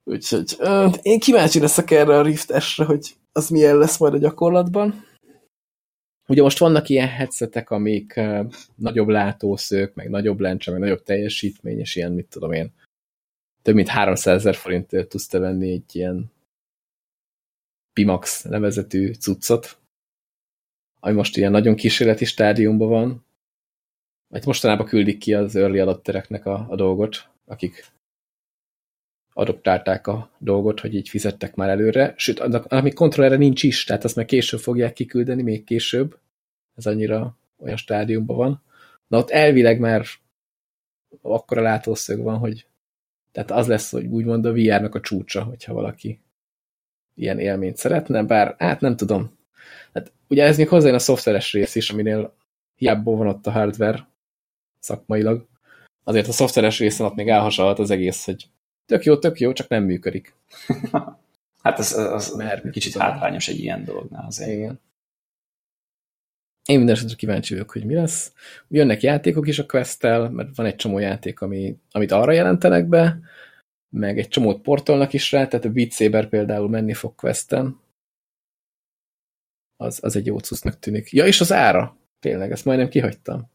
Úgyhogy uh, én kíváncsi leszek erre a Rift S-re, hogy az milyen lesz majd a gyakorlatban. Ugye most vannak ilyen headsetek, amik uh, nagyobb látószög, meg nagyobb lencse, meg nagyobb teljesítmény, és ilyen, mit tudom én, több mint 300 ezer forintért tudsz te venni egy ilyen Pimax nevezetű cuccot, ami most ilyen nagyon kísérleti stádiumban van. Vagy mostanában küldik ki az early adaptereknek a, a dolgot, akik adoptálták a dolgot, hogy így fizettek már előre, sőt, ami kontrollerre nincs is, tehát azt meg később fogják kiküldeni, még később. Ez annyira olyan stádiumban van. Na ott elvileg már akkora látószög van, hogy tehát az lesz, hogy úgymond a VR-nak a csúcsa, hogyha valaki ilyen élményt szeretne, bár hát nem tudom. Hát, ugye ez még hozzájön a szoftveres rész is, aminél hiába van ott a hardware szakmailag. Azért a szoftveres részen ott még elhasonlhat az egész, hogy tök jó, tök jó, csak nem működik. hát az, az Mert kicsit hátrányos egy ilyen dolognál azért. Igen. Én minden esetre kíváncsi vagyok, hogy mi lesz. Jönnek játékok is a quest mert van egy csomó játék, ami, amit arra jelentenek be, meg egy csomót portolnak is rá, tehát a Beat Saber például menni fog questen. Az, az egy jó cusznak tűnik. Ja, és az ára. Tényleg, ezt majdnem kihagytam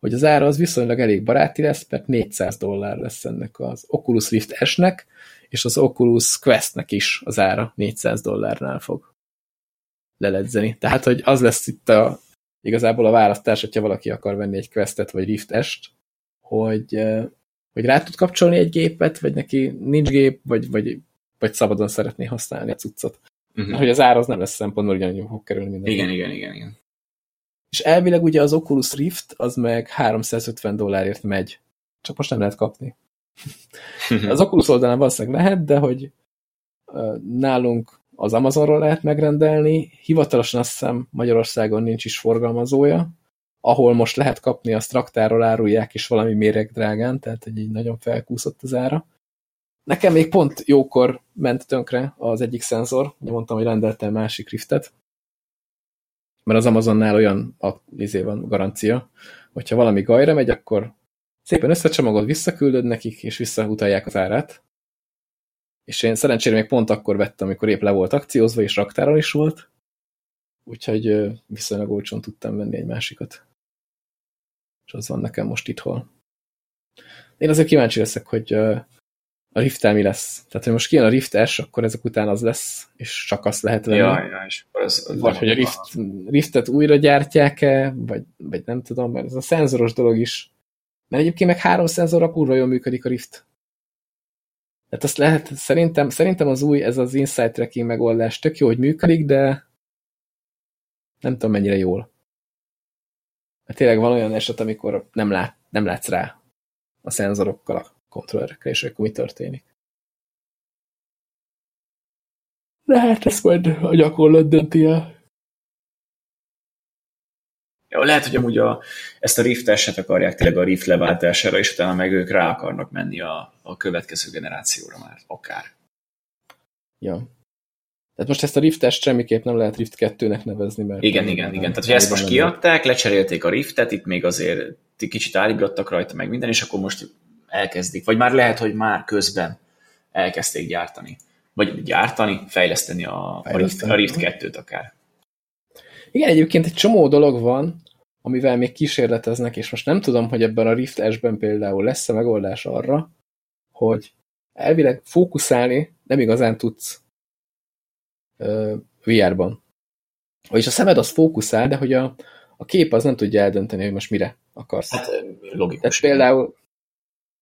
hogy az ára az viszonylag elég baráti lesz, mert 400 dollár lesz ennek az Oculus Rift S-nek, és az Oculus Quest-nek is az ára 400 dollárnál fog leledzeni. Tehát, hogy az lesz itt a, igazából a választás, hogyha valaki akar venni egy Questet vagy Rift S-t, hogy, hogy rá tud kapcsolni egy gépet, vagy neki nincs gép, vagy, vagy, vagy szabadon szeretné használni a cuccot. Uh mhm. -huh. Hogy az ára az nem lesz szempontból ugyanannyi fog kerülni minden. Igen, igen, igen, igen. És elvileg ugye az Oculus Rift az meg 350 dollárért megy. Csak most nem lehet kapni. az Oculus oldalán valószínűleg lehet, de hogy nálunk az Amazonról lehet megrendelni, hivatalosan azt hiszem Magyarországon nincs is forgalmazója, ahol most lehet kapni, azt raktáról árulják is valami méreg drágán, tehát egy így nagyon felkúszott az ára. Nekem még pont jókor ment tönkre az egyik szenzor, mondtam, hogy rendeltem másik Riftet, mert az Amazonnál olyan a, izé van garancia, hogyha valami gajra megy, akkor szépen összecsomagod, visszaküldöd nekik, és visszautalják az árát. És én szerencsére még pont akkor vettem, amikor épp le volt akciózva, és raktáron is volt. Úgyhogy viszonylag olcsón tudtam venni egy másikat. És az van nekem most itthon. Én azért kíváncsi leszek, hogy a rift mi lesz. Tehát, hogy most kijön a Rift S, akkor ezek után az lesz, és csak azt lehet venni. Ja, ja, és ez, ez vagy hogy a Rift, Riftet újra gyártják-e, vagy, vagy nem tudom, mert ez a szenzoros dolog is. Mert egyébként meg három szenzorra kurva jól működik a Rift. Tehát azt lehet, szerintem, szerintem az új, ez az Insight Tracking megoldás tök jó, hogy működik, de nem tudom mennyire jól. Mert tényleg van olyan eset, amikor nem, lát, nem látsz rá a szenzorokkal, kontrollerekre, és akkor mi történik. De hát ezt majd a gyakorlat dönti el. Ja, lehet, hogy amúgy a, ezt a Rift akarják tényleg a Rift leváltására, és utána meg ők rá akarnak menni a, a következő generációra már, akár. Ja. Tehát most ezt a Rift-est semmiképp nem lehet Rift 2-nek nevezni, mert... Igen, igen, igen. Tehát, hogy ezt most kiadták, lecserélték a Riftet, itt még azért kicsit állítgattak rajta meg minden, és akkor most elkezdik. Vagy már lehet, hogy már közben elkezdték gyártani. Vagy gyártani, fejleszteni a, fejleszteni. a Rift, a Rift 2-t akár. Igen, egyébként egy csomó dolog van, amivel még kísérleteznek, és most nem tudom, hogy ebben a Rift S-ben például lesz-e megoldás arra, hogy elvileg fókuszálni nem igazán tudsz uh, VR-ban. Vagyis a szemed az fókuszál, de hogy a, a kép az nem tudja eldönteni, hogy most mire akarsz. Hát logikus. Tehát például,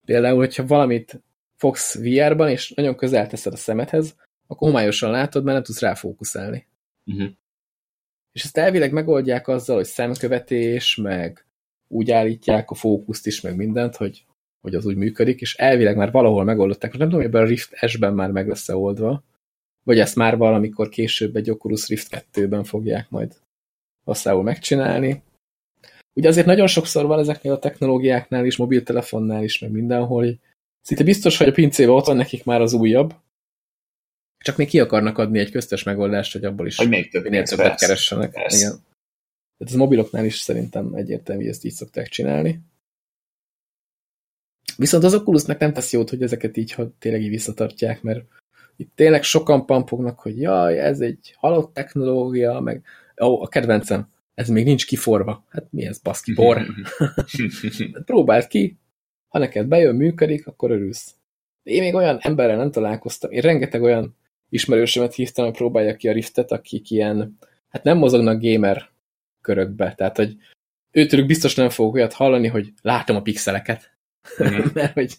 például, hogyha valamit fogsz VR-ban, és nagyon közel teszed a szemedhez, akkor homályosan látod, mert nem tudsz ráfókuszálni. Uh mhm. -huh. És ezt elvileg megoldják azzal, hogy szemkövetés, meg úgy állítják a fókuszt is, meg mindent, hogy, hogy az úgy működik, és elvileg már valahol megoldották. Most nem tudom, hogy ebben a Rift S-ben már meg lesz -e oldva, vagy ezt már valamikor később egy Oculus Rift 2-ben fogják majd hosszául megcsinálni. Ugye azért nagyon sokszor van ezeknél a technológiáknál is, mobiltelefonnál is, meg mindenhol, hogy szinte biztos, hogy a pincében ott van nekik már az újabb, csak még ki akarnak adni egy köztes megoldást, hogy abból is hogy még több minél többet persze, keressenek. Persze. Igen. Tehát az mobiloknál is szerintem egyértelmű, hogy ezt így szokták csinálni. Viszont az Oculusnak nem tesz jót, hogy ezeket így hogy tényleg így visszatartják, mert itt tényleg sokan pampognak, hogy jaj, ez egy halott technológia, meg ó, a kedvencem, ez még nincs kiforva. Hát mi ez, baszki, bor? Hát próbáld ki, ha neked bejön, működik, akkor örülsz. De én még olyan emberrel nem találkoztam. Én rengeteg olyan ismerősömet hívtam, hogy próbálja ki a Riftet, akik ilyen, hát nem mozognak gamer körökbe. Tehát, hogy őtőlük biztos nem fogok olyat hallani, hogy látom a pixeleket. Mm. mert, hogy,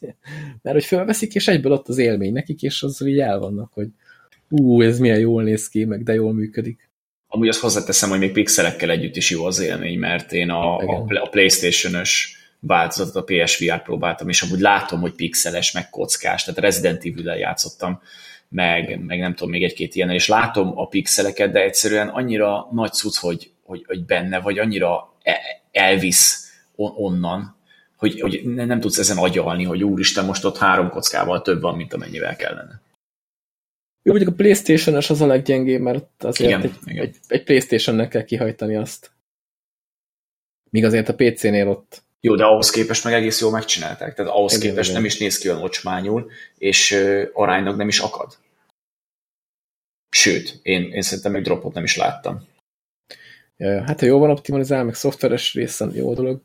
mert hogy fölveszik, és egyből ott az élmény nekik, és az így el vannak, hogy ú, ez milyen jól néz ki, meg de jól működik. Amúgy azt hozzáteszem, hogy még pixelekkel együtt is jó az élmény, mert én a, a, a Playstation-ös változatot, a PSVR próbáltam, és amúgy látom, hogy pixeles, meg kockás, tehát Resident evil játszottam, meg, meg nem tudom, még egy-két ilyen, és látom a pixeleket, de egyszerűen annyira nagy cucc, hogy, hogy, hogy benne, vagy annyira e, elvisz onnan, hogy, hogy nem tudsz ezen agyalni, hogy úristen, most ott három kockával több van, mint amennyivel kellene. Jó, mondjuk a Playstation-es az a leggyengébb, mert azért igen, egy, igen. egy, egy Playstation-nek kell kihajtani azt. Míg azért a PC-nél ott jó, de ahhoz képest meg egész jól megcsinálták. Tehát ahhoz igen, képest igen. nem is néz ki olyan ocsmányul, és uh, aránylag nem is akad. Sőt, én, én szerintem még dropot nem is láttam. Ja, hát ha jó van optimalizál, meg szoftveres részen jó dolog.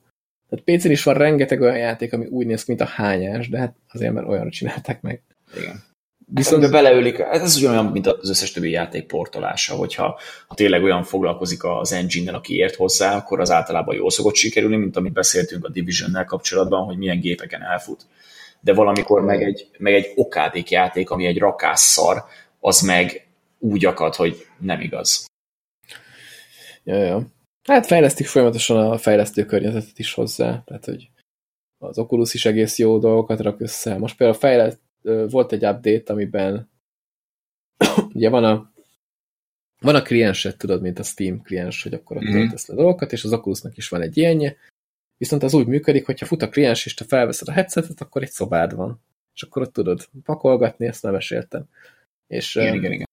Tehát PC-n is van rengeteg olyan játék, ami úgy néz ki, mint a hányás, de hát azért, mert olyanra csinálták meg. Igen. Viszont beleölik, ez olyan, mint az összes többi játék portolása, hogyha ha tényleg olyan foglalkozik az engine-nel, aki ért hozzá, akkor az általában jól szokott sikerülni, mint amit beszéltünk a Division-nel kapcsolatban, hogy milyen gépeken elfut. De valamikor meg egy, meg egy okádék játék, ami egy rakásszar, az meg úgy akad, hogy nem igaz. Ja, ja. Hát fejlesztik folyamatosan a fejlesztő környezetet is hozzá, tehát hogy az Oculus is egész jó dolgokat rak össze. Most például fejleszt, volt egy update, amiben ugye van a van a kliensed, tudod, mint a Steam kliens, hogy akkor ott mm. töltesz le dolgokat, és az Oculusnak is van egy ilyenje, viszont az úgy működik, hogyha fut a kliens, és te felveszed a headsetet, akkor egy szobád van. És akkor ott tudod pakolgatni, ezt nem meséltem. És igen, um, igen, igen.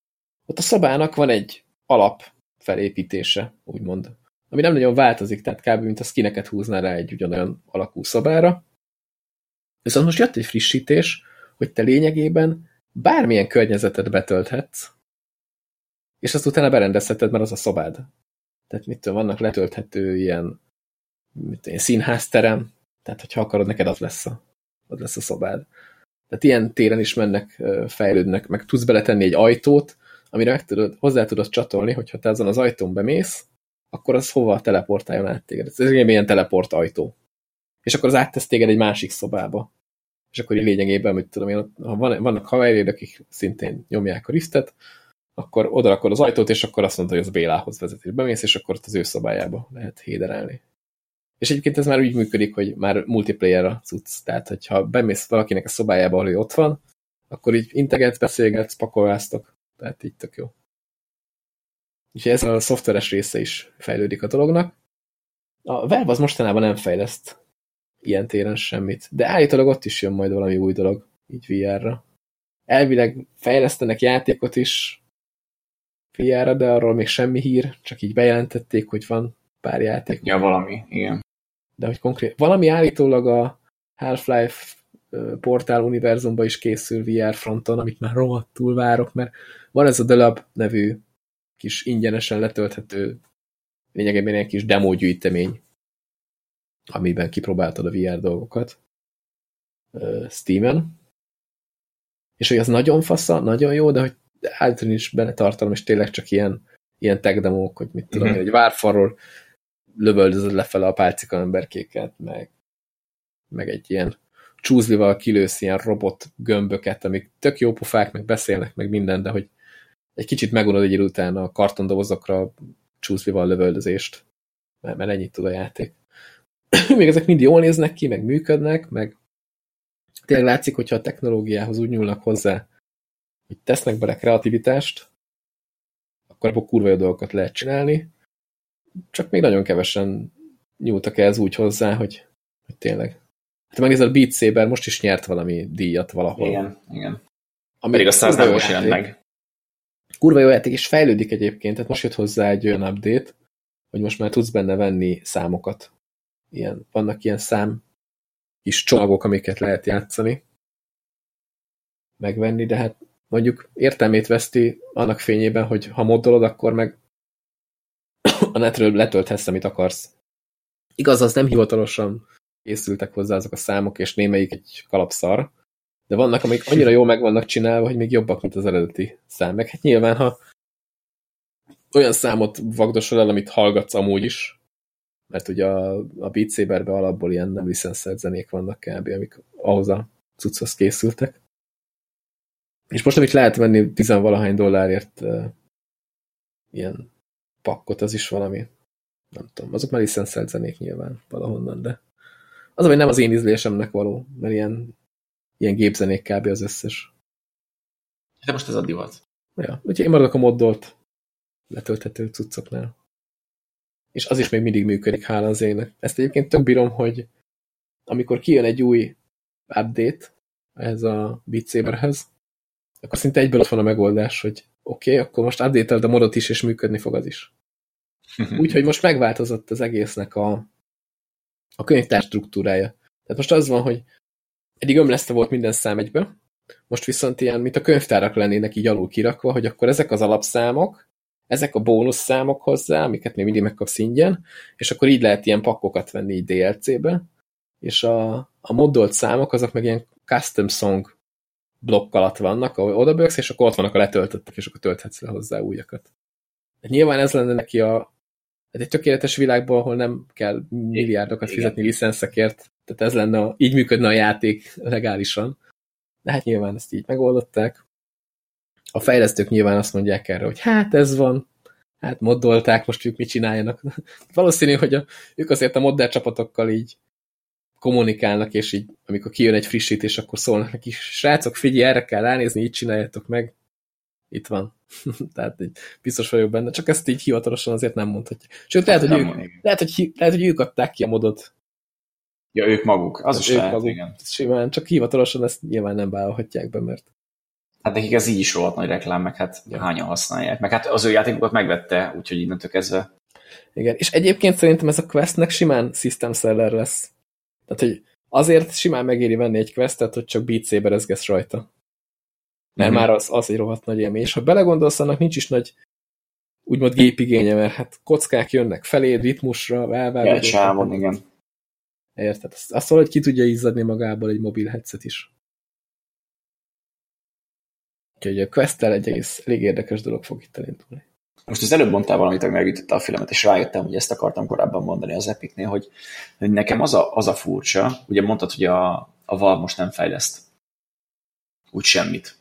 ott a szobának van egy alap felépítése, úgymond, ami nem nagyon változik, tehát kb. mint a skineket húzná rá egy ugyanolyan alakú szobára. Viszont most jött egy frissítés, hogy te lényegében bármilyen környezetet betölthetsz, és azt utána berendezheted, mert az a szobád. Tehát mit tudom, vannak letölthető ilyen mit tudom, színházterem, tehát hogyha akarod, neked az lesz a, az lesz a szobád. Tehát ilyen téren is mennek, fejlődnek, meg tudsz beletenni egy ajtót, amire meg tudod, hozzá tudod csatolni, hogyha te azon az ajtón bemész, akkor az hova teleportáljon át téged. Ez egy ilyen teleport ajtó. És akkor az áttesz téged egy másik szobába és akkor így lényegében, hogy tudom én, ha van, vannak haverjéd, akik szintén nyomják a riftet, akkor oda akkor az ajtót, és akkor azt mondta, hogy az Bélához vezet, és bemész, és akkor ott az ő szobájába lehet héderelni. És egyébként ez már úgy működik, hogy már multiplayer a cucc. Tehát, hogyha bemész valakinek a szobájába, ahol ott van, akkor így integetsz, beszélgetsz, pakoláztok. Tehát így tök jó. Úgyhogy ez a szoftveres része is fejlődik a dolognak. A Valve az mostanában nem fejleszt ilyen téren semmit, de állítólag ott is jön majd valami új dolog, így VR-ra. Elvileg fejlesztenek játékot is VR-ra, de arról még semmi hír, csak így bejelentették, hogy van pár játék. Ja, valami, igen. De hogy konkrét, valami állítólag a Half-Life portál univerzumban is készül VR fronton, amit már rohadtul várok, mert van ez a Delab nevű kis ingyenesen letölthető lényegében egy kis demo gyűjtemény, amiben kipróbáltad a VR dolgokat Steam-en. És hogy az nagyon fasza, nagyon jó, de hogy általában is benne tartalom, és tényleg csak ilyen, ilyen tech demók, hogy mit tudom, mm -hmm. egy várfalról lövöldözöd lefele a pálcika emberkéket, meg, meg egy ilyen csúzlival kilősz ilyen robot gömböket, amik tök jó pofák, meg beszélnek, meg minden, de hogy egy kicsit megunod egy után a kartondobozokra csúszlival lövöldözést, mert, mert ennyit tud a játék. Még ezek mind jól néznek ki, meg működnek, meg tényleg látszik, hogyha a technológiához úgy nyúlnak hozzá, hogy tesznek bele kreativitást, akkor abból kurva jó dolgokat lehet csinálni, csak még nagyon kevesen nyúltak ez úgy hozzá, hogy, hogy tényleg. Hát megnézed, a Beat Saber most is nyert valami díjat valahol. Igen, igen. Ami Pedig aztán az nem most jelent meg. Kurva jó játék, és fejlődik egyébként, tehát most jött hozzá egy olyan update, hogy most már tudsz benne venni számokat. Ilyen, vannak ilyen szám kis csomagok, amiket lehet játszani, megvenni, de hát mondjuk értelmét veszti annak fényében, hogy ha moddolod, akkor meg a netről letölthetsz, amit akarsz. Igaz, az nem hivatalosan készültek hozzá azok a számok, és némelyik egy kalapszar, de vannak, amik annyira jól meg vannak csinálva, hogy még jobbak, mint az eredeti szám. Meg hát nyilván, ha olyan számot vagdosol el, amit hallgatsz amúgy is, mert ugye a, a Beat Saberbe alapból ilyen nem licenszert zenék vannak kb., amik ahhoz a cucchoz készültek. És most, amit lehet venni tizenvalahány dollárért uh, ilyen pakkot, az is valami, nem tudom, azok már licenszelt zenék nyilván valahonnan, de az, ami nem az én ízlésemnek való, mert ilyen, ilyen gépzenék kb. az összes. De most ez a divat. Ja, úgyhogy én maradok a moddolt letölthető cuccoknál. És az is még mindig működik, hála az ének. Ezt egyébként tök bírom, hogy amikor kijön egy új update ez a Beat Saberhez, akkor szinte egyből ott van a megoldás, hogy oké, okay, akkor most update a modot is, és működni fog az is. Úgyhogy most megváltozott az egésznek a, a könyvtár struktúrája. Tehát most az van, hogy eddig ömleszte volt minden szám egybe, most viszont ilyen, mint a könyvtárak lennének így alul kirakva, hogy akkor ezek az alapszámok, ezek a bónuszszámok hozzá, amiket még mindig megkapsz ingyen, és akkor így lehet ilyen pakkokat venni így DLC-be, és a, a moddolt számok, azok meg ilyen custom song blokk alatt vannak, ahol odaböksz, és akkor ott vannak a letöltöttek, és akkor tölthetsz le hozzá újakat. Nyilván ez lenne neki a, hát egy tökéletes világban, ahol nem kell milliárdokat fizetni licenszekért, tehát ez lenne, a, így működne a játék legálisan. De hát nyilván ezt így megoldották. A fejlesztők nyilván azt mondják erre, hogy hát ez van, hát moddolták, most ők mit csináljanak. Valószínű, hogy a, ők azért a modder csapatokkal így kommunikálnak, és így amikor kijön egy frissítés, akkor szólnak neki, srácok, figyelj, erre kell ránézni, így csináljátok meg. Itt van. Tehát így biztos vagyok benne, csak ezt így hivatalosan azért nem mondhatja. Sőt, lehet, hogy, ők, lehet, hogy, lehet, hogy ők adták ki a modot. Ja, ők maguk. Az is ők lehet, maguk. igen. Simán, csak hivatalosan ezt nyilván nem vállalhatják be, mert Hát nekik ez így is rohadt nagy reklám, meg hát ja. hányan használják. Meg hát az ő játékokat megvette, úgyhogy innentől kezdve. Igen, és egyébként szerintem ez a Questnek simán system seller lesz. Tehát, hogy azért simán megéri venni egy questet, hogy csak Beat saber rajta. Mert mm -hmm. már az, az egy rohadt nagy élmény. És ha belegondolsz, annak nincs is nagy úgymond gépigénye, mert hát kockák jönnek felé, ritmusra, elvágódó. Ja, igen. Érted? Azt, azt valahogy ki tudja izzadni magából egy mobil headset is. Úgyhogy a quest egy egész elég érdekes dolog fog itt elindulni. Most az előbb mondtál valamit, ami megütötte a filmet, és rájöttem, hogy ezt akartam korábban mondani az Epicnél, hogy, hogy nekem az a, az a furcsa, ugye mondtad, hogy a, a Valve most nem fejleszt úgy semmit.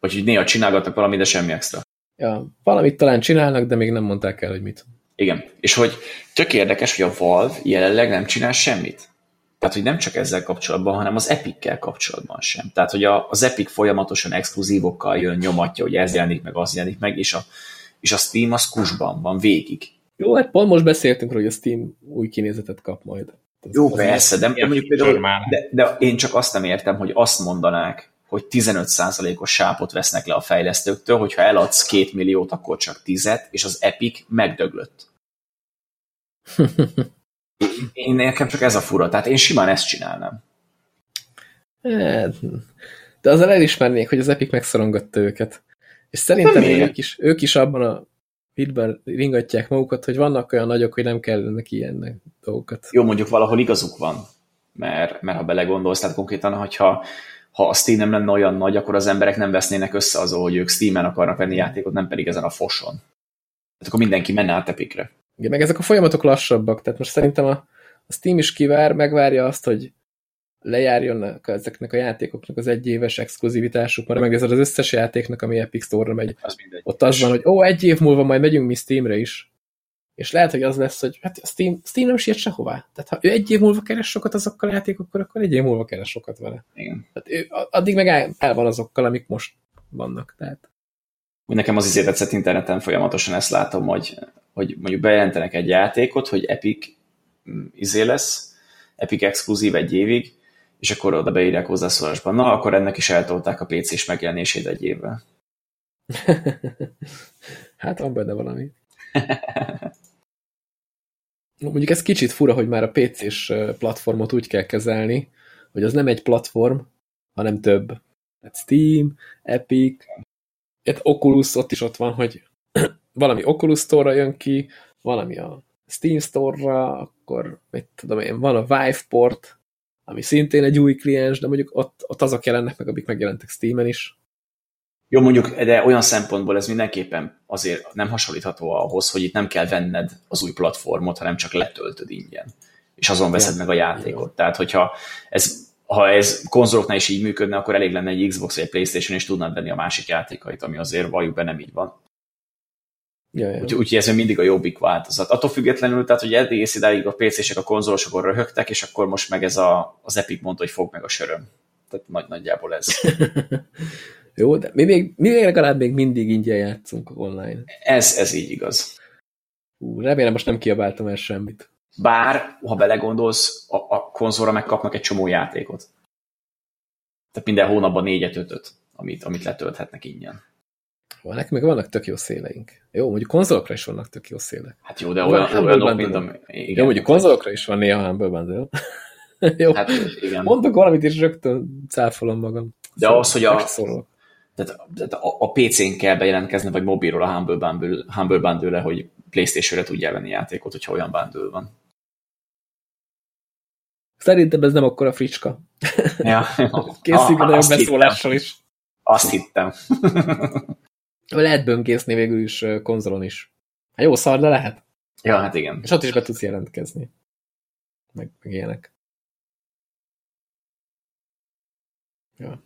Vagy hogy néha csinálgatnak valamit, de semmi extra. Ja, valamit talán csinálnak, de még nem mondták el, hogy mit. Igen, és hogy tök érdekes, hogy a Valve jelenleg nem csinál semmit. Tehát, hogy nem csak ezzel kapcsolatban, hanem az Epic-kel kapcsolatban sem. Tehát, hogy a, az Epic folyamatosan exkluzívokkal jön, nyomatja, hogy ez jelenik meg, az jelenik meg, és a, és a Steam az kusban van végig. Jó, hát pont most beszéltünk róla, hogy a Steam új kinézetet kap majd. Ez Jó, persze, de, de, mondjuk például, de, de én csak azt nem értem, hogy azt mondanák, hogy 15%-os sápot vesznek le a fejlesztőktől, hogyha eladsz két milliót, akkor csak tizet, és az Epic megdöglött. én nekem csak ez a fura, tehát én simán ezt csinálnám. De azzal elismernék, hogy az Epic megszorongatta őket. És szerintem ők is, ők is abban a hitben ringatják magukat, hogy vannak olyan nagyok, hogy nem kellene ilyennek dolgokat. Jó, mondjuk valahol igazuk van, mert, mert ha belegondolsz, tehát konkrétan, hogyha ha a Steam nem lenne olyan nagy, akkor az emberek nem vesznének össze azon, hogy ők Steam-en akarnak venni játékot, nem pedig ezen a foson. Tehát akkor mindenki menne át Epicre. Igen, meg ezek a folyamatok lassabbak, tehát most szerintem a, a Steam is kivár, megvárja azt, hogy lejárjon ezeknek a játékoknak az egyéves exkluzivitásuk, mert meg ez az összes játéknak, ami Epic Store-ra megy. Az Ott az van, hogy ó, egy év múlva majd megyünk mi Steamre is. És lehet, hogy az lesz, hogy hát a Steam, Steam nem siet sehová. Tehát ha ő egy év múlva keres sokat azokkal a játékokkal, akkor egy év múlva keres sokat vele. Igen. Tehát ő, addig meg el, van azokkal, amik most vannak. Tehát. Nekem az izé tetszett interneten folyamatosan ezt látom, hogy, hogy mondjuk bejelentenek egy játékot, hogy Epic mm, izé lesz, Epic exkluzív egy évig, és akkor oda beírják hozzászólásban, na, akkor ennek is eltolták a PC-s megjelenését egy évvel. hát van benne valami. Mondjuk ez kicsit fura, hogy már a PC-s platformot úgy kell kezelni, hogy az nem egy platform, hanem több. Hát Steam, Epic, hát Oculus ott is ott van, hogy valami Oculus Store-ra jön ki, valami a Steam Store-ra, akkor mit tudom én, van a Vive port, ami szintén egy új kliens, de mondjuk ott, ott azok jelennek meg, amik megjelentek Steam-en is. Jó, mondjuk, de olyan szempontból ez mindenképpen azért nem hasonlítható ahhoz, hogy itt nem kell venned az új platformot, hanem csak letöltöd ingyen, és azon veszed meg a játékot. Tehát, hogyha ez, ha ez konzoloknál is így működne, akkor elég lenne egy Xbox vagy egy Playstation, és tudnád venni a másik játékait, ami azért valljuk be nem így van. Ja, ja. Úgyhogy úgy, ez mindig a jobbik változat. Attól függetlenül, tehát, hogy egész idáig a PC-sek a konzolosokon röhögtek, és akkor most meg ez a, az Epic mondta, hogy fog meg a söröm. Tehát nagy, nagyjából ez. Jó, de mi még, mi még legalább még mindig ingyen játszunk online. Ez, ez így igaz. Ú, remélem most nem kiabáltam el semmit. Bár, ha belegondolsz, a, a konzolra megkapnak egy csomó játékot. Tehát minden hónapban négyet, ötöt, amit, amit letölthetnek ingyen. Nekünk meg vannak tök jó széleink. Jó, mondjuk konzolokra is vannak tök jó szélek. Hát jó, de olyan, olyanok, mint a... Igen, jó, mondjuk konzolokra is van néha Humble Bundle. jó, hát, igen. mondok valamit, és rögtön cáfolom magam. De szóval az, hogy a, tehát, tehát a, a PC-n kell bejelentkezni, vagy mobilról a Humble Bundle, Humble Bundle hogy Playstation-re tudjál venni játékot, hogyha olyan bundle van. Szerintem ez nem akkora fricska. Ja. Készüljünk nagyon beszólással is. Azt hittem. lehet böngészni végül is konzolon is. Hát jó szar, de lehet. Ja, hát igen. És ott is be tudsz jelentkezni. Meg, meg ilyenek. Ja.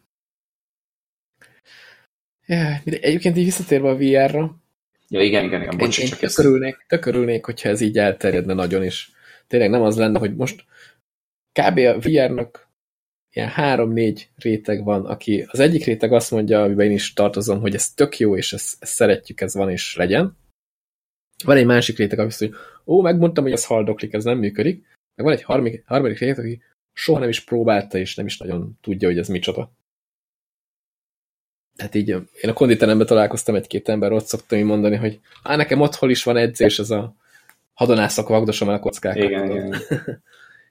Ja, egyébként így visszatérve a VR-ra. Ja, igen, igen, igen. Bocs, én, csak én tökörülnék, tökörülnék, hogyha ez így elterjedne nagyon is. Tényleg nem az lenne, hogy most kb. a VR-nak ilyen három-négy réteg van, aki az egyik réteg azt mondja, amiben én is tartozom, hogy ez tök jó, és ezt, ezt szeretjük, ez van és legyen. Van egy másik réteg, aki azt mondja, ó, megmondtam, hogy ez haldoklik, ez nem működik. Meg van egy harmadik, harmadik réteg, aki soha nem is próbálta, és nem is nagyon tudja, hogy ez micsoda. Tehát így én a konditeremben találkoztam egy-két ember, ott szoktam így mondani, hogy á, nekem otthon is van edzés, ez a hadonászok, vagdosom el a kockákat. Igen, igen.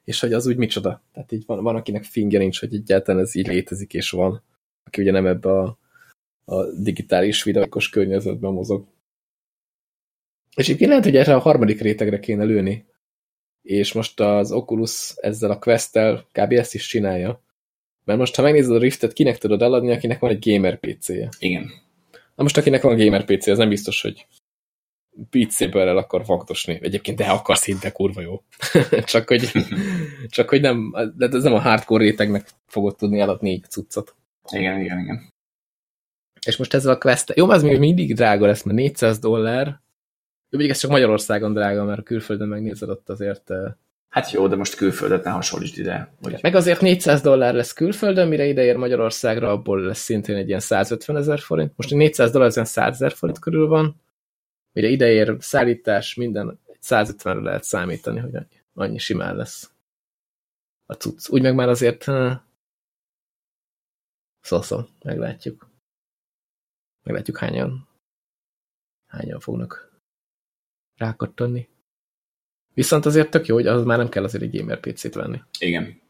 és hogy az úgy micsoda. Tehát így van, van akinek fingja nincs, hogy egyáltalán ez így létezik, és van. Aki ugye nem ebbe a, a digitális videókos környezetben mozog. És így lehet, hogy erre a harmadik rétegre kéne lőni. És most az Oculus ezzel a Quest-tel kb. ezt is csinálja. Mert most, ha megnézed a Riftet, kinek tudod eladni, akinek van egy gamer PC-je. Igen. Na most, akinek van gamer PC, az nem biztos, hogy PC-ből el akar vagdosni. Egyébként de akarsz hinte kurva jó. csak, hogy, csak hogy nem, de ez nem a hardcore rétegnek fogod tudni eladni így cuccot. Igen, igen, igen. És most ezzel a quest Jó, az még mindig drága lesz, mert 400 dollár, Jó, ez csak Magyarországon drága, mert külföldön megnézed ott azért... Hát jó, de most külföldet ne hasonlítsd ide. Hogy... Meg azért 400 dollár lesz külföldön, mire ideér Magyarországra, abból lesz szintén egy ilyen 150 ezer forint. Most 400 dollár, az 100 ezer forint körül van. Mire ideér szállítás, minden 150-re lehet számítani, hogy annyi, annyi simán lesz a cucc. Úgy meg már azért Szóval, meglátjuk. Meglátjuk hányan hányan fognak rákattani. Viszont azért tök jó, hogy az már nem kell azért egy gamer PC-t venni. Igen.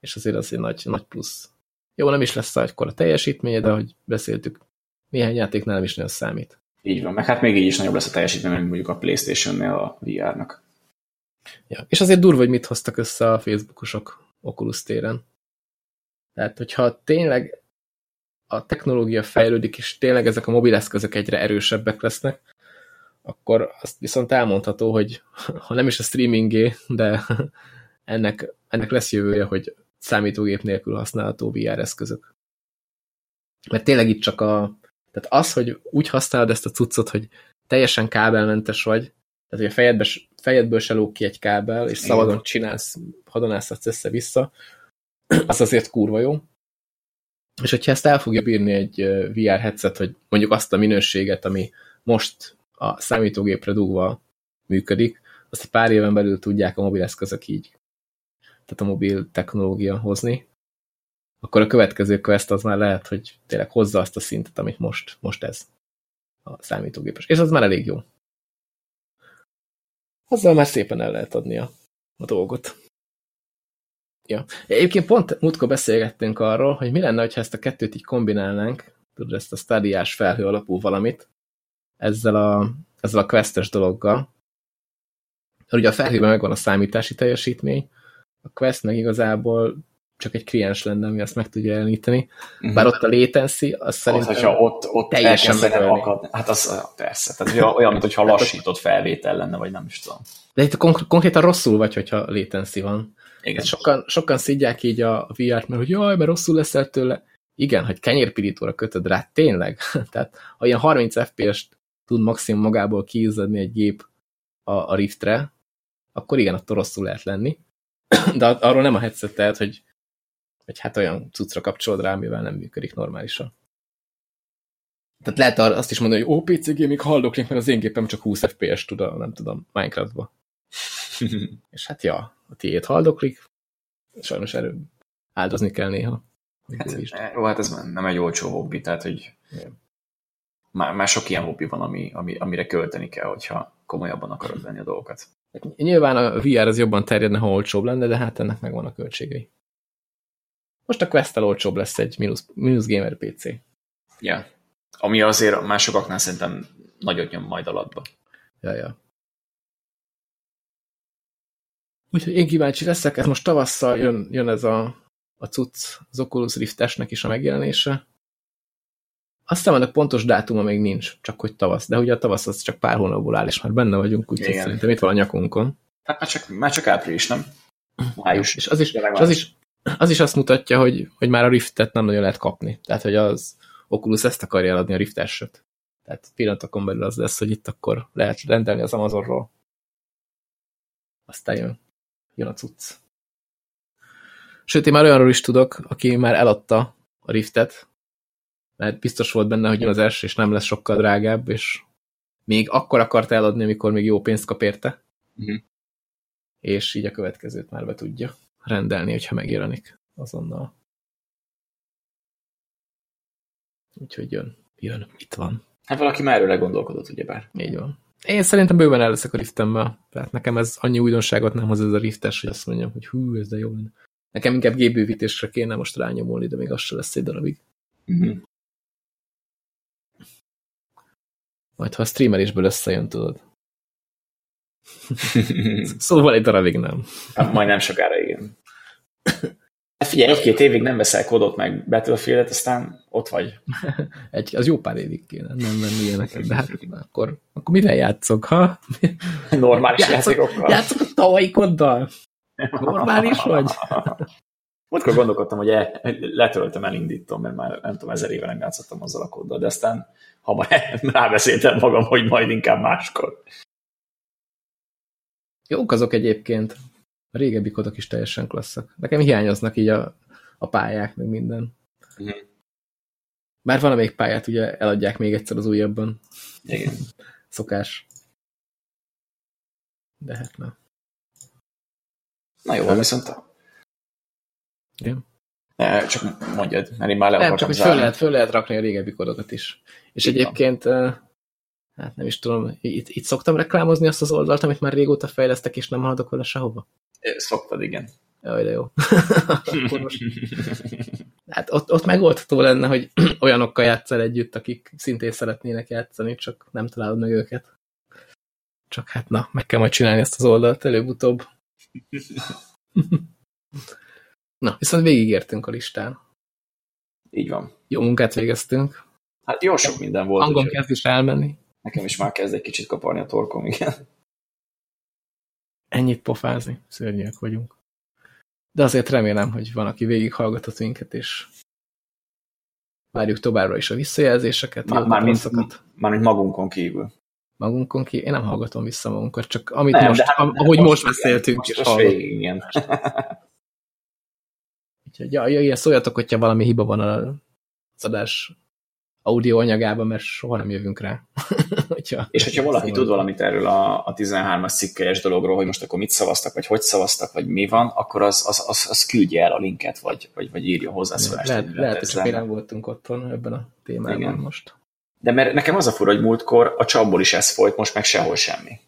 És azért az egy nagy, nagy plusz. Jó, nem is lesz akkor a teljesítménye, de ahogy beszéltük, néhány játéknál nem is nagyon számít. Így van, meg hát még így is nagyobb lesz a teljesítmény, mint mondjuk a Playstation-nél a VR-nak. Ja. És azért durva, hogy mit hoztak össze a Facebookosok Oculus téren. Tehát, hogyha tényleg a technológia fejlődik, és tényleg ezek a mobileszközök egyre erősebbek lesznek, akkor azt viszont elmondható, hogy ha nem is a streamingé, de ennek, ennek lesz jövője, hogy számítógép nélkül használható VR eszközök. Mert tényleg itt csak a... Tehát az, hogy úgy használod ezt a cuccot, hogy teljesen kábelmentes vagy, tehát hogy a fejedbe, fejedből se lóg ki egy kábel, és szabadon csinálsz, hadonászhatsz össze-vissza, az azért kurva jó. És hogyha ezt el fogja bírni egy VR headset, hogy mondjuk azt a minőséget, ami most a számítógépre dugva működik, azt egy pár éven belül tudják a mobileszközök így, tehát a mobil technológia hozni, akkor a következő quest az már lehet, hogy tényleg hozza azt a szintet, amit most, most ez a számítógépes. És az már elég jó. Azzal már szépen el lehet adni a, a dolgot. Ja. Egyébként pont múltkor beszélgettünk arról, hogy mi lenne, ha ezt a kettőt így kombinálnánk, tudod, ezt a stadiás felhő alapú valamit, ezzel a, ezzel a questes dologgal. Ugye a felhőben megvan a számítási teljesítmény, a quest meg igazából csak egy kliens lenne, ami azt meg tudja jeleníteni. Uh mhm. -huh. Bár ott a latency, az szerintem hogyha ott, ott teljesen akad, hát az persze, tehát olyan, mint hogyha lassított felvétel lenne, vagy nem is tudom. De itt konk konkrétan rosszul vagy, hogyha latency van. Igen. Sokan, sokan szidják így a VR-t, mert hogy jaj, mert rosszul leszel tőle. Igen, hogy kenyérpirítóra kötöd rá, tényleg. Tehát ha ilyen 30 FPS-t tud maximum magából kiizzadni egy gép a, a Riftre, akkor igen, attól rosszul lehet lenni. De arról nem a headset tehet, hogy, hogy hát olyan cuccra kapcsolod rá, amivel nem működik normálisan. Tehát lehet azt is mondani, hogy ó, PC gaming haldoklik, mert az én gépem csak 20 FPS tud a, nem tudom, Minecraftba. és hát ja, a tiét haldoklik, sajnos erő áldozni kell néha. Hát, jó, hát ez nem egy olcsó hobbi, tehát hogy már, már sok ilyen hobbi van, ami, ami, amire költeni kell, hogyha komolyabban akarod venni a dolgokat. Nyilván a VR az jobban terjedne, ha olcsóbb lenne, de hát ennek megvan a költségei. Most a quest olcsóbb lesz egy minus, minus gamer PC. Ja. Ami azért másokaknál szerintem nagyot nyom majd alatba. Ja, ja. Úgyhogy én kíváncsi leszek, ez most tavasszal jön, jön ez a, a cucc, az Oculus Rift-esnek is a megjelenése. Aztán a pontos dátuma még nincs, csak hogy tavasz. De ugye a tavasz az csak pár hónapból áll, és már benne vagyunk, úgyhogy szerintem itt van a nyakunkon. Hát már csak, már csak április, nem? Május. És az is, és az is, az is azt mutatja, hogy, hogy már a Riftet nem nagyon lehet kapni. Tehát, hogy az Oculus ezt akarja eladni a Rift. Tehát pillanatokon belül az lesz, hogy itt akkor lehet rendelni az Amazonról. Aztán jön jön a cucc. Sőt, én már olyanról is tudok, aki már eladta a Riftet, mert biztos volt benne, hogy jön az első, és nem lesz sokkal drágább, és még akkor akart eladni, amikor még jó pénzt kap érte. Uh mhm. -huh. És így a következőt már be tudja rendelni, hogyha megjelenik azonnal. Úgyhogy jön, jön, itt van. Hát valaki már erről gondolkodott, ugyebár. Így van. Én szerintem bőven el leszek a riftemmel. Tehát nekem ez annyi újdonságot nem hoz ez a riftes, hogy azt mondjam, hogy hú, ez de jó lenne. Nekem inkább gépbővítésre kéne most rányomolni, de még az se lesz egy darabig. Mhm. -huh. Majd ha a streamelésből összejön, tudod. szóval egy darabig nem. Hát majd nem sokára, igen. Figyelj, egy-két évig nem veszel kódot meg battlefield aztán ott vagy. egy, az jó pár évig kéne nem venni ilyeneket, de hát akkor, akkor mire játszok, ha? Normális játszok, játékokkal. Játszok a tavalyi koddal. Normális vagy? Múltkor gondolkodtam, hogy el, letöltöm, elindítom, mert már nem tudom, ezer éve nem játszottam azzal a kóddal, de aztán hamar rábeszéltem magam, hogy majd inkább máskor. Jók azok egyébként. A régebbi kodok is teljesen klasszak. Nekem hiányoznak így a, a pályák, meg minden. Mhm. Már valamelyik pályát ugye eladják még egyszer az újabban. Igen. Szokás. De hát nem. Na jó, van, viszont Igen. Ne, csak mondjad, mert én már le Nem, csak hogy föl lehet, föl lehet rakni a régebbi kodokat is. És van. egyébként, eh, hát nem is tudom, itt, itt szoktam reklámozni azt az oldalt, amit már régóta fejlesztek, és nem haladok vele sehova. Szoktad, igen. Jaj, de jó. Akkor most, hát ott, ott megoldható lenne, hogy olyanokkal játszol együtt, akik szintén szeretnének játszani, csak nem találod meg őket. Csak hát na, meg kell majd csinálni ezt az oldalt előbb-utóbb. Na, viszont végigértünk a listán. Így van. Jó munkát végeztünk. Hát jó sok minden volt. Hangon úgyhogy kezd is elmenni. Nekem is már kezd egy kicsit kaparni a torkom, igen. Ennyit pofázni. Szörnyűek vagyunk. De azért remélem, hogy van, aki végighallgatott minket, és várjuk továbbra is a visszajelzéseket, Már, már, mint, tapasztalatokat. már mint magunkon kívül. magunkon ki. Én nem hallgatom vissza magunkat, csak amit Nem, most, hát- ahogy most, igen, beszéltünk, most, és most hallgatom. igen. Úgyhogy ja, ja, ilyen szóljatok, hogyha valami hiba van a- az adás audio anyagában, mert soha nem jövünk rá. hogyha, És hogyha valaki Szóval- tud valamit erről a, a 13-as cikkelyes dologról, hogy most akkor mit szavaztak, vagy hogy szavaztak, vagy mi van, akkor az, az, az, az küldje el a linket, vagy, vagy, vagy írja hozzászólást. lehet, lehet, hogy csak mi nem voltunk otthon ebben a témában Igen. most. De mert nekem az a fura, hogy múltkor a csapból is ez folyt, most meg sehol semmi.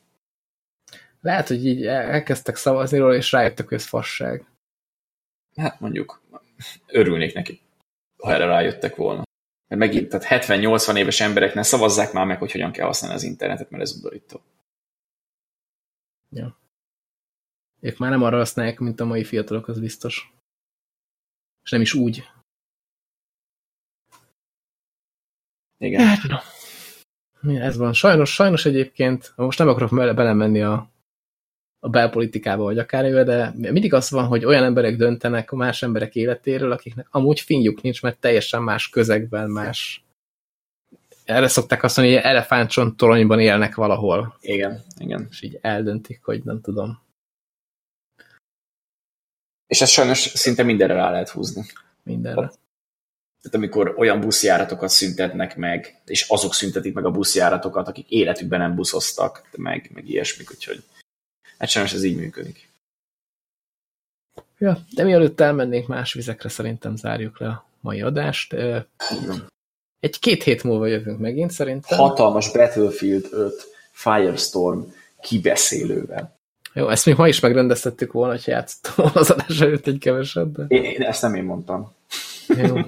Lehet, hogy így el- elkezdtek szavazni róla, és rájöttek, hogy ez fasság. Hát mondjuk örülnék neki, ha erre rájöttek volna. Mert megint, tehát 70-80 éves emberek ne szavazzák már meg, hogy hogyan kell használni az internetet, mert ez undorító. Ők már nem arra használják, mint a mai fiatalok, az biztos. És nem is úgy. Igen. Hát. Ja, Ez van. Sajnos, sajnos egyébként, most nem akarok bele, belemenni a, a belpolitikába, vagy akármibe, de mindig az van, hogy olyan emberek döntenek a más emberek életéről, akiknek amúgy finjuk nincs, mert teljesen más közegben, más... Erre szokták azt mondani, hogy elefántcsont toronyban élnek valahol, Igen, igen. és így eldöntik, hogy nem tudom, És ezt sajnos szinte mindenre rá lehet húzni. mindenre. Tehát amikor olyan buszjáratokat szüntetnek meg, és azok szüntetik meg a buszjáratokat, akik életükben nem buszoztak, meg, meg ilyesmik, úgyhogy hát sajnos ez így működik. Ja, de mielőtt elmennénk más vizekre, szerintem zárjuk le a mai adást. Egy-két hét múlva jövünk megint, szerintem. Hatalmas Battlefield 5 Firestorm kibeszélővel. Jó, ezt még ma is megrendeztettük volna, hogy játszottam az adás előtt egy keveset, de... Én, én ezt nem én mondtam. Jó.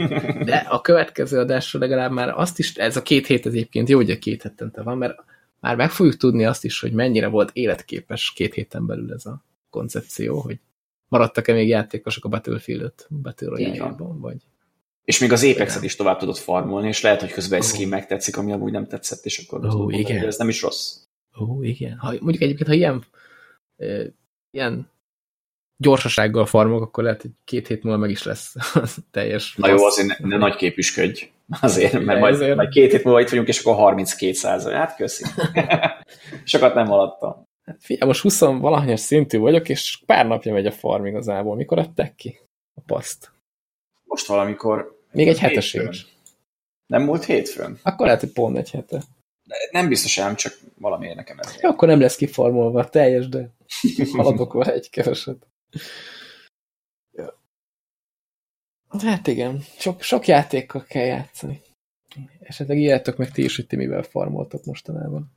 De a következő adásra legalább már azt is, ez a két hét egyébként jó, hogy a két hetente van, mert már meg fogjuk tudni azt is, hogy mennyire volt életképes két héten belül ez a koncepció, hogy maradtak-e még játékosok a Battlefield 5 Battle. Royale-ban, vagy... És még az Apex-et is tovább tudod farmolni, és lehet, hogy közben egy skin megtetszik, ami amúgy nem tetszett, és akkor tudod mondani, igen. hogy ez nem is rossz. Ó, igen. Ha, mondjuk egyébként, ha ilyen, e, ilyen gyorsasággal farmok, akkor lehet, hogy két hét múlva meg is lesz teljes. Na jó, azért ne, ne nagy képüsködj. Azért, mert majd, ezért. majd két hét múlva itt vagyunk, és akkor 32 százalék. Hát köszi. Sokat nem haladtam. Hát figyelj, most 20 valahányas szintű vagyok, és pár napja megy a farm igazából. Mikor adták ki a paszt? Most valamikor... Még egy hete hétfőn. sincs. Nem múlt hétfőn? Akkor lehet, hogy pont egy hete. De Nem biztos ám, csak valamiért nekem ez. Ja, akkor nem lesz kifarmolva teljes, de haladok vele egy keveset. Hát igen, sok, sok játékkal kell játszani. Esetleg írjátok meg ti is, hogy ti mivel farmoltok mostanában.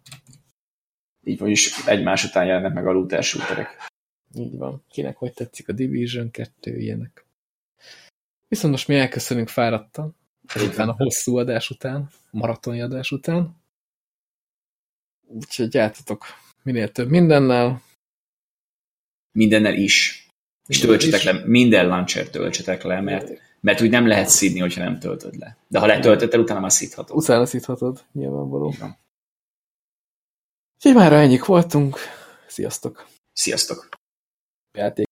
Így vagyis egymás után jelennek meg a looter shooterek. Így van. Kinek hogy tetszik a Division 2, ilyenek. Viszont most mi elköszönünk fáradtan. Ezután a hosszú adás után, maratoni adás után. Úgyhogy játszatok minél több mindennel. Mindennel is. És töltsetek le, minden launcher töltsetek le, mert, mert úgy nem lehet szídni, hogyha nem töltöd le. De ha letöltöd el, utána már szíthatod. Utána szíthatod, nyilvánvaló. Van. Úgyhogy már ennyik voltunk. Sziasztok! Sziasztok! Játék